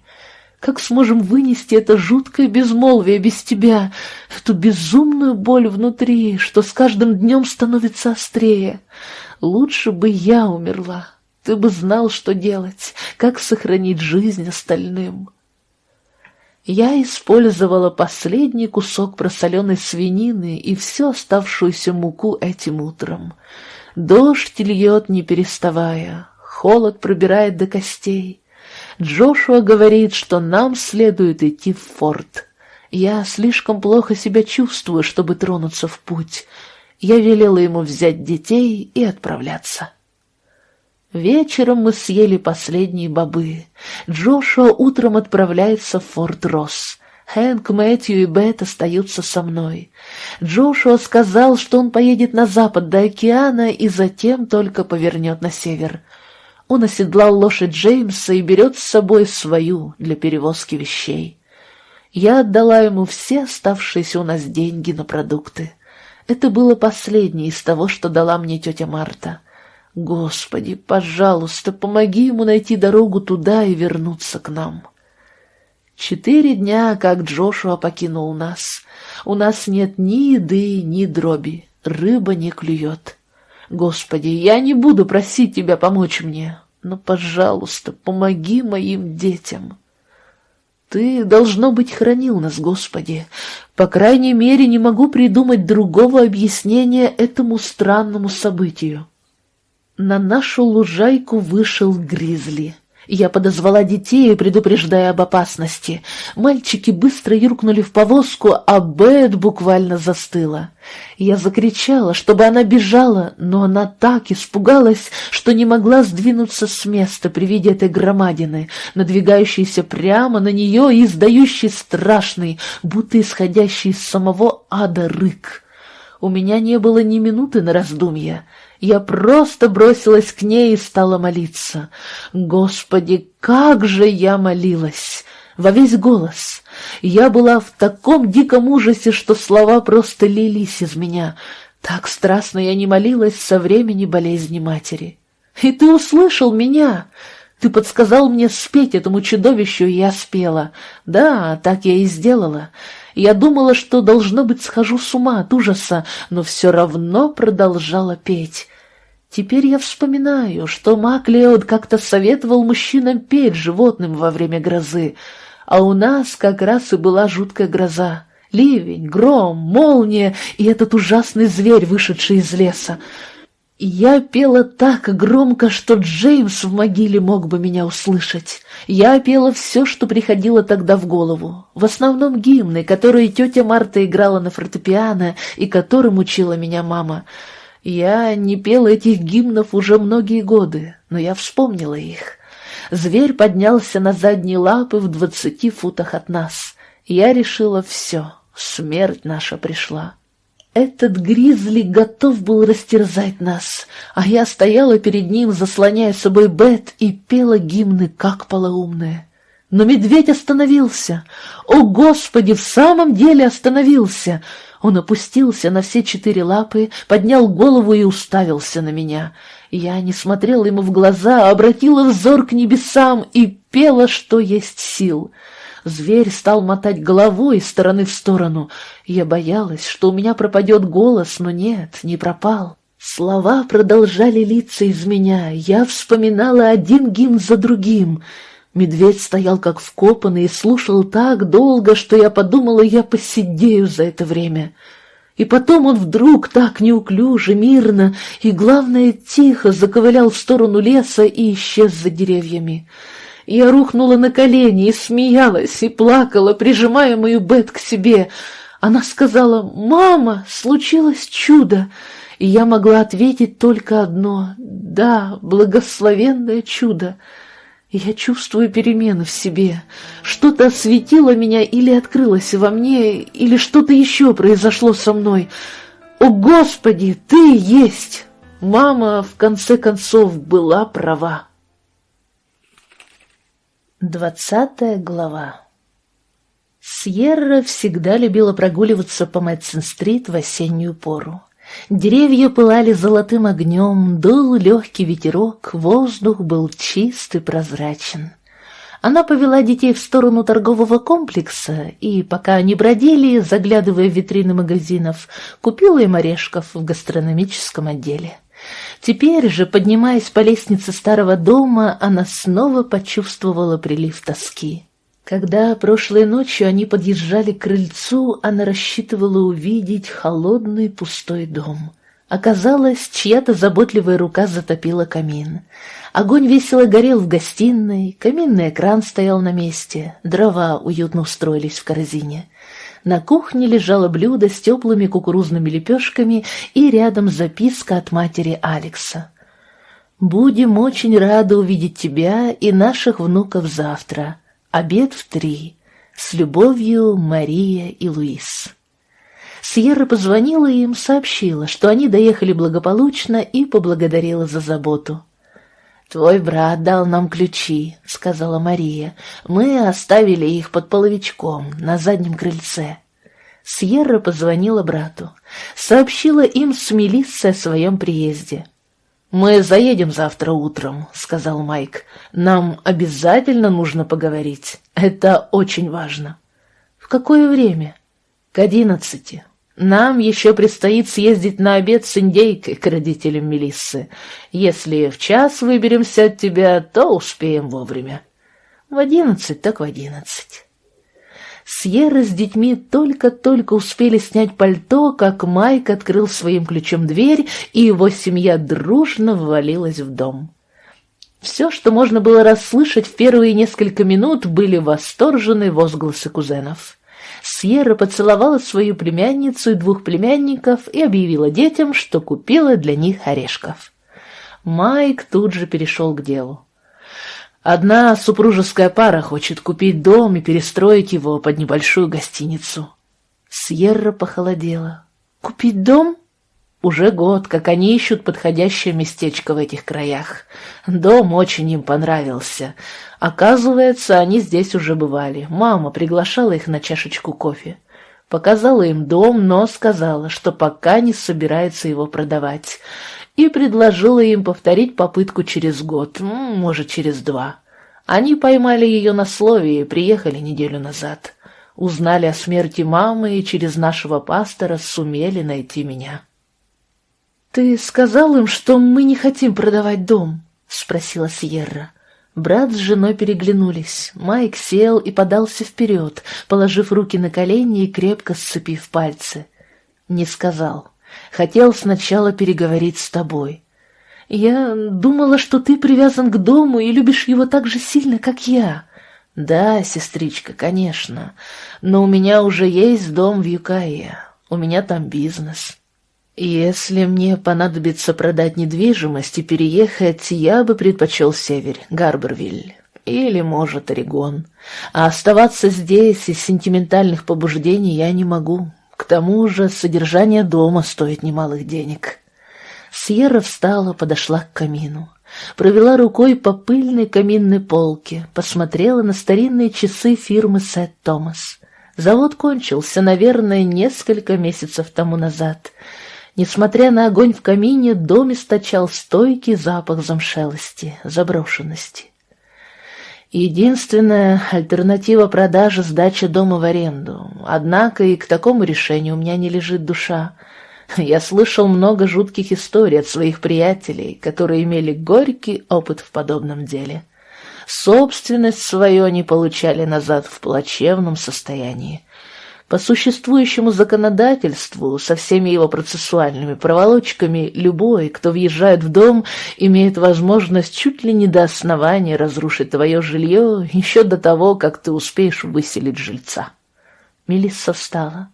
Как сможем вынести это жуткое безмолвие без тебя, эту безумную боль внутри, что с каждым днем становится острее? Лучше бы я умерла. Ты бы знал, что делать, как сохранить жизнь остальным. Я использовала последний кусок просоленной свинины и всю оставшуюся муку этим утром. Дождь льет, не переставая, холод пробирает до костей. Джошуа говорит, что нам следует идти в форт. Я слишком плохо себя чувствую, чтобы тронуться в путь. Я велела ему взять детей и отправляться. Вечером мы съели последние бобы. Джошуа утром отправляется в Форт Росс. Хэнк, Мэтью и Бет остаются со мной. Джошуа сказал, что он поедет на запад до океана и затем только повернет на север. Он оседлал лошадь Джеймса и берет с собой свою для перевозки вещей. Я отдала ему все оставшиеся у нас деньги на продукты. Это было последнее из того, что дала мне тетя Марта — Господи, пожалуйста, помоги ему найти дорогу туда и вернуться к нам. Четыре дня, как Джошуа покинул нас. У нас нет ни еды, ни дроби. Рыба не клюет. Господи, я не буду просить тебя помочь мне, но, пожалуйста, помоги моим детям. Ты, должно быть, хранил нас, Господи. По крайней мере, не могу придумать другого объяснения этому странному событию. На нашу лужайку вышел Гризли. Я подозвала детей, предупреждая об опасности. Мальчики быстро юркнули в повозку, а Бет буквально застыла. Я закричала, чтобы она бежала, но она так испугалась, что не могла сдвинуться с места при виде этой громадины, надвигающейся прямо на нее и издающей страшный, будто исходящий из самого ада рык. У меня не было ни минуты на раздумья — я просто бросилась к ней и стала молиться. Господи, как же я молилась! Во весь голос. Я была в таком диком ужасе, что слова просто лились из меня. Так страстно я не молилась со времени болезни матери. И ты услышал меня. Ты подсказал мне спеть этому чудовищу, и я спела. Да, так я и сделала. Я думала, что, должно быть, схожу с ума от ужаса, но все равно продолжала петь. Теперь я вспоминаю, что Маклеод как-то советовал мужчинам петь животным во время грозы, а у нас как раз и была жуткая гроза. Ливень, гром, молния и этот ужасный зверь, вышедший из леса. Я пела так громко, что Джеймс в могиле мог бы меня услышать. Я пела все, что приходило тогда в голову. В основном гимны, которые тетя Марта играла на фортепиано и которым учила меня мама — я не пел этих гимнов уже многие годы, но я вспомнила их. Зверь поднялся на задние лапы в двадцати футах от нас. Я решила все, смерть наша пришла. Этот гризли готов был растерзать нас, а я стояла перед ним, заслоняя собой Бет, и пела гимны, как полоумная. Но медведь остановился. О, Господи, в самом деле остановился! Он опустился на все четыре лапы, поднял голову и уставился на меня. Я не смотрела ему в глаза, а обратила взор к небесам и пела, что есть сил. Зверь стал мотать головой из стороны в сторону. Я боялась, что у меня пропадет голос, но нет, не пропал. Слова продолжали литься из меня, я вспоминала один гимн за другим. Медведь стоял как вкопанный и слушал так долго, что я подумала, я посидею за это время. И потом он вдруг так неуклюже, мирно и, главное, тихо заковылял в сторону леса и исчез за деревьями. Я рухнула на колени и смеялась, и плакала, прижимая мою Бет к себе. Она сказала «Мама, случилось чудо!» И я могла ответить только одно «Да, благословенное чудо!» Я чувствую перемены в себе. Что-то осветило меня или открылось во мне, или что-то еще произошло со мной. О, Господи, Ты есть! Мама, в конце концов, была права. Двадцатая глава Сьерра всегда любила прогуливаться по Мэтсон-стрит в осеннюю пору. Деревья пылали золотым огнем, дул легкий ветерок, воздух был чист и прозрачен. Она повела детей в сторону торгового комплекса и, пока они бродили, заглядывая в витрины магазинов, купила им орешков в гастрономическом отделе. Теперь же, поднимаясь по лестнице старого дома, она снова почувствовала прилив тоски. Когда прошлой ночью они подъезжали к крыльцу, она рассчитывала увидеть холодный пустой дом. Оказалось, чья-то заботливая рука затопила камин. Огонь весело горел в гостиной, каминный экран стоял на месте, дрова уютно устроились в корзине. На кухне лежало блюдо с теплыми кукурузными лепешками и рядом записка от матери Алекса. «Будем очень рады увидеть тебя и наших внуков завтра. Обед в три. С любовью, Мария и Луис. Сьерра позвонила им, сообщила, что они доехали благополучно и поблагодарила за заботу. «Твой брат дал нам ключи», — сказала Мария. «Мы оставили их под половичком на заднем крыльце». Сьерра позвонила брату, сообщила им с Мелиссой о своем приезде. «Мы заедем завтра утром», — сказал Майк. «Нам обязательно нужно поговорить. Это очень важно». «В какое время?» «К одиннадцати. Нам еще предстоит съездить на обед с индейкой к родителям Мелиссы. Если в час выберемся от тебя, то успеем вовремя». «В одиннадцать, так в одиннадцать». Сьерра с детьми только-только успели снять пальто, как Майк открыл своим ключом дверь, и его семья дружно ввалилась в дом. Все, что можно было расслышать в первые несколько минут, были восторженные возгласы кузенов. Сьерра поцеловала свою племянницу и двух племянников и объявила детям, что купила для них орешков. Майк тут же перешел к делу. Одна супружеская пара хочет купить дом и перестроить его под небольшую гостиницу. Сьерра похолодела. Купить дом? Уже год, как они ищут подходящее местечко в этих краях. Дом очень им понравился. Оказывается, они здесь уже бывали. Мама приглашала их на чашечку кофе. Показала им дом, но сказала, что пока не собирается его продавать и предложила им повторить попытку через год, может, через два. Они поймали ее на слове и приехали неделю назад. Узнали о смерти мамы и через нашего пастора сумели найти меня. «Ты сказал им, что мы не хотим продавать дом?» — спросила Сьерра. Брат с женой переглянулись. Майк сел и подался вперед, положив руки на колени и крепко сцепив пальцы. Не сказал. Хотел сначала переговорить с тобой. Я думала, что ты привязан к дому и любишь его так же сильно, как я. Да, сестричка, конечно. Но у меня уже есть дом в Юкае. У меня там бизнес. Если мне понадобится продать недвижимость и переехать, я бы предпочел север, Гарборвиль. Или, может, Орегон. А оставаться здесь из сентиментальных побуждений я не могу. К тому же содержание дома стоит немалых денег. Сьерра встала, подошла к камину. Провела рукой по пыльной каминной полке, посмотрела на старинные часы фирмы Сет Томас. Завод кончился, наверное, несколько месяцев тому назад. Несмотря на огонь в камине, дом источал стойкий запах замшелости, заброшенности. Единственная альтернатива продажи – сдача дома в аренду. Однако и к такому решению у меня не лежит душа. Я слышал много жутких историй от своих приятелей, которые имели горький опыт в подобном деле. Собственность свою они получали назад в плачевном состоянии. По существующему законодательству, со всеми его процессуальными проволочками, любой, кто въезжает в дом, имеет возможность чуть ли не до основания разрушить твое жилье еще до того, как ты успеешь выселить жильца. Мелисса встала.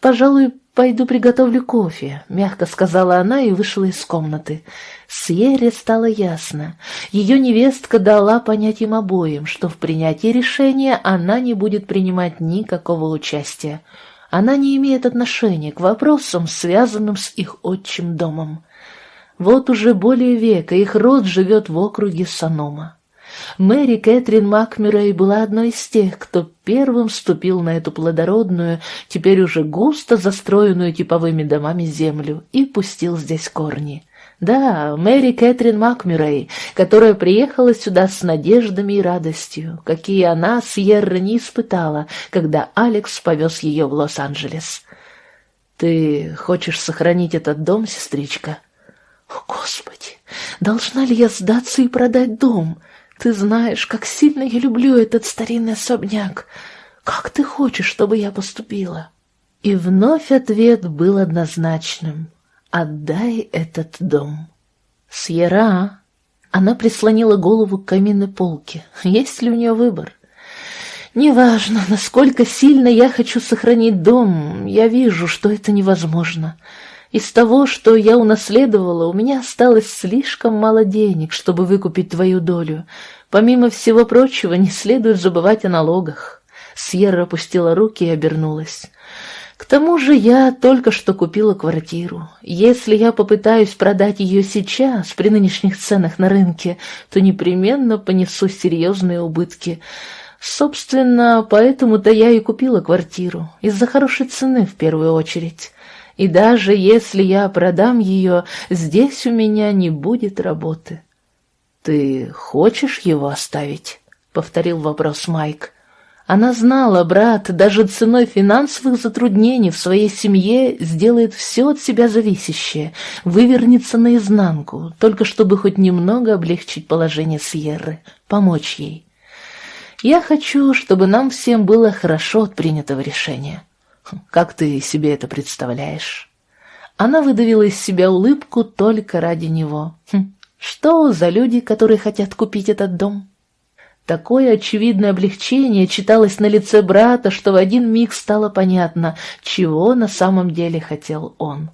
«Пожалуй, пойду приготовлю кофе», — мягко сказала она и вышла из комнаты. Сьерре стало ясно. Ее невестка дала понять им обоим, что в принятии решения она не будет принимать никакого участия. Она не имеет отношения к вопросам, связанным с их отчим домом. Вот уже более века их род живет в округе Санома. Мэри Кэтрин Макмюррей была одной из тех, кто первым ступил на эту плодородную, теперь уже густо застроенную типовыми домами землю и пустил здесь корни. Да, Мэри Кэтрин Макмюррей, которая приехала сюда с надеждами и радостью, какие она, Сьерра, не испытала, когда Алекс повез ее в Лос-Анджелес. «Ты хочешь сохранить этот дом, сестричка?» «О, Господи! Должна ли я сдаться и продать дом?» Ты знаешь, как сильно я люблю этот старинный особняк. Как ты хочешь, чтобы я поступила?» И вновь ответ был однозначным. «Отдай этот дом». «Сьерра!» Она прислонила голову к каминной полке. Есть ли у нее выбор? «Неважно, насколько сильно я хочу сохранить дом, я вижу, что это невозможно. Из того, что я унаследовала, у меня осталось слишком мало денег, чтобы выкупить твою долю. Помимо всего прочего, не следует забывать о налогах. Сьерра опустила руки и обернулась. К тому же я только что купила квартиру. Если я попытаюсь продать ее сейчас, при нынешних ценах на рынке, то непременно понесу серьезные убытки. Собственно, поэтому-то я и купила квартиру, из-за хорошей цены в первую очередь. И даже если я продам ее, здесь у меня не будет работы. «Ты хочешь его оставить?» — повторил вопрос Майк. Она знала, брат, даже ценой финансовых затруднений в своей семье сделает все от себя зависящее, вывернется наизнанку, только чтобы хоть немного облегчить положение Сьерры, помочь ей. Я хочу, чтобы нам всем было хорошо от принятого решения. Как ты себе это представляешь?» Она выдавила из себя улыбку только ради него. Хм, что за люди, которые хотят купить этот дом? Такое очевидное облегчение читалось на лице брата, что в один миг стало понятно, чего на самом деле хотел он.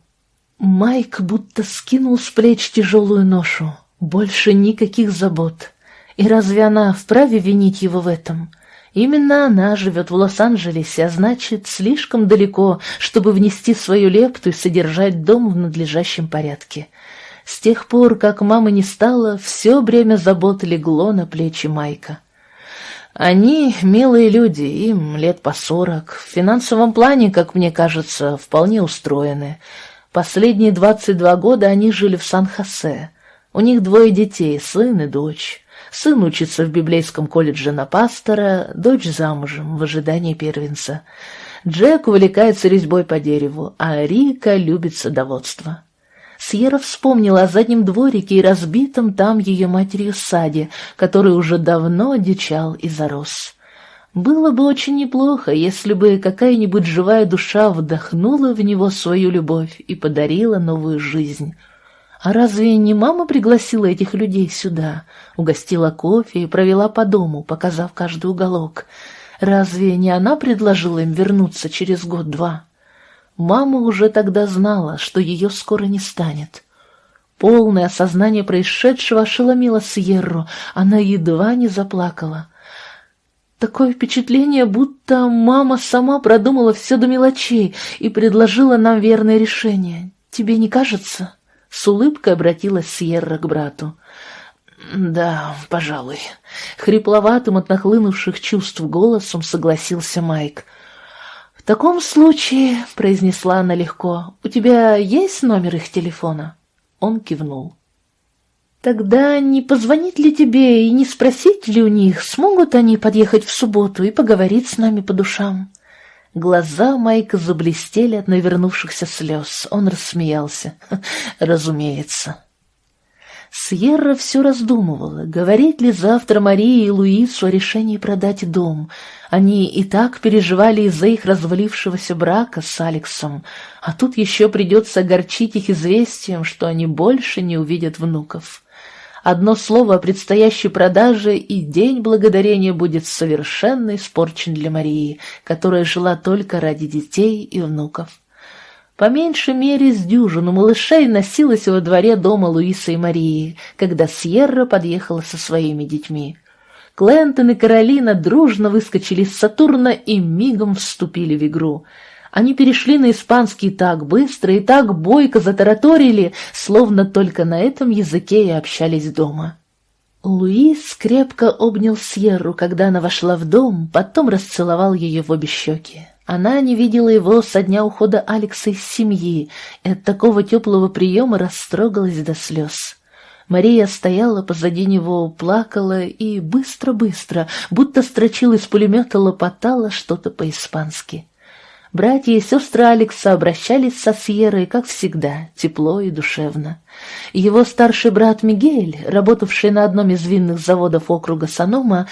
Майк будто скинул с плеч тяжелую ношу. Больше никаких забот. И разве она вправе винить его в этом? Именно она живет в Лос-Анджелесе, а значит, слишком далеко, чтобы внести свою лепту и содержать дом в надлежащем порядке. С тех пор, как мамы не стало, все бремя забот легло на плечи Майка. Они милые люди, им лет по сорок, в финансовом плане, как мне кажется, вполне устроены. Последние двадцать два года они жили в Сан-Хосе. У них двое детей, сын и дочь. Сын учится в библейском колледже на пастора, дочь замужем в ожидании первенца. Джек увлекается резьбой по дереву, а Рика любит садоводство. Сьерра вспомнила о заднем дворике и разбитом там ее матерью саде, который уже давно одичал и зарос. Было бы очень неплохо, если бы какая-нибудь живая душа вдохнула в него свою любовь и подарила новую жизнь — а разве не мама пригласила этих людей сюда, угостила кофе и провела по дому, показав каждый уголок? Разве не она предложила им вернуться через год-два? Мама уже тогда знала, что ее скоро не станет. Полное осознание происшедшего ошеломило Сьерру, она едва не заплакала. Такое впечатление, будто мама сама продумала все до мелочей и предложила нам верное решение. Тебе не кажется?» С улыбкой обратилась Сьерра к брату. «Да, пожалуй». Хрипловатым от нахлынувших чувств голосом согласился Майк. «В таком случае», — произнесла она легко, — «у тебя есть номер их телефона?» Он кивнул. «Тогда не позвонить ли тебе и не спросить ли у них, смогут они подъехать в субботу и поговорить с нами по душам?» Глаза Майка заблестели от навернувшихся слез. Он рассмеялся. [laughs] «Разумеется». Сьерра все раздумывала, говорить ли завтра Марии и Луису о решении продать дом. Они и так переживали из-за их развалившегося брака с Алексом, а тут еще придется огорчить их известием, что они больше не увидят внуков. Одно слово о предстоящей продаже, и день благодарения будет совершенно испорчен для Марии, которая жила только ради детей и внуков. По меньшей мере с дюжину малышей носилась во дворе дома Луиса и Марии, когда Сьерра подъехала со своими детьми. Клентон и Каролина дружно выскочили из Сатурна и мигом вступили в игру. Они перешли на испанский так быстро и так бойко затараторили, словно только на этом языке и общались дома. Луис крепко обнял Сьерру, когда она вошла в дом, потом расцеловал ее в обе щеки. Она не видела его со дня ухода Алекса из семьи, и от такого теплого приема растрогалась до слез. Мария стояла позади него, плакала и быстро-быстро, будто строчила из пулемета, лопотала что-то по-испански. Братья и сестры Алекса обращались со Сьерой, как всегда, тепло и душевно. Его старший брат Мигель, работавший на одном из винных заводов округа Санома,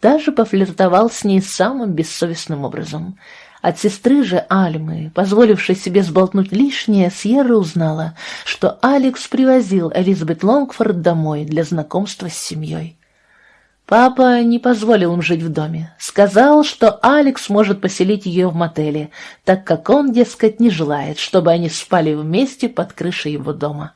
даже пофлиртовал с ней самым бессовестным образом — от сестры же Альмы, позволившей себе сболтнуть лишнее, Сьерра узнала, что Алекс привозил Элизабет Лонгфорд домой для знакомства с семьей. Папа не позволил им жить в доме. Сказал, что Алекс может поселить ее в мотеле, так как он, дескать, не желает, чтобы они спали вместе под крышей его дома.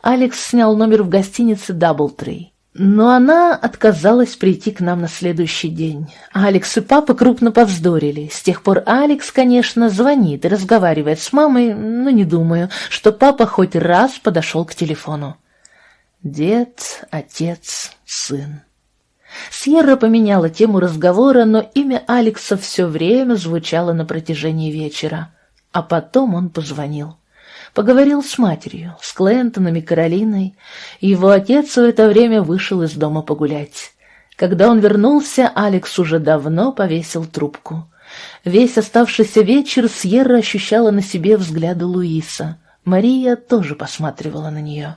Алекс снял номер в гостинице «Даблтрей». Но она отказалась прийти к нам на следующий день. Алекс и папа крупно повздорили. С тех пор Алекс, конечно, звонит и разговаривает с мамой, но не думаю, что папа хоть раз подошел к телефону. Дед, отец, сын. Сьерра поменяла тему разговора, но имя Алекса все время звучало на протяжении вечера. А потом он позвонил. Поговорил с матерью, с Клентоном и Каролиной. Его отец в это время вышел из дома погулять. Когда он вернулся, Алекс уже давно повесил трубку. Весь оставшийся вечер Сьерра ощущала на себе взгляды Луиса. Мария тоже посматривала на нее.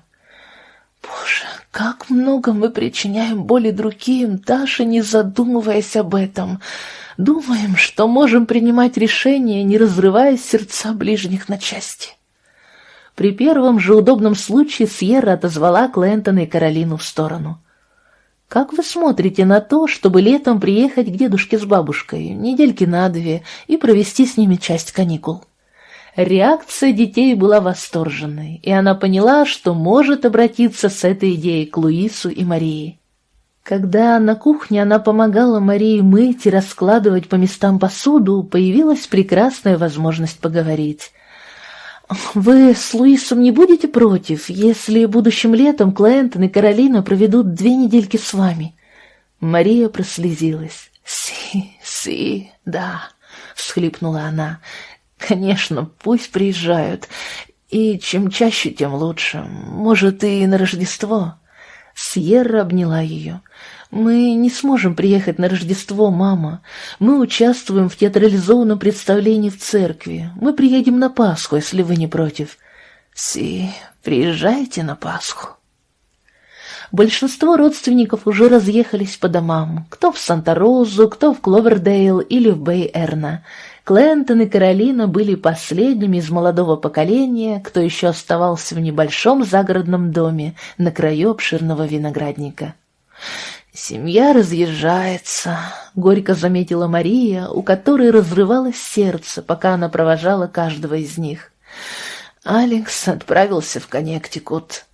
«Боже, как много мы причиняем боли другим, даже не задумываясь об этом. Думаем, что можем принимать решения, не разрывая сердца ближних на части». При первом же удобном случае Сьерра отозвала Клентона и Каролину в сторону. «Как вы смотрите на то, чтобы летом приехать к дедушке с бабушкой, недельки на две, и провести с ними часть каникул?» Реакция детей была восторженной, и она поняла, что может обратиться с этой идеей к Луису и Марии. Когда на кухне она помогала Марии мыть и раскладывать по местам посуду, появилась прекрасная возможность поговорить. «Вы с Луисом не будете против, если будущим летом Клентон и Каролина проведут две недельки с вами?» Мария прослезилась. «Си, си, да», — всхлипнула она. «Конечно, пусть приезжают, и чем чаще, тем лучше. Может, и на Рождество». Сьерра обняла ее. «Мы не сможем приехать на Рождество, мама. Мы участвуем в театрализованном представлении в церкви. Мы приедем на Пасху, если вы не против». «Си, приезжайте на Пасху». Большинство родственников уже разъехались по домам. Кто в Санта-Розу, кто в Кловердейл или в Бэй-Эрна. Клентон и Каролина были последними из молодого поколения, кто еще оставался в небольшом загородном доме на краю обширного виноградника. «Семья разъезжается», — горько заметила Мария, у которой разрывалось сердце, пока она провожала каждого из них. Алекс отправился в Коннектикут.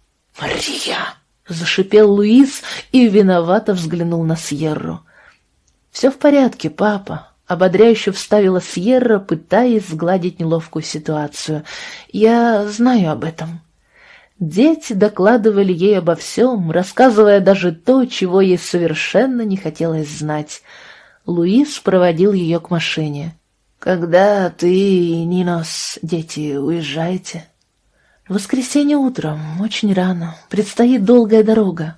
«Мария!» — зашипел Луис и виновато взглянул на Сьерру. «Все в порядке, папа», — ободряюще вставила Сьерра, пытаясь сгладить неловкую ситуацию. «Я знаю об этом». Дети докладывали ей обо всем, рассказывая даже то, чего ей совершенно не хотелось знать. Луис проводил ее к машине. «Когда ты и Нинос, дети, уезжаете?» «В воскресенье утром, очень рано. Предстоит долгая дорога.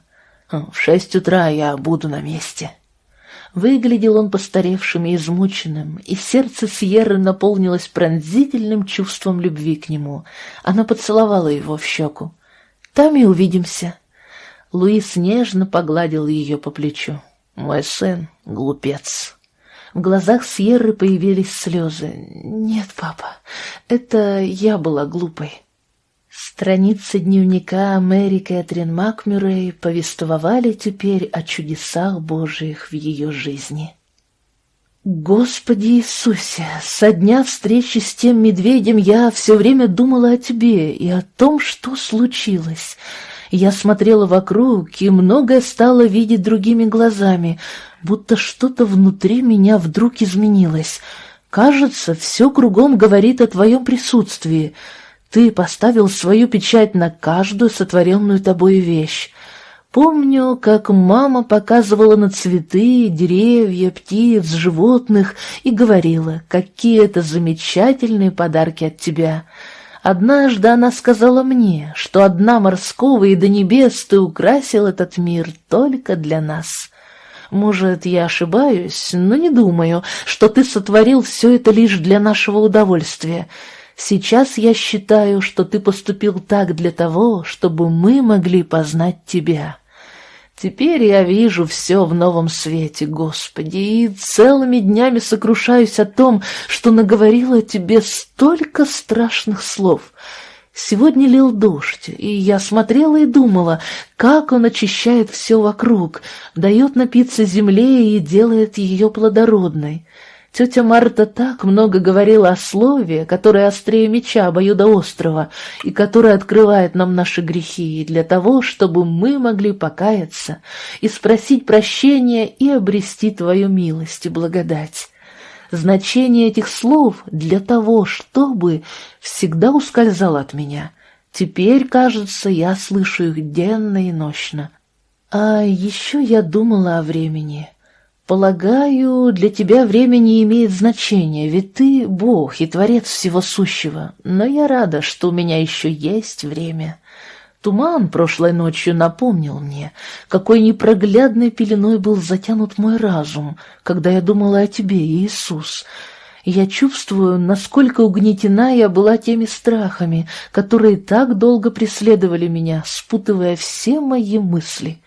В шесть утра я буду на месте». Выглядел он постаревшим и измученным, и сердце Сьерры наполнилось пронзительным чувством любви к нему. Она поцеловала его в щеку. «Там и увидимся». Луис нежно погладил ее по плечу. «Мой сын — глупец». В глазах Сьерры появились слезы. «Нет, папа, это я была глупой». Страницы дневника Мэри Кэтрин Макмюррей повествовали теперь о чудесах Божиих в ее жизни. «Господи Иисусе, со дня встречи с тем медведем я все время думала о тебе и о том, что случилось. Я смотрела вокруг и многое стала видеть другими глазами, будто что-то внутри меня вдруг изменилось. Кажется, все кругом говорит о твоем присутствии. Ты поставил свою печать на каждую сотворенную тобой вещь. Помню, как мама показывала на цветы, деревья, птиц, животных и говорила, какие это замечательные подарки от тебя. Однажды она сказала мне, что одна морского и до небес ты украсил этот мир только для нас. Может, я ошибаюсь, но не думаю, что ты сотворил все это лишь для нашего удовольствия. Сейчас я считаю, что ты поступил так для того, чтобы мы могли познать тебя. Теперь я вижу все в новом свете, Господи, и целыми днями сокрушаюсь о том, что наговорила тебе столько страшных слов. Сегодня лил дождь, и я смотрела и думала, как он очищает все вокруг, дает напиться земле и делает ее плодородной. Тетя Марта так много говорила о слове, которое острее меча обоюдоострого, и которое открывает нам наши грехи, для того, чтобы мы могли покаяться и спросить прощения и обрести Твою милость и благодать. Значение этих слов для того, чтобы всегда ускользало от меня. Теперь, кажется, я слышу их денно и ночно. А еще я думала о времени. Полагаю, для тебя время не имеет значения, ведь ты Бог и Творец всего сущего, но я рада, что у меня еще есть время. Туман прошлой ночью напомнил мне, какой непроглядной пеленой был затянут мой разум, когда я думала о тебе, Иисус. Я чувствую, насколько угнетена я была теми страхами, которые так долго преследовали меня, спутывая все мои мысли.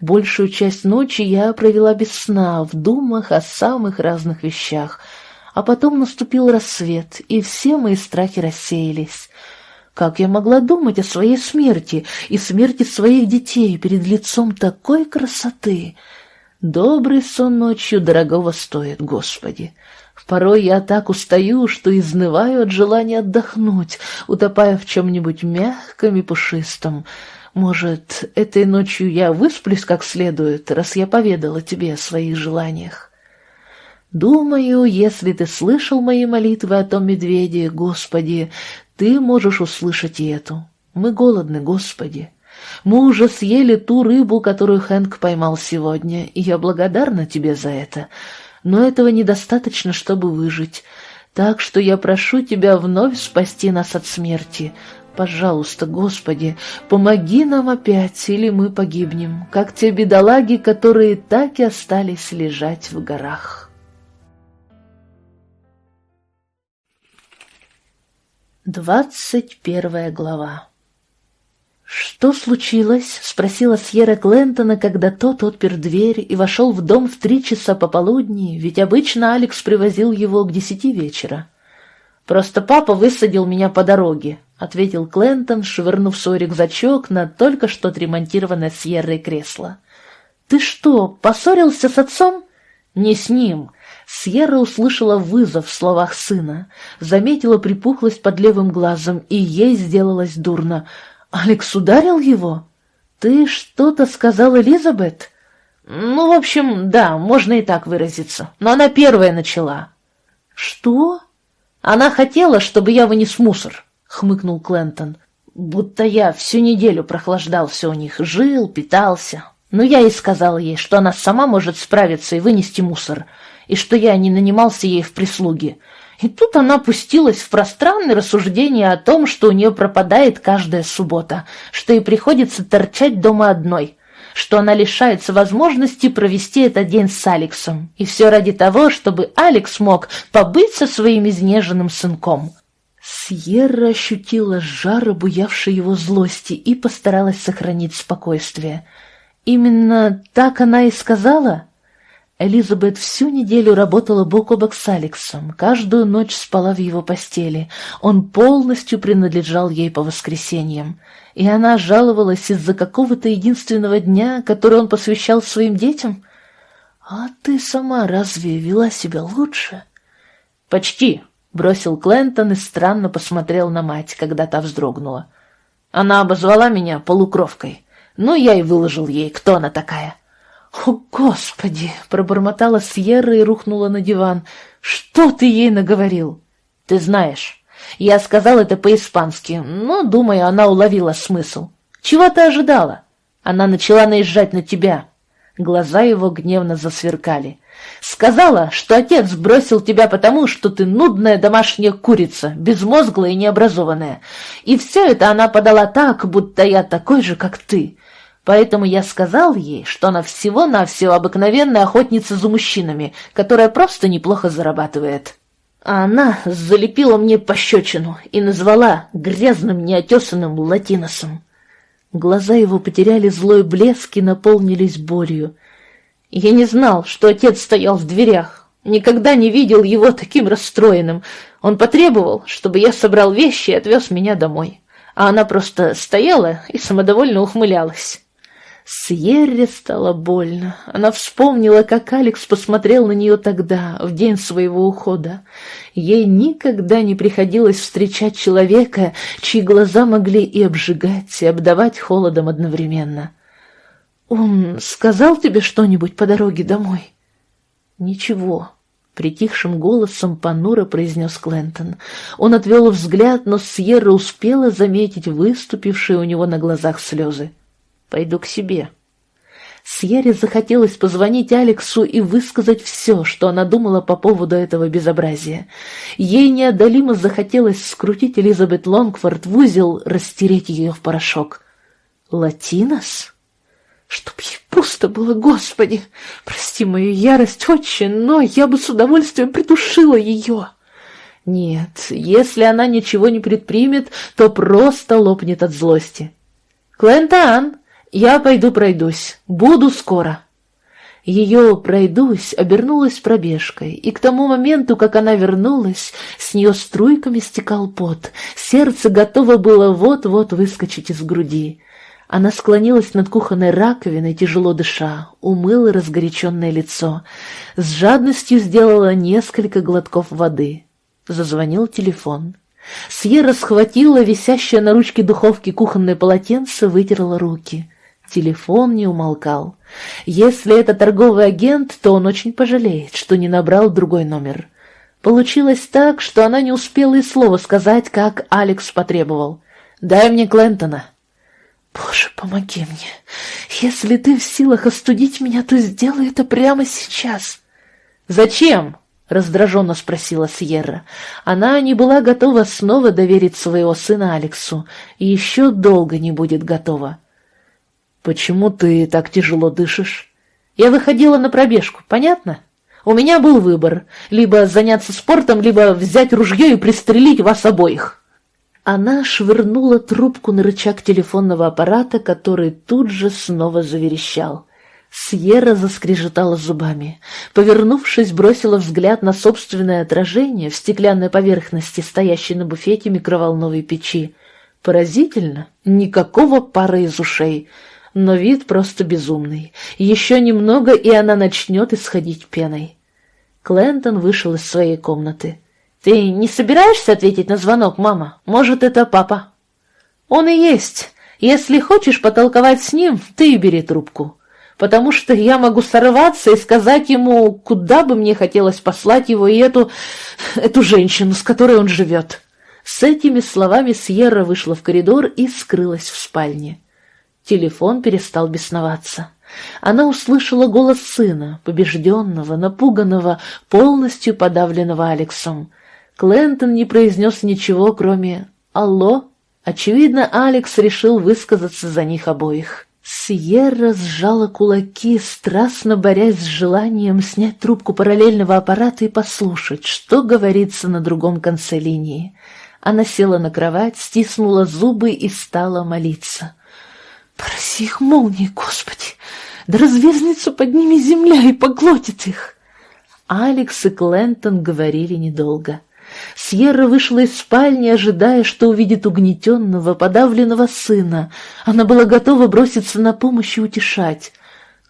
Большую часть ночи я провела без сна, в думах о самых разных вещах. А потом наступил рассвет, и все мои страхи рассеялись. Как я могла думать о своей смерти и смерти своих детей перед лицом такой красоты? Добрый сон ночью дорогого стоит, Господи. Порой я так устаю, что изнываю от желания отдохнуть, утопая в чем-нибудь мягком и пушистом, может, этой ночью я высплюсь как следует, раз я поведала тебе о своих желаниях? Думаю, если ты слышал мои молитвы о том медведе, Господи, ты можешь услышать и эту. Мы голодны, Господи. Мы уже съели ту рыбу, которую Хэнк поймал сегодня, и я благодарна тебе за это. Но этого недостаточно, чтобы выжить. Так что я прошу тебя вновь спасти нас от смерти, Пожалуйста, Господи, помоги нам опять, или мы погибнем, как те бедолаги, которые так и остались лежать в горах. Двадцать первая глава «Что случилось?» — спросила Сьерра Клентона, когда тот отпер дверь и вошел в дом в три часа пополудни, ведь обычно Алекс привозил его к десяти вечера. «Просто папа высадил меня по дороге», — ответил Клентон, швырнув свой рюкзачок на только что отремонтированное Сьеррой кресло. «Ты что, поссорился с отцом?» «Не с ним». Сьерра услышала вызов в словах сына, заметила припухлость под левым глазом, и ей сделалось дурно. «Алекс ударил его?» «Ты что-то сказал Элизабет?» «Ну, в общем, да, можно и так выразиться. Но она первая начала». «Что?» Она хотела, чтобы я вынес мусор, — хмыкнул Клентон. Будто я всю неделю прохлаждался у них, жил, питался. Но я и сказал ей, что она сама может справиться и вынести мусор, и что я не нанимался ей в прислуге. И тут она пустилась в пространное рассуждение о том, что у нее пропадает каждая суббота, что ей приходится торчать дома одной что она лишается возможности провести этот день с Алексом. И все ради того, чтобы Алекс мог побыть со своим изнеженным сынком. Сьерра ощутила жар, обуявший его злости, и постаралась сохранить спокойствие. Именно так она и сказала? Элизабет всю неделю работала бок о бок с Алексом, каждую ночь спала в его постели. Он полностью принадлежал ей по воскресеньям. И она жаловалась из-за какого-то единственного дня, который он посвящал своим детям? А ты сама разве вела себя лучше? Почти, бросил Клентон и странно посмотрел на мать, когда та вздрогнула. Она обозвала меня полукровкой. Ну, я и выложил ей, кто она такая. «О, Господи!» — пробормотала Сьерра и рухнула на диван. «Что ты ей наговорил?» «Ты знаешь, я сказал это по-испански, но, думаю, она уловила смысл. Чего ты ожидала? Она начала наезжать на тебя». Глаза его гневно засверкали. Сказала, что отец бросил тебя потому, что ты нудная домашняя курица, безмозглая и необразованная. И все это она подала так, будто я такой же, как ты. Поэтому я сказал ей, что она всего-навсего обыкновенная охотница за мужчинами, которая просто неплохо зарабатывает. А она залепила мне пощечину и назвала грязным неотесанным латиносом. Глаза его потеряли злой блеск и наполнились болью. Я не знал, что отец стоял в дверях. Никогда не видел его таким расстроенным. Он потребовал, чтобы я собрал вещи и отвез меня домой. А она просто стояла и самодовольно ухмылялась. Сьерре стало больно. Она вспомнила, как Алекс посмотрел на нее тогда, в день своего ухода. Ей никогда не приходилось встречать человека, чьи глаза могли и обжигать, и обдавать холодом одновременно. «Он сказал тебе что-нибудь по дороге домой?» «Ничего», — притихшим голосом понуро произнес Клентон. Он отвел взгляд, но Сьерра успела заметить выступившие у него на глазах слезы. Пойду к себе. Сьере захотелось позвонить Алексу и высказать все, что она думала по поводу этого безобразия. Ей неодолимо захотелось скрутить Элизабет Лонгфорд в узел, растереть ее в порошок. «Латинос?» «Чтоб ей пусто было, Господи! Прости мою ярость, отче, но я бы с удовольствием придушила ее!» Нет, если она ничего не предпримет, то просто лопнет от злости. «Клентан!» «Я пойду пройдусь. Буду скоро». Ее «пройдусь» обернулась пробежкой, и к тому моменту, как она вернулась, с нее струйками стекал пот, сердце готово было вот-вот выскочить из груди. Она склонилась над кухонной раковиной, тяжело дыша, умыла разгоряченное лицо, с жадностью сделала несколько глотков воды. Зазвонил телефон. Сьерра схватила висящее на ручке духовки кухонное полотенце, вытерла руки — Телефон не умолкал. Если это торговый агент, то он очень пожалеет, что не набрал другой номер. Получилось так, что она не успела и слова сказать, как Алекс потребовал. «Дай мне Клентона». «Боже, помоги мне. Если ты в силах остудить меня, то сделай это прямо сейчас». «Зачем?» — раздраженно спросила Сьерра. Она не была готова снова доверить своего сына Алексу, и еще долго не будет готова. «Почему ты так тяжело дышишь?» «Я выходила на пробежку, понятно? У меня был выбор — либо заняться спортом, либо взять ружье и пристрелить вас обоих». Она швырнула трубку на рычаг телефонного аппарата, который тут же снова заверещал. Сьерра заскрежетала зубами. Повернувшись, бросила взгляд на собственное отражение в стеклянной поверхности, стоящей на буфете микроволновой печи. Поразительно, никакого пара из ушей — но вид просто безумный. Еще немного, и она начнет исходить пеной. Клентон вышел из своей комнаты. «Ты не собираешься ответить на звонок, мама? Может, это папа?» «Он и есть. Если хочешь потолковать с ним, ты и бери трубку. Потому что я могу сорваться и сказать ему, куда бы мне хотелось послать его и эту... эту женщину, с которой он живет». С этими словами Сьерра вышла в коридор и скрылась в спальне. Телефон перестал бесноваться. Она услышала голос сына, побежденного, напуганного, полностью подавленного Алексом. Клентон не произнес ничего, кроме «Алло?». Очевидно, Алекс решил высказаться за них обоих. Сьерра сжала кулаки, страстно борясь с желанием снять трубку параллельного аппарата и послушать, что говорится на другом конце линии. Она села на кровать, стиснула зубы и стала молиться. «Проси их молнии, Господи! Да разверзнется под ними земля и поглотит их!» Алекс и Клентон говорили недолго. Сьерра вышла из спальни, ожидая, что увидит угнетенного, подавленного сына. Она была готова броситься на помощь и утешать.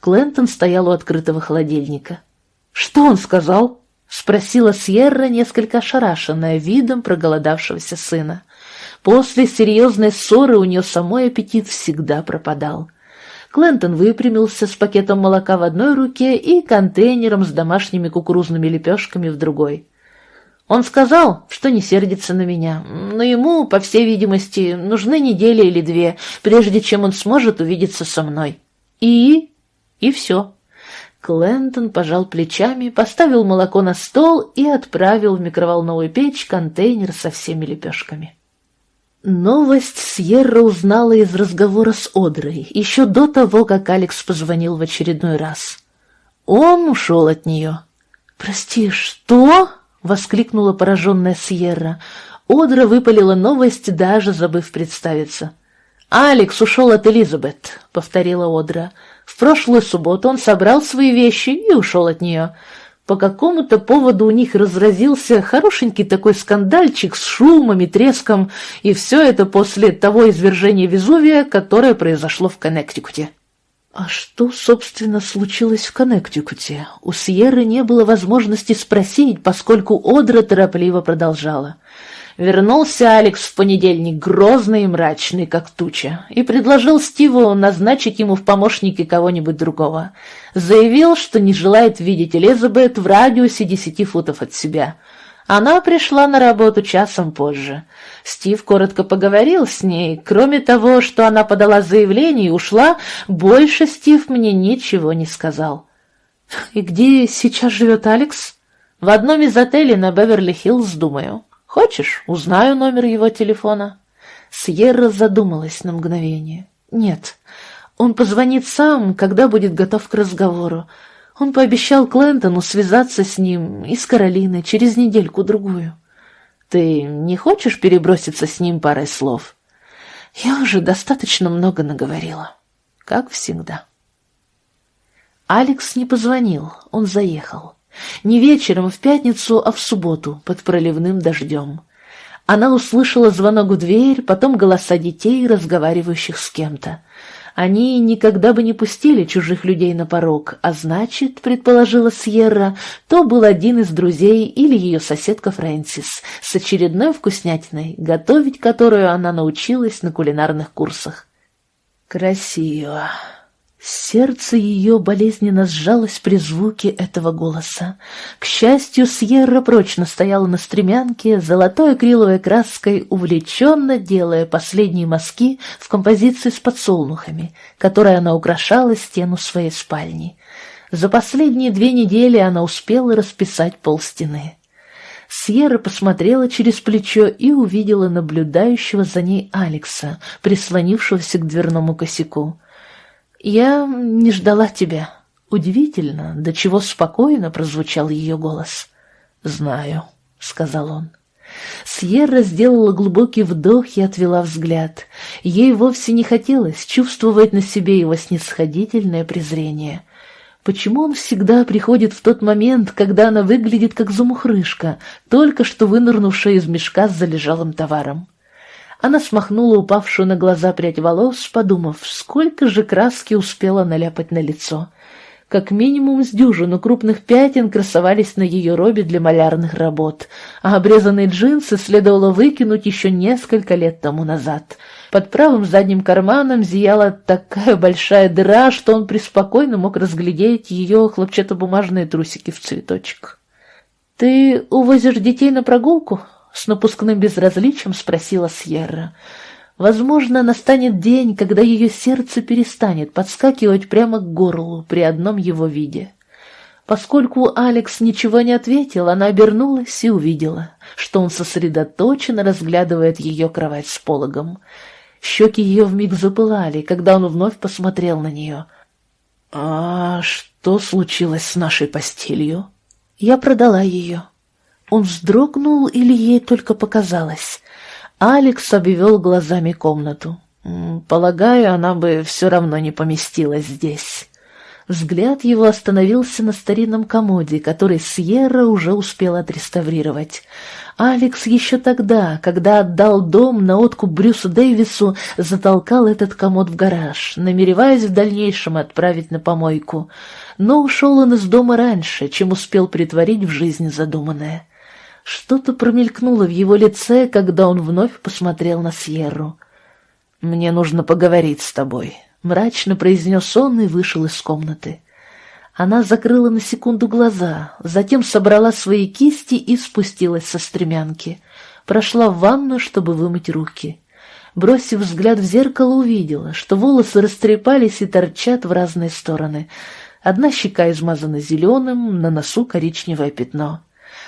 Клентон стоял у открытого холодильника. «Что он сказал?» — спросила Сьерра, несколько ошарашенная видом проголодавшегося сына. После серьезной ссоры у нее самой аппетит всегда пропадал. Клентон выпрямился с пакетом молока в одной руке и контейнером с домашними кукурузными лепешками в другой. Он сказал, что не сердится на меня, но ему, по всей видимости, нужны недели или две, прежде чем он сможет увидеться со мной. И... и все. Клентон пожал плечами, поставил молоко на стол и отправил в микроволновую печь контейнер со всеми лепешками. Новость Сьерра узнала из разговора с Одрой еще до того, как Алекс позвонил в очередной раз. Он ушел от нее. «Прости, что?» — воскликнула пораженная Сьерра. Одра выпалила новость, даже забыв представиться. «Алекс ушел от Элизабет», — повторила Одра. «В прошлую субботу он собрал свои вещи и ушел от нее. По какому-то поводу у них разразился хорошенький такой скандальчик с шумом и треском, и все это после того извержения Везувия, которое произошло в Коннектикуте. А что, собственно, случилось в Коннектикуте? У Сьерры не было возможности спросить, поскольку Одра торопливо продолжала. Вернулся Алекс в понедельник, грозный и мрачный, как туча, и предложил Стиву назначить ему в помощники кого-нибудь другого. Заявил, что не желает видеть Элизабет в радиусе десяти футов от себя. Она пришла на работу часом позже. Стив коротко поговорил с ней. Кроме того, что она подала заявление и ушла, больше Стив мне ничего не сказал. «И где сейчас живет Алекс?» «В одном из отелей на Беверли-Хиллз, думаю». Хочешь, узнаю номер его телефона?» Сьерра задумалась на мгновение. «Нет, он позвонит сам, когда будет готов к разговору. Он пообещал Клентону связаться с ним и с Каролиной через недельку-другую. Ты не хочешь переброситься с ним парой слов?» «Я уже достаточно много наговорила, как всегда». Алекс не позвонил, он заехал. Не вечером в пятницу, а в субботу, под проливным дождем. Она услышала звонок в дверь, потом голоса детей, разговаривающих с кем-то. Они никогда бы не пустили чужих людей на порог, а значит, предположила Сьерра, то был один из друзей или ее соседка Фрэнсис с очередной вкуснятиной, готовить которую она научилась на кулинарных курсах. «Красиво!» Сердце ее болезненно сжалось при звуке этого голоса. К счастью, Сьерра прочно стояла на стремянке, золотой акриловой краской, увлеченно делая последние мазки в композиции с подсолнухами, которой она украшала стену своей спальни. За последние две недели она успела расписать полстены. Сьерра посмотрела через плечо и увидела наблюдающего за ней Алекса, прислонившегося к дверному косяку. «Я не ждала тебя». Удивительно, до чего спокойно прозвучал ее голос. «Знаю», — сказал он. Сьерра сделала глубокий вдох и отвела взгляд. Ей вовсе не хотелось чувствовать на себе его снисходительное презрение. Почему он всегда приходит в тот момент, когда она выглядит как замухрышка, только что вынырнувшая из мешка с залежалым товаром? Она смахнула упавшую на глаза прядь волос, подумав, сколько же краски успела наляпать на лицо. Как минимум с дюжину крупных пятен красовались на ее робе для малярных работ, а обрезанные джинсы следовало выкинуть еще несколько лет тому назад. Под правым задним карманом зияла такая большая дыра, что он преспокойно мог разглядеть ее хлопчатобумажные трусики в цветочек. «Ты увозишь детей на прогулку?» С напускным безразличием спросила Сьерра. Возможно, настанет день, когда ее сердце перестанет подскакивать прямо к горлу при одном его виде. Поскольку Алекс ничего не ответил, она обернулась и увидела, что он сосредоточенно разглядывает ее кровать с пологом. Щеки ее вмиг запылали, когда он вновь посмотрел на нее. «А что случилось с нашей постелью?» «Я продала ее», он вздрогнул или ей только показалось. Алекс обвел глазами комнату. Полагаю, она бы все равно не поместилась здесь. Взгляд его остановился на старинном комоде, который Сьерра уже успела отреставрировать. Алекс еще тогда, когда отдал дом на откуп Брюсу Дэвису, затолкал этот комод в гараж, намереваясь в дальнейшем отправить на помойку. Но ушел он из дома раньше, чем успел притворить в жизнь задуманное. Что-то промелькнуло в его лице, когда он вновь посмотрел на Сьерру. «Мне нужно поговорить с тобой», — мрачно произнес он и вышел из комнаты. Она закрыла на секунду глаза, затем собрала свои кисти и спустилась со стремянки. Прошла в ванну, чтобы вымыть руки. Бросив взгляд в зеркало, увидела, что волосы растрепались и торчат в разные стороны. Одна щека измазана зеленым, на носу коричневое пятно.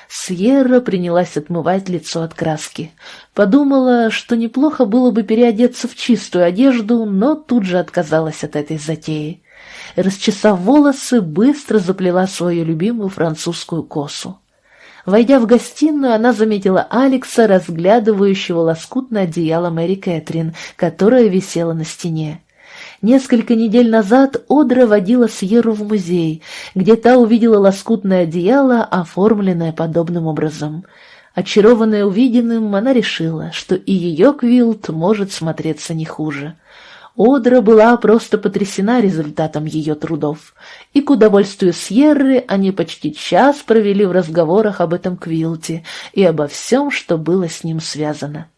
Сьерра принялась отмывать лицо от краски. Подумала, что неплохо было бы переодеться в чистую одежду, но тут же отказалась от этой затеи. Расчесав волосы, быстро заплела свою любимую французскую косу. Войдя в гостиную, она заметила Алекса, разглядывающего лоскутное одеяло Мэри Кэтрин, которое висело на стене. Несколько недель назад Одра водила Сьеру в музей, где та увидела лоскутное одеяло, оформленное подобным образом. Очарованная увиденным, она решила, что и ее квилт может смотреться не хуже. Одра была просто потрясена результатом ее трудов, и к удовольствию Сьерры они почти час провели в разговорах об этом квилте и обо всем, что было с ним связано.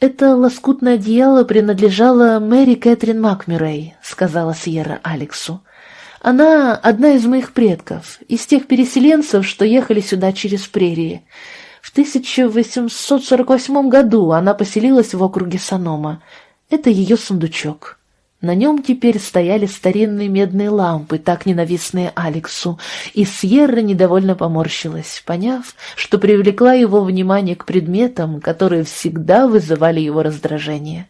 «Это лоскутное одеяло принадлежало Мэри Кэтрин Макмюррей», — сказала Сьерра Алексу. «Она одна из моих предков, из тех переселенцев, что ехали сюда через прерии. В 1848 году она поселилась в округе Санома. Это ее сундучок». На нем теперь стояли старинные медные лампы, так ненавистные Алексу, и Сьерра недовольно поморщилась, поняв, что привлекла его внимание к предметам, которые всегда вызывали его раздражение.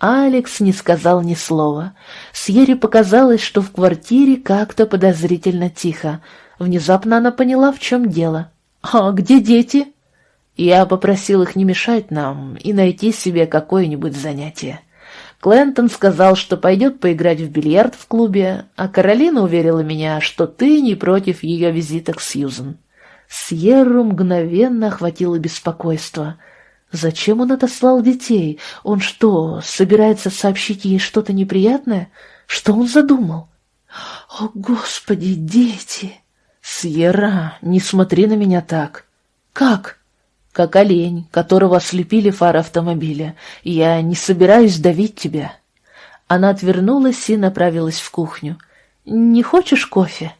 Алекс не сказал ни слова. Сьерре показалось, что в квартире как-то подозрительно тихо. Внезапно она поняла, в чем дело. «А где дети?» Я попросил их не мешать нам и найти себе какое-нибудь занятие. Клентон сказал, что пойдет поиграть в бильярд в клубе, а Каролина уверила меня, что ты не против ее визита к Сьюзен. Сьерру мгновенно охватило беспокойство. Зачем он отослал детей? Он что, собирается сообщить ей что-то неприятное? Что он задумал? О, Господи, дети! Сьерра, не смотри на меня так. Как? Как олень, которого ослепили фары автомобиля. Я не собираюсь давить тебя». Она отвернулась и направилась в кухню. «Не хочешь кофе?»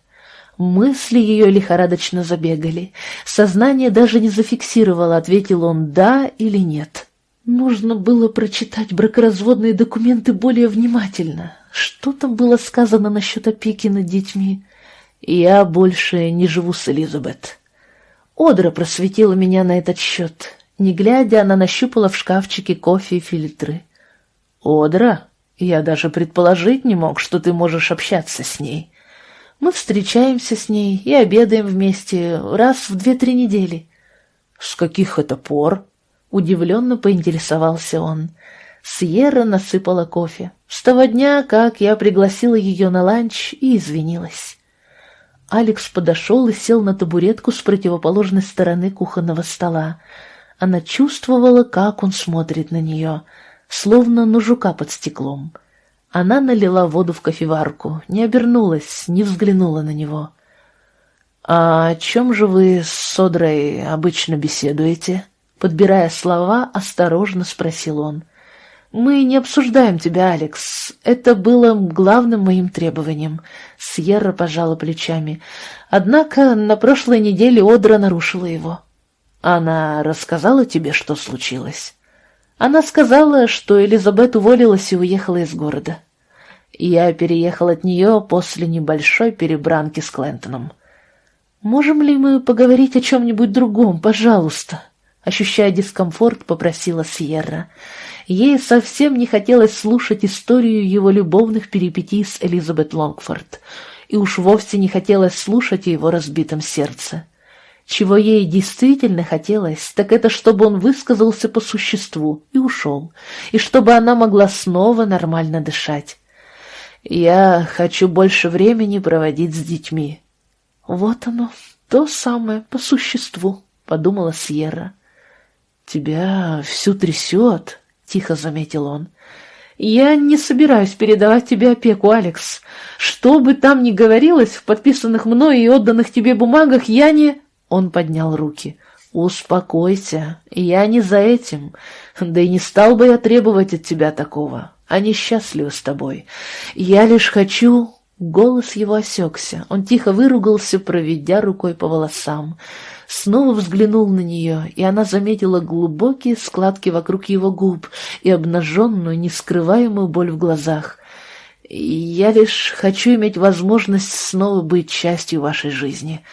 Мысли ее лихорадочно забегали. Сознание даже не зафиксировало, ответил он «да» или «нет». Нужно было прочитать бракоразводные документы более внимательно. Что там было сказано насчет опеки над детьми? Я больше не живу с Элизабет. Одра просветила меня на этот счет. Не глядя, она нащупала в шкафчике кофе и фильтры. «Одра, я даже предположить не мог, что ты можешь общаться с ней. Мы встречаемся с ней и обедаем вместе раз в две-три недели». «С каких это пор?» — удивленно поинтересовался он. Сьерра насыпала кофе. С того дня, как я пригласила ее на ланч и извинилась. Алекс подошел и сел на табуретку с противоположной стороны кухонного стола. Она чувствовала, как он смотрит на нее, словно на жука под стеклом. Она налила воду в кофеварку, не обернулась, не взглянула на него. «А о чем же вы с Содрой обычно беседуете?» Подбирая слова, осторожно спросил он. «Мы не обсуждаем тебя, Алекс. Это было главным моим требованием». Сьерра пожала плечами. Однако на прошлой неделе Одра нарушила его. «Она рассказала тебе, что случилось?» Она сказала, что Элизабет уволилась и уехала из города. Я переехал от нее после небольшой перебранки с Клентоном. «Можем ли мы поговорить о чем-нибудь другом, пожалуйста?» Ощущая дискомфорт, попросила Сьерра. Ей совсем не хотелось слушать историю его любовных перипетий с Элизабет Лонгфорд, и уж вовсе не хотелось слушать о его разбитом сердце. Чего ей действительно хотелось, так это чтобы он высказался по существу и ушел, и чтобы она могла снова нормально дышать. «Я хочу больше времени проводить с детьми». «Вот оно, то самое, по существу», — подумала Сьерра. «Тебя всю трясет», — тихо заметил он. «Я не собираюсь передавать тебе опеку, Алекс. Что бы там ни говорилось в подписанных мной и отданных тебе бумагах, я не...» Он поднял руки. «Успокойся, я не за этим. Да и не стал бы я требовать от тебя такого. Они счастливы с тобой. Я лишь хочу...» Голос его осекся. Он тихо выругался, проведя рукой по волосам. Снова взглянул на нее, и она заметила глубокие складки вокруг его губ и обнаженную, нескрываемую боль в глазах. «Я лишь хочу иметь возможность снова быть частью вашей жизни».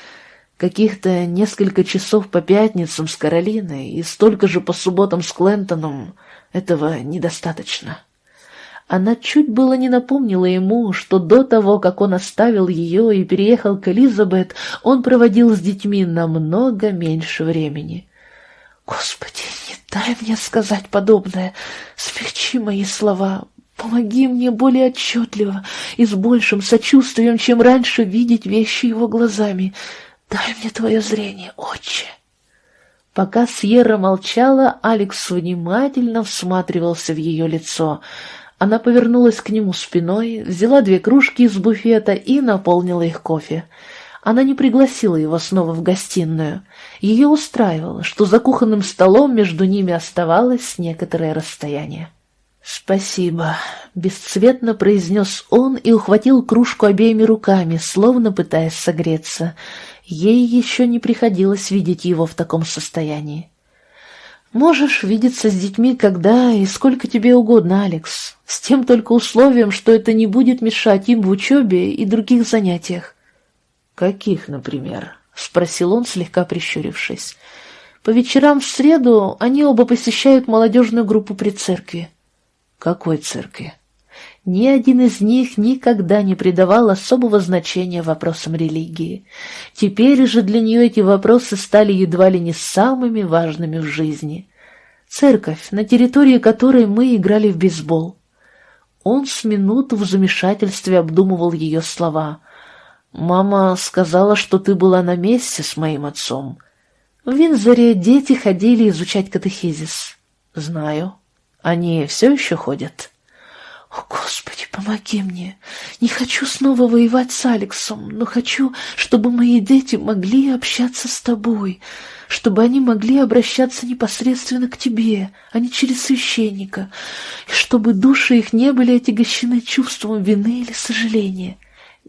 Каких-то несколько часов по пятницам с Каролиной и столько же по субботам с Клентоном этого недостаточно. Она чуть было не напомнила ему, что до того, как он оставил ее и переехал к Элизабет, он проводил с детьми намного меньше времени. «Господи, не дай мне сказать подобное! Смягчи мои слова, помоги мне более отчетливо и с большим сочувствием, чем раньше, видеть вещи его глазами». «Дай мне твое зрение, отче!» Пока Сьерра молчала, Алекс внимательно всматривался в ее лицо. Она повернулась к нему спиной, взяла две кружки из буфета и наполнила их кофе. Она не пригласила его снова в гостиную. Ее устраивало, что за кухонным столом между ними оставалось некоторое расстояние. «Спасибо», — бесцветно произнес он и ухватил кружку обеими руками, словно пытаясь согреться. Ей еще не приходилось видеть его в таком состоянии. «Можешь видеться с детьми когда и сколько тебе угодно, Алекс, с тем только условием, что это не будет мешать им в учебе и других занятиях». «Каких, например?» — спросил он, слегка прищурившись. «По вечерам в среду они оба посещают молодежную группу при церкви». «Какой церкви?» Ни один из них никогда не придавал особого значения вопросам религии. Теперь же для нее эти вопросы стали едва ли не самыми важными в жизни. Церковь, на территории которой мы играли в бейсбол. Он с минуту в замешательстве обдумывал ее слова. «Мама сказала, что ты была на месте с моим отцом. В Винзоре дети ходили изучать катехизис. Знаю. Они все еще ходят?» «О, Господи, помоги мне! Не хочу снова воевать с Алексом, но хочу, чтобы мои дети могли общаться с тобой, чтобы они могли обращаться непосредственно к тебе, а не через священника, и чтобы души их не были отягощены чувством вины или сожаления».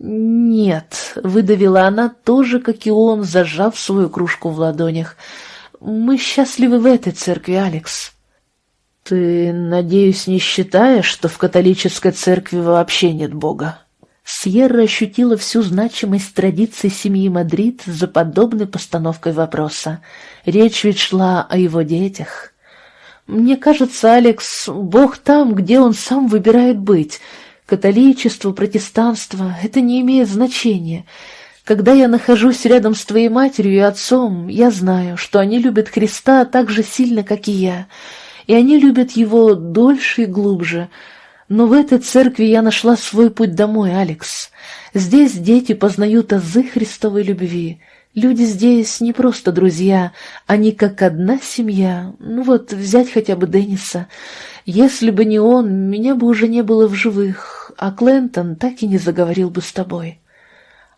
«Нет», — выдавила она тоже, как и он, зажав свою кружку в ладонях. «Мы счастливы в этой церкви, Алекс». «Ты, надеюсь, не считаешь, что в католической церкви вообще нет Бога?» Сьерра ощутила всю значимость традиций семьи Мадрид за подобной постановкой вопроса. Речь ведь шла о его детях. «Мне кажется, Алекс, Бог там, где он сам выбирает быть. Католичество, протестанство — это не имеет значения. Когда я нахожусь рядом с твоей матерью и отцом, я знаю, что они любят Христа так же сильно, как и я» и они любят его дольше и глубже. Но в этой церкви я нашла свой путь домой, Алекс. Здесь дети познают азы Христовой любви. Люди здесь не просто друзья, они как одна семья. Ну вот, взять хотя бы Денниса. Если бы не он, меня бы уже не было в живых, а Клентон так и не заговорил бы с тобой.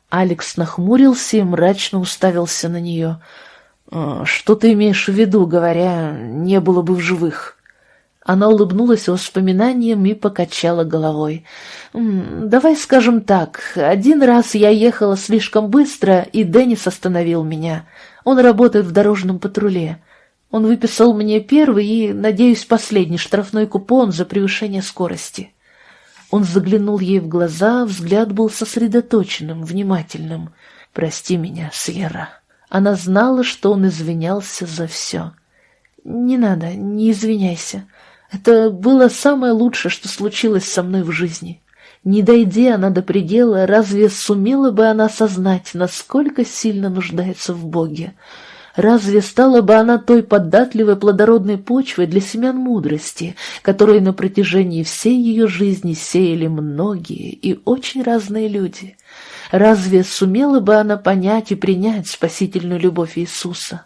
Алекс нахмурился и мрачно уставился на нее — «А, «Что ты имеешь в виду, говоря, не было бы в живых?» Она улыбнулась воспоминанием и покачала головой. «Давай скажем так, один раз я ехала слишком быстро, и Деннис остановил меня. Он работает в дорожном патруле. Он выписал мне первый и, надеюсь, последний штрафной купон за превышение скорости». Он заглянул ей в глаза, взгляд был сосредоточенным, внимательным. «Прости меня, Сьерра». Она знала, что он извинялся за все. «Не надо, не извиняйся. Это было самое лучшее, что случилось со мной в жизни. Не дойдя она до предела, разве сумела бы она осознать, насколько сильно нуждается в Боге? Разве стала бы она той податливой плодородной почвой для семян мудрости, которые на протяжении всей ее жизни сеяли многие и очень разные люди? Разве сумела бы она понять и принять спасительную любовь Иисуса?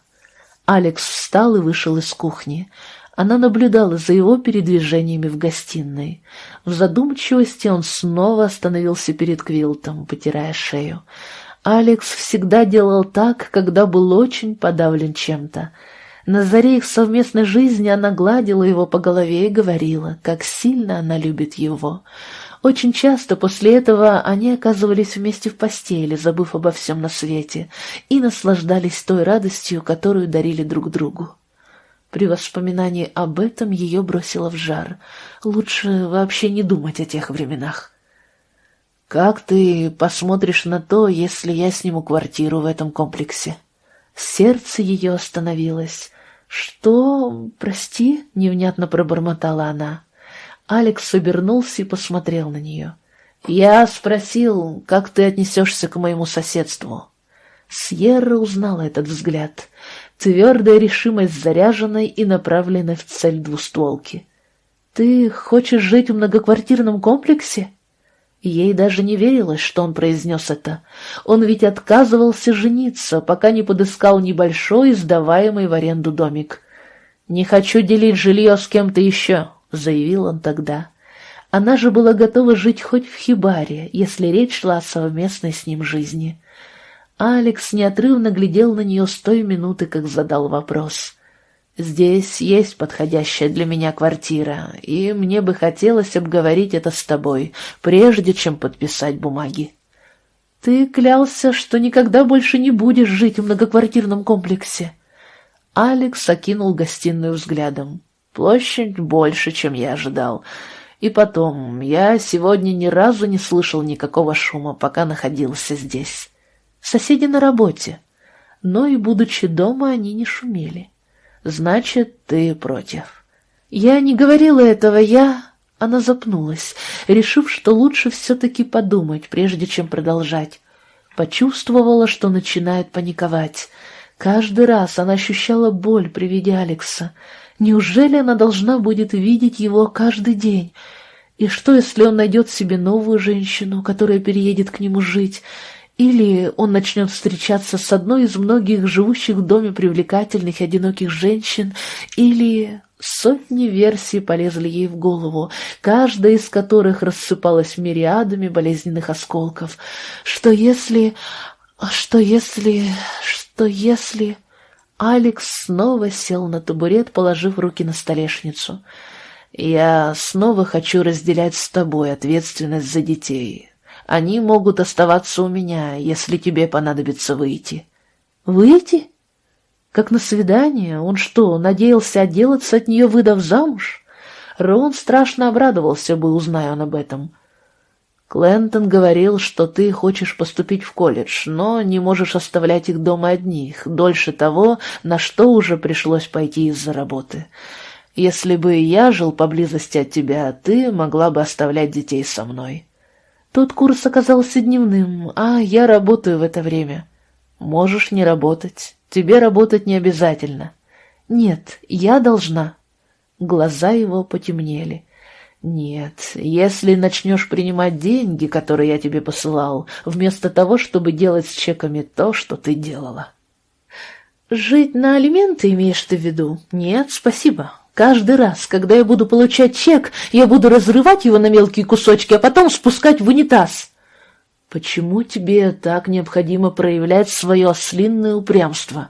Алекс встал и вышел из кухни. Она наблюдала за его передвижениями в гостиной. В задумчивости он снова остановился перед Квилтом, потирая шею. Алекс всегда делал так, когда был очень подавлен чем-то. На заре их совместной жизни она гладила его по голове и говорила, как сильно она любит его. Очень часто после этого они оказывались вместе в постели, забыв обо всем на свете, и наслаждались той радостью, которую дарили друг другу. При воспоминании об этом ее бросило в жар. Лучше вообще не думать о тех временах. «Как ты посмотришь на то, если я сниму квартиру в этом комплексе?» Сердце ее остановилось. «Что? Прости?» — невнятно пробормотала она. Алекс обернулся и посмотрел на нее. «Я спросил, как ты отнесешься к моему соседству?» Сьерра узнала этот взгляд твердая решимость заряженной и направленной в цель двустволки. «Ты хочешь жить в многоквартирном комплексе?» Ей даже не верилось, что он произнес это. Он ведь отказывался жениться, пока не подыскал небольшой, сдаваемый в аренду домик. «Не хочу делить жилье с кем-то еще», — заявил он тогда. Она же была готова жить хоть в хибаре, если речь шла о совместной с ним жизни. Алекс неотрывно глядел на нее с той минуты, как задал вопрос. «Здесь есть подходящая для меня квартира, и мне бы хотелось обговорить это с тобой, прежде чем подписать бумаги». «Ты клялся, что никогда больше не будешь жить в многоквартирном комплексе». Алекс окинул гостиную взглядом. «Площадь больше, чем я ожидал. И потом, я сегодня ни разу не слышал никакого шума, пока находился здесь» соседи на работе. Но и, будучи дома, они не шумели. Значит, ты против. Я не говорила этого, я... Она запнулась, решив, что лучше все-таки подумать, прежде чем продолжать. Почувствовала, что начинает паниковать. Каждый раз она ощущала боль при виде Алекса. Неужели она должна будет видеть его каждый день? И что, если он найдет себе новую женщину, которая переедет к нему жить, или он начнет встречаться с одной из многих живущих в доме привлекательных одиноких женщин, или сотни версий полезли ей в голову, каждая из которых рассыпалась мириадами болезненных осколков. Что если... Что если... Что если... Алекс снова сел на табурет, положив руки на столешницу. «Я снова хочу разделять с тобой ответственность за детей. Они могут оставаться у меня, если тебе понадобится выйти». «Выйти? Как на свидание? Он что, надеялся отделаться от нее, выдав замуж?» Рон страшно обрадовался бы, узная он об этом. «Клентон говорил, что ты хочешь поступить в колледж, но не можешь оставлять их дома одних, дольше того, на что уже пришлось пойти из-за работы. Если бы я жил поблизости от тебя, ты могла бы оставлять детей со мной». Тот курс оказался дневным, а я работаю в это время. Можешь не работать. Тебе работать не обязательно. Нет, я должна. Глаза его потемнели. Нет, если начнешь принимать деньги, которые я тебе посылал, вместо того, чтобы делать с чеками то, что ты делала. Жить на алименты имеешь ты в виду? Нет, спасибо. Каждый раз, когда я буду получать чек, я буду разрывать его на мелкие кусочки, а потом спускать в унитаз. Почему тебе так необходимо проявлять свое ослинное упрямство?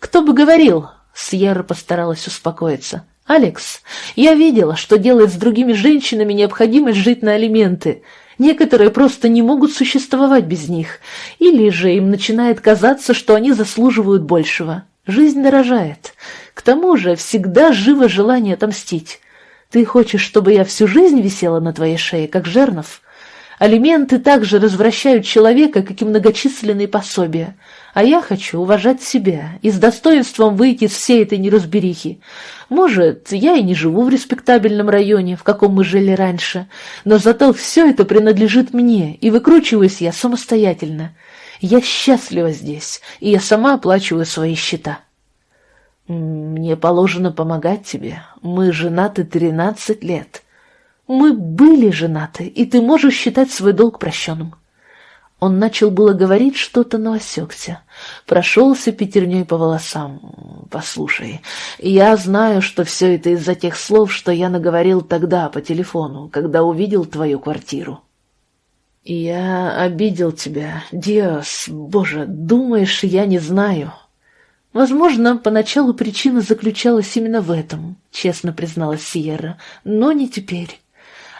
Кто бы говорил? Сьерра постаралась успокоиться. «Алекс, я видела, что делает с другими женщинами необходимость жить на алименты. Некоторые просто не могут существовать без них, или же им начинает казаться, что они заслуживают большего. Жизнь дорожает. К тому же всегда живо желание отомстить. Ты хочешь, чтобы я всю жизнь висела на твоей шее, как жернов? Алименты также развращают человека, как и многочисленные пособия. А я хочу уважать себя и с достоинством выйти из всей этой неразберихи. Может, я и не живу в респектабельном районе, в каком мы жили раньше, но зато все это принадлежит мне, и выкручиваюсь я самостоятельно. Я счастлива здесь, и я сама оплачиваю свои счета. Мне положено помогать тебе. Мы женаты тринадцать лет. Мы были женаты, и ты можешь считать свой долг прощенным. Он начал было говорить что-то, но осекся. Прошелся пятерней по волосам. «Послушай, я знаю, что все это из-за тех слов, что я наговорил тогда по телефону, когда увидел твою квартиру». «Я обидел тебя, Диос, боже, думаешь, я не знаю?» «Возможно, поначалу причина заключалась именно в этом», — честно призналась Сиерра, — «но не теперь».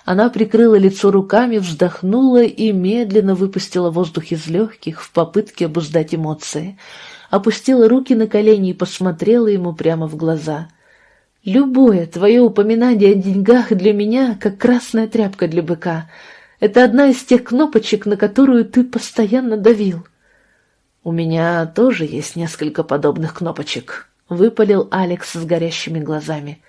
Она прикрыла лицо руками, вздохнула и медленно выпустила воздух из легких в попытке обуздать эмоции. Опустила руки на колени и посмотрела ему прямо в глаза. «Любое твое упоминание о деньгах для меня, как красная тряпка для быка. Это одна из тех кнопочек, на которую ты постоянно давил». «У меня тоже есть несколько подобных кнопочек», — выпалил Алекс с горящими глазами.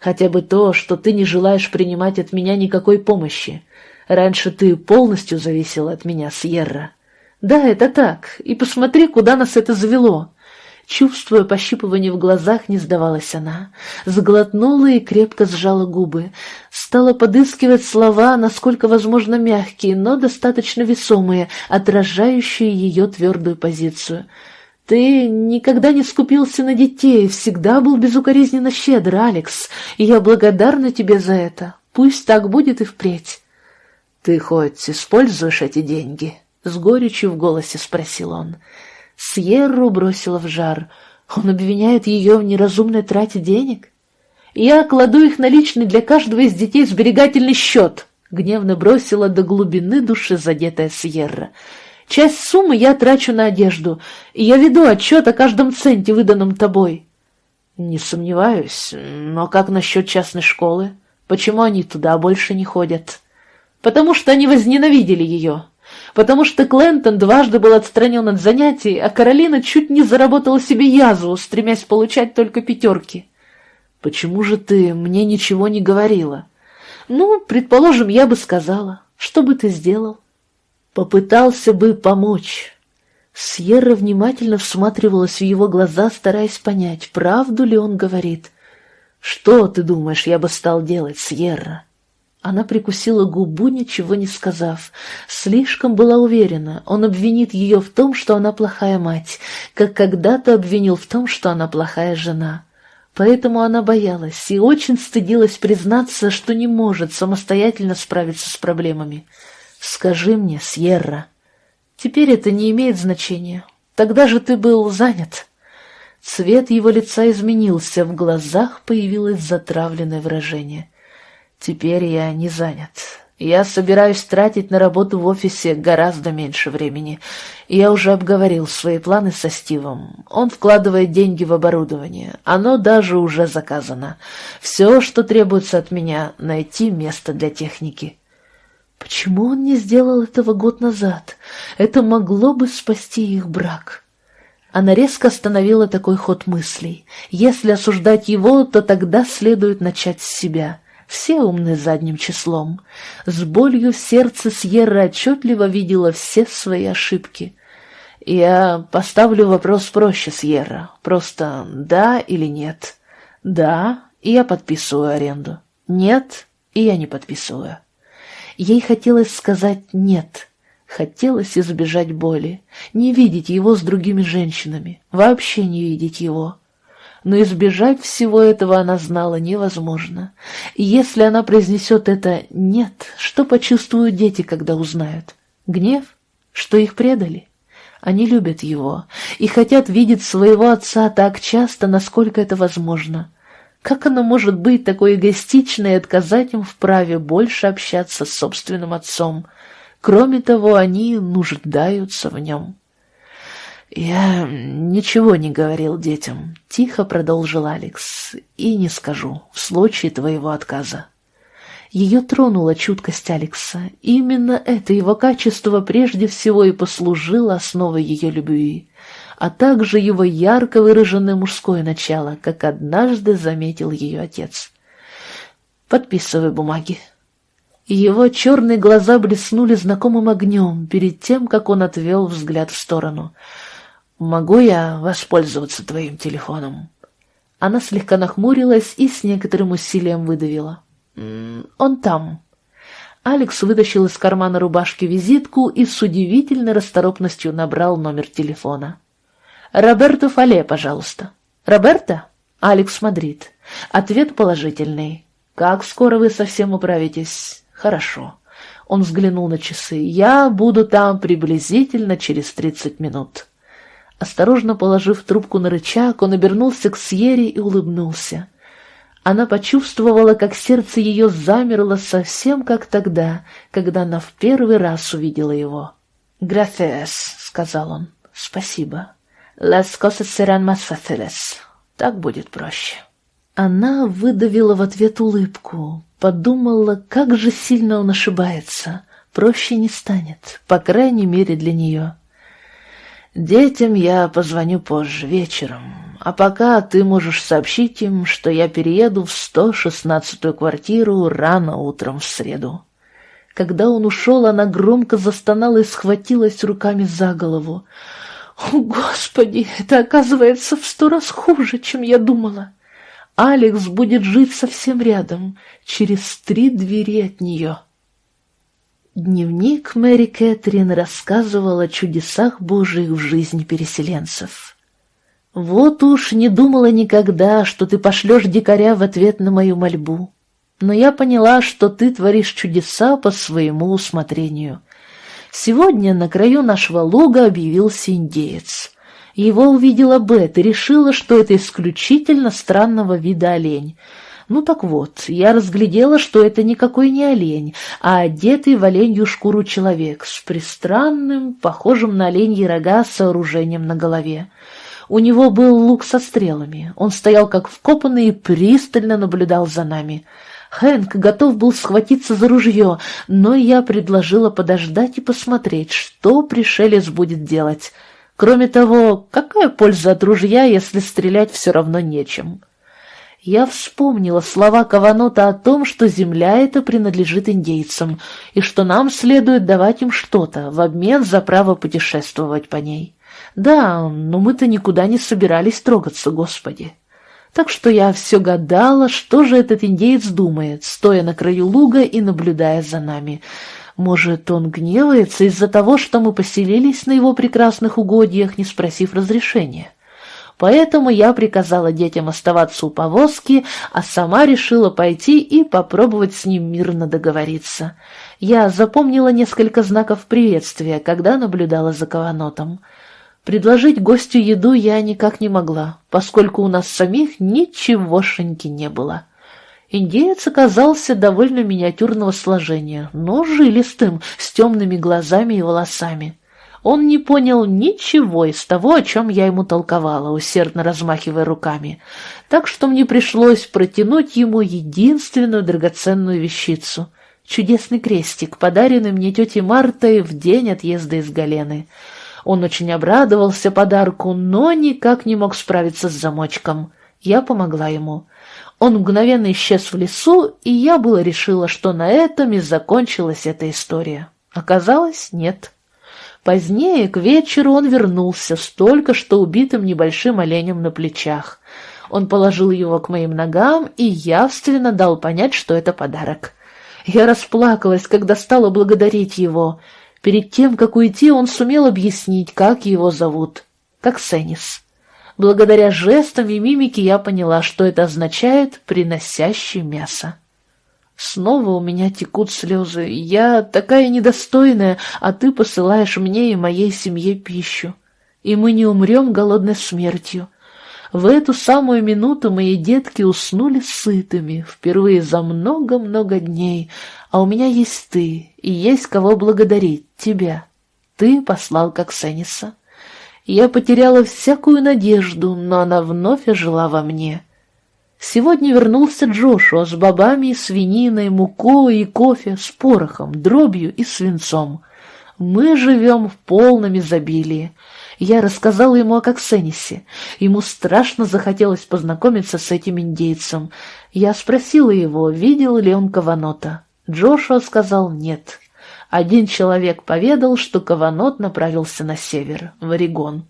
Хотя бы то, что ты не желаешь принимать от меня никакой помощи. Раньше ты полностью зависела от меня, Сьерра. Да, это так, и посмотри, куда нас это завело. Чувствуя пощипывание в глазах, не сдавалась она. Сглотнула и крепко сжала губы. Стала подыскивать слова, насколько возможно мягкие, но достаточно весомые, отражающие ее твердую позицию — ты никогда не скупился на детей, всегда был безукоризненно щедр, Алекс, и я благодарна тебе за это. Пусть так будет и впредь. Ты хоть используешь эти деньги? С горечью в голосе спросил он. Сьерру бросила в жар. Он обвиняет ее в неразумной трате денег? Я кладу их на личный для каждого из детей сберегательный счет, гневно бросила до глубины души задетая Сьерра. Часть суммы я трачу на одежду, и я веду отчет о каждом центе, выданном тобой. Не сомневаюсь, но как насчет частной школы? Почему они туда больше не ходят? Потому что они возненавидели ее. Потому что Клентон дважды был отстранен от занятий, а Каролина чуть не заработала себе язву, стремясь получать только пятерки. Почему же ты мне ничего не говорила? Ну, предположим, я бы сказала. Что бы ты сделал? Попытался бы помочь. Сьерра внимательно всматривалась в его глаза, стараясь понять, правду ли он говорит. «Что, ты думаешь, я бы стал делать, Сьерра?» Она прикусила губу, ничего не сказав. Слишком была уверена, он обвинит ее в том, что она плохая мать, как когда-то обвинил в том, что она плохая жена. Поэтому она боялась и очень стыдилась признаться, что не может самостоятельно справиться с проблемами. «Скажи мне, Сьерра». «Теперь это не имеет значения. Тогда же ты был занят». Цвет его лица изменился, в глазах появилось затравленное выражение. «Теперь я не занят. Я собираюсь тратить на работу в офисе гораздо меньше времени. Я уже обговорил свои планы со Стивом. Он вкладывает деньги в оборудование. Оно даже уже заказано. Все, что требуется от меня, найти место для техники». Почему он не сделал этого год назад? Это могло бы спасти их брак. Она резко остановила такой ход мыслей. Если осуждать его, то тогда следует начать с себя. Все умны задним числом. С болью сердце Сьерра отчетливо видела все свои ошибки. Я поставлю вопрос проще, Сьерра. Просто да или нет. Да, и я подписываю аренду. Нет, и я не подписываю. Ей хотелось сказать «нет». Хотелось избежать боли, не видеть его с другими женщинами, вообще не видеть его. Но избежать всего этого она знала невозможно. И если она произнесет это «нет», что почувствуют дети, когда узнают? Гнев? Что их предали? Они любят его и хотят видеть своего отца так часто, насколько это возможно. Как она может быть такой эгоистичной и отказать им в праве больше общаться с собственным отцом? Кроме того, они нуждаются в нем. «Я ничего не говорил детям», — тихо продолжил Алекс, — «и не скажу в случае твоего отказа. Ее тронула чуткость Алекса. Именно это его качество прежде всего и послужило основой ее любви, а также его ярко выраженное мужское начало, как однажды заметил ее отец. «Подписывай бумаги». Его черные глаза блеснули знакомым огнем перед тем, как он отвел взгляд в сторону. «Могу я воспользоваться твоим телефоном?» Она слегка нахмурилась и с некоторым усилием выдавила. «Он там». Алекс вытащил из кармана рубашки визитку и с удивительной расторопностью набрал номер телефона. «Роберто Фале, пожалуйста». «Роберто?» «Алекс Мадрид». Ответ положительный. «Как скоро вы совсем управитесь?» «Хорошо». Он взглянул на часы. «Я буду там приблизительно через тридцать минут». Осторожно положив трубку на рычаг, он обернулся к Сьере и улыбнулся. Она почувствовала, как сердце ее замерло совсем как тогда, когда она в первый раз увидела его. «Gracias», — сказал он, — «спасибо». «Las cosas serán más fáciles». Так будет проще. Она выдавила в ответ улыбку, подумала, как же сильно он ошибается. Проще не станет, по крайней мере для нее. «Детям я позвоню позже, вечером. А пока ты можешь сообщить им, что я перееду в 116-ю квартиру рано утром в среду. Когда он ушел, она громко застонала и схватилась руками за голову. «О, Господи, это оказывается в сто раз хуже, чем я думала. Алекс будет жить совсем рядом, через три двери от нее». Дневник Мэри Кэтрин рассказывал о чудесах Божьих в жизни переселенцев. Вот уж не думала никогда, что ты пошлешь дикаря в ответ на мою мольбу. Но я поняла, что ты творишь чудеса по своему усмотрению. Сегодня на краю нашего луга объявился индеец. Его увидела Бет и решила, что это исключительно странного вида олень. Ну так вот, я разглядела, что это никакой не олень, а одетый в оленью шкуру человек с пристранным, похожим на оленьи рога сооружением на голове. У него был лук со стрелами. Он стоял как вкопанный и пристально наблюдал за нами. Хэнк готов был схватиться за ружье, но я предложила подождать и посмотреть, что пришелец будет делать. Кроме того, какая польза от ружья, если стрелять все равно нечем? Я вспомнила слова Каванота о том, что земля эта принадлежит индейцам, и что нам следует давать им что-то в обмен за право путешествовать по ней. Да, но мы-то никуда не собирались трогаться, Господи. Так что я все гадала, что же этот индеец думает, стоя на краю луга и наблюдая за нами. Может, он гневается из-за того, что мы поселились на его прекрасных угодьях, не спросив разрешения. Поэтому я приказала детям оставаться у повозки, а сама решила пойти и попробовать с ним мирно договориться. Я запомнила несколько знаков приветствия, когда наблюдала за Каванотом. Предложить гостю еду я никак не могла, поскольку у нас самих ничегошеньки не было. Индеец оказался довольно миниатюрного сложения, но жилистым, с темными глазами и волосами. Он не понял ничего из того, о чем я ему толковала, усердно размахивая руками, так что мне пришлось протянуть ему единственную драгоценную вещицу — чудесный крестик, подаренный мне тетей Мартой в день отъезда из Галены — он очень обрадовался подарку, но никак не мог справиться с замочком. Я помогла ему. Он мгновенно исчез в лесу, и я было решила, что на этом и закончилась эта история. Оказалось, нет. Позднее, к вечеру, он вернулся с только что убитым небольшим оленем на плечах. Он положил его к моим ногам и явственно дал понять, что это подарок. Я расплакалась, когда стала благодарить его — Перед тем, как уйти, он сумел объяснить, как его зовут. Как Сенис. Благодаря жестам и мимике я поняла, что это означает «приносящий мясо». Снова у меня текут слезы. Я такая недостойная, а ты посылаешь мне и моей семье пищу. И мы не умрем голодной смертью. В эту самую минуту мои детки уснули сытыми, впервые за много-много дней, а у меня есть ты, и есть кого благодарить, тебя. Ты послал как Сенниса. Я потеряла всякую надежду, но она вновь ожила во мне. Сегодня вернулся Джошуа с бобами, свининой, мукой и кофе, с порохом, дробью и свинцом. Мы живем в полном изобилии. Я рассказала ему о Коксенисе. Ему страшно захотелось познакомиться с этим индейцем. Я спросила его, видел ли он Каванота. Джошуа сказал нет. Один человек поведал, что Каванот направился на север, в Орегон.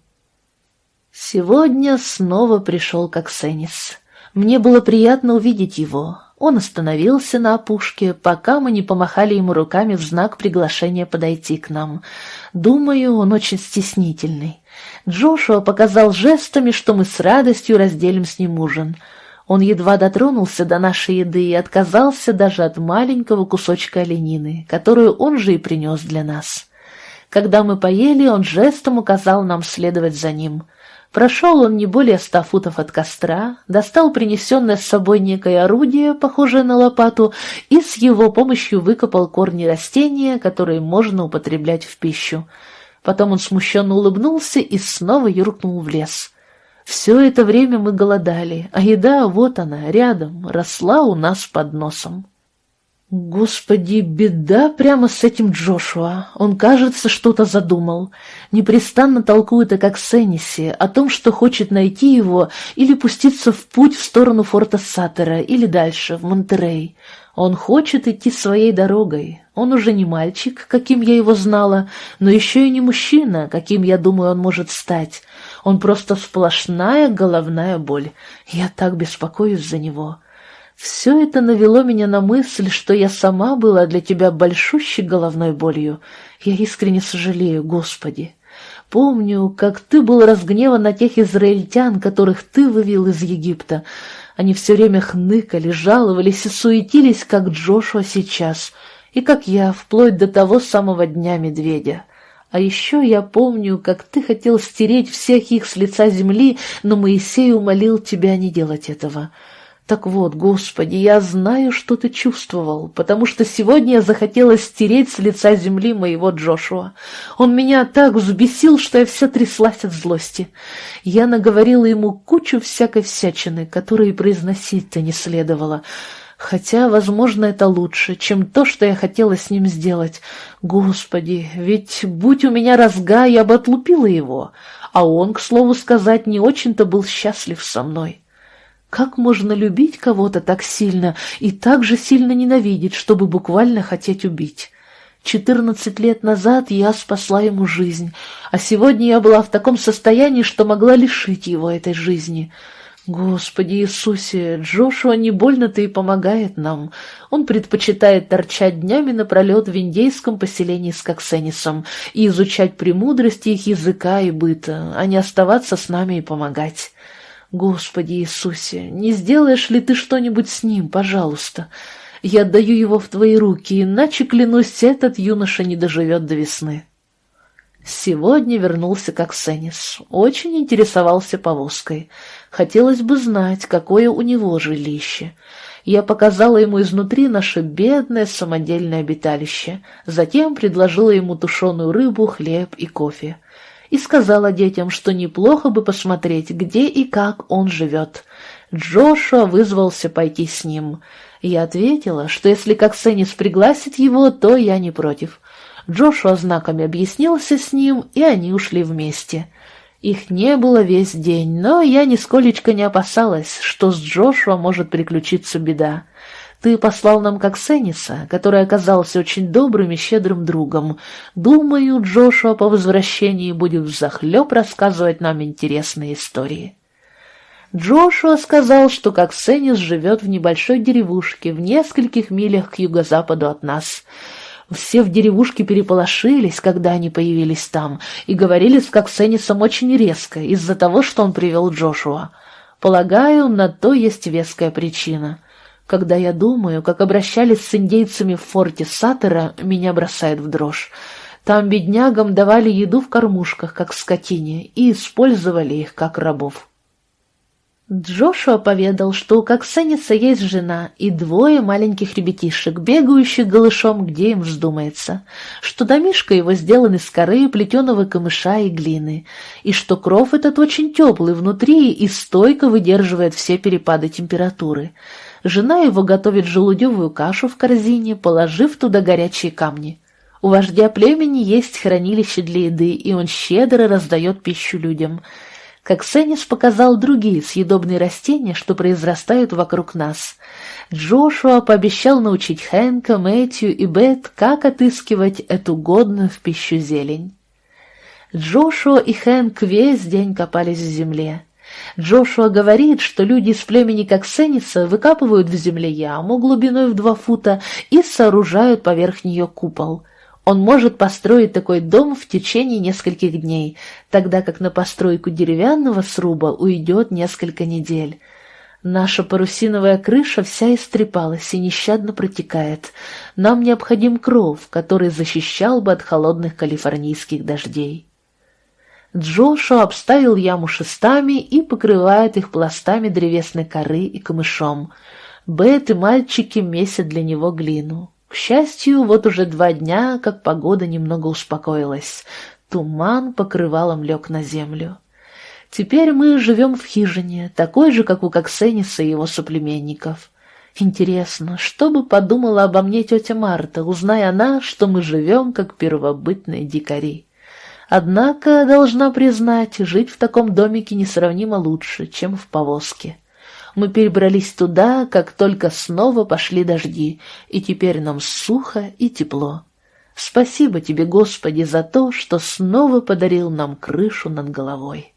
Сегодня снова пришел Коксенис. Мне было приятно увидеть его. Он остановился на опушке, пока мы не помахали ему руками в знак приглашения подойти к нам. Думаю, он очень стеснительный. Джошуа показал жестами, что мы с радостью разделим с ним ужин. Он едва дотронулся до нашей еды и отказался даже от маленького кусочка оленины, которую он же и принес для нас. Когда мы поели, он жестом указал нам следовать за ним — Прошел он не более ста футов от костра, достал принесенное с собой некое орудие, похожее на лопату, и с его помощью выкопал корни растения, которые можно употреблять в пищу. Потом он смущенно улыбнулся и снова юркнул в лес. Все это время мы голодали, а еда, вот она, рядом, росла у нас под носом. Господи, беда прямо с этим Джошуа. Он, кажется, что-то задумал. Непрестанно толкует о Коксенисе, о том, что хочет найти его или пуститься в путь в сторону форта Саттера или дальше, в Монтерей. Он хочет идти своей дорогой. Он уже не мальчик, каким я его знала, но еще и не мужчина, каким, я думаю, он может стать. Он просто сплошная головная боль. Я так беспокоюсь за него. Все это навело меня на мысль, что я сама была для тебя большущей головной болью. Я искренне сожалею, Господи. Помню, как ты был разгневан на тех израильтян, которых ты вывел из Египта. Они все время хныкали, жаловались и суетились, как Джошуа сейчас, и как я, вплоть до того самого дня медведя. А еще я помню, как ты хотел стереть всех их с лица земли, но Моисей умолил тебя не делать этого». Так вот, Господи, я знаю, что ты чувствовал, потому что сегодня я захотела стереть с лица земли моего Джошуа. Он меня так взбесил, что я вся тряслась от злости. Я наговорила ему кучу всякой всячины, которой произносить-то не следовало. Хотя, возможно, это лучше, чем то, что я хотела с ним сделать. Господи, ведь будь у меня разга, я бы отлупила его, а он, к слову сказать, не очень-то был счастлив со мной. Как можно любить кого-то так сильно и так же сильно ненавидеть, чтобы буквально хотеть убить? Четырнадцать лет назад я спасла ему жизнь, а сегодня я была в таком состоянии, что могла лишить его этой жизни. Господи Иисусе, Джошуа не больно-то и помогает нам. Он предпочитает торчать днями напролет в индейском поселении с Коксенисом и изучать премудрости их языка и быта, а не оставаться с нами и помогать. Господи Иисусе, не сделаешь ли ты что-нибудь с ним, пожалуйста? Я отдаю его в твои руки, иначе, клянусь, этот юноша не доживет до весны. Сегодня вернулся Коксенис, очень интересовался повозкой. Хотелось бы знать, какое у него жилище. Я показала ему изнутри наше бедное самодельное обиталище, затем предложила ему тушеную рыбу, хлеб и кофе и сказала детям, что неплохо бы посмотреть, где и как он живет. Джошуа вызвался пойти с ним. Я ответила, что если Коксенис пригласит его, то я не против. Джошуа знаками объяснился с ним, и они ушли вместе. Их не было весь день, но я нисколечко не опасалась, что с Джошуа может приключиться беда. Ты послал нам как Сенниса, который оказался очень добрым и щедрым другом. Думаю, Джошуа по возвращении будет взахлеб рассказывать нам интересные истории». Джошуа сказал, что как Сеннис живет в небольшой деревушке в нескольких милях к юго-западу от нас. Все в деревушке переполошились, когда они появились там, и говорили с Коксенисом очень резко из-за того, что он привел Джошуа. Полагаю, на то есть веская причина. Когда я думаю, как обращались с индейцами в форте Саттера, меня бросает в дрожь. Там беднягам давали еду в кормушках, как скотине, и использовали их как рабов. Джошуа поведал, что у Коксеница есть жена и двое маленьких ребятишек, бегающих голышом, где им вздумается, что домишко его сделан из коры, плетеного камыша и глины, и что кров этот очень теплый внутри и стойко выдерживает все перепады температуры. Жена его готовит желудевую кашу в корзине, положив туда горячие камни. У вождя племени есть хранилище для еды, и он щедро раздает пищу людям – как Сеннис показал другие съедобные растения, что произрастают вокруг нас. Джошуа пообещал научить Хэнка, Мэтью и Бет, как отыскивать эту годную в пищу зелень. Джошуа и Хэнк весь день копались в земле. Джошуа говорит, что люди из племени Коксениса выкапывают в земле яму глубиной в два фута и сооружают поверх нее купол. Он может построить такой дом в течение нескольких дней, тогда как на постройку деревянного сруба уйдет несколько недель. Наша парусиновая крыша вся истрепалась и нещадно протекает. Нам необходим кров, который защищал бы от холодных калифорнийских дождей. Джошуа обставил яму шестами и покрывает их пластами древесной коры и камышом. Бет и мальчики месят для него глину. К счастью, вот уже два дня, как погода немного успокоилась. Туман покрывалом лег на землю. Теперь мы живем в хижине, такой же, как у Коксениса и его соплеменников. Интересно, что бы подумала обо мне тетя Марта, узная она, что мы живем, как первобытные дикари. Однако, должна признать, жить в таком домике несравнимо лучше, чем в повозке. Мы перебрались туда, как только снова пошли дожди, и теперь нам сухо и тепло. Спасибо тебе, Господи, за то, что снова подарил нам крышу над головой.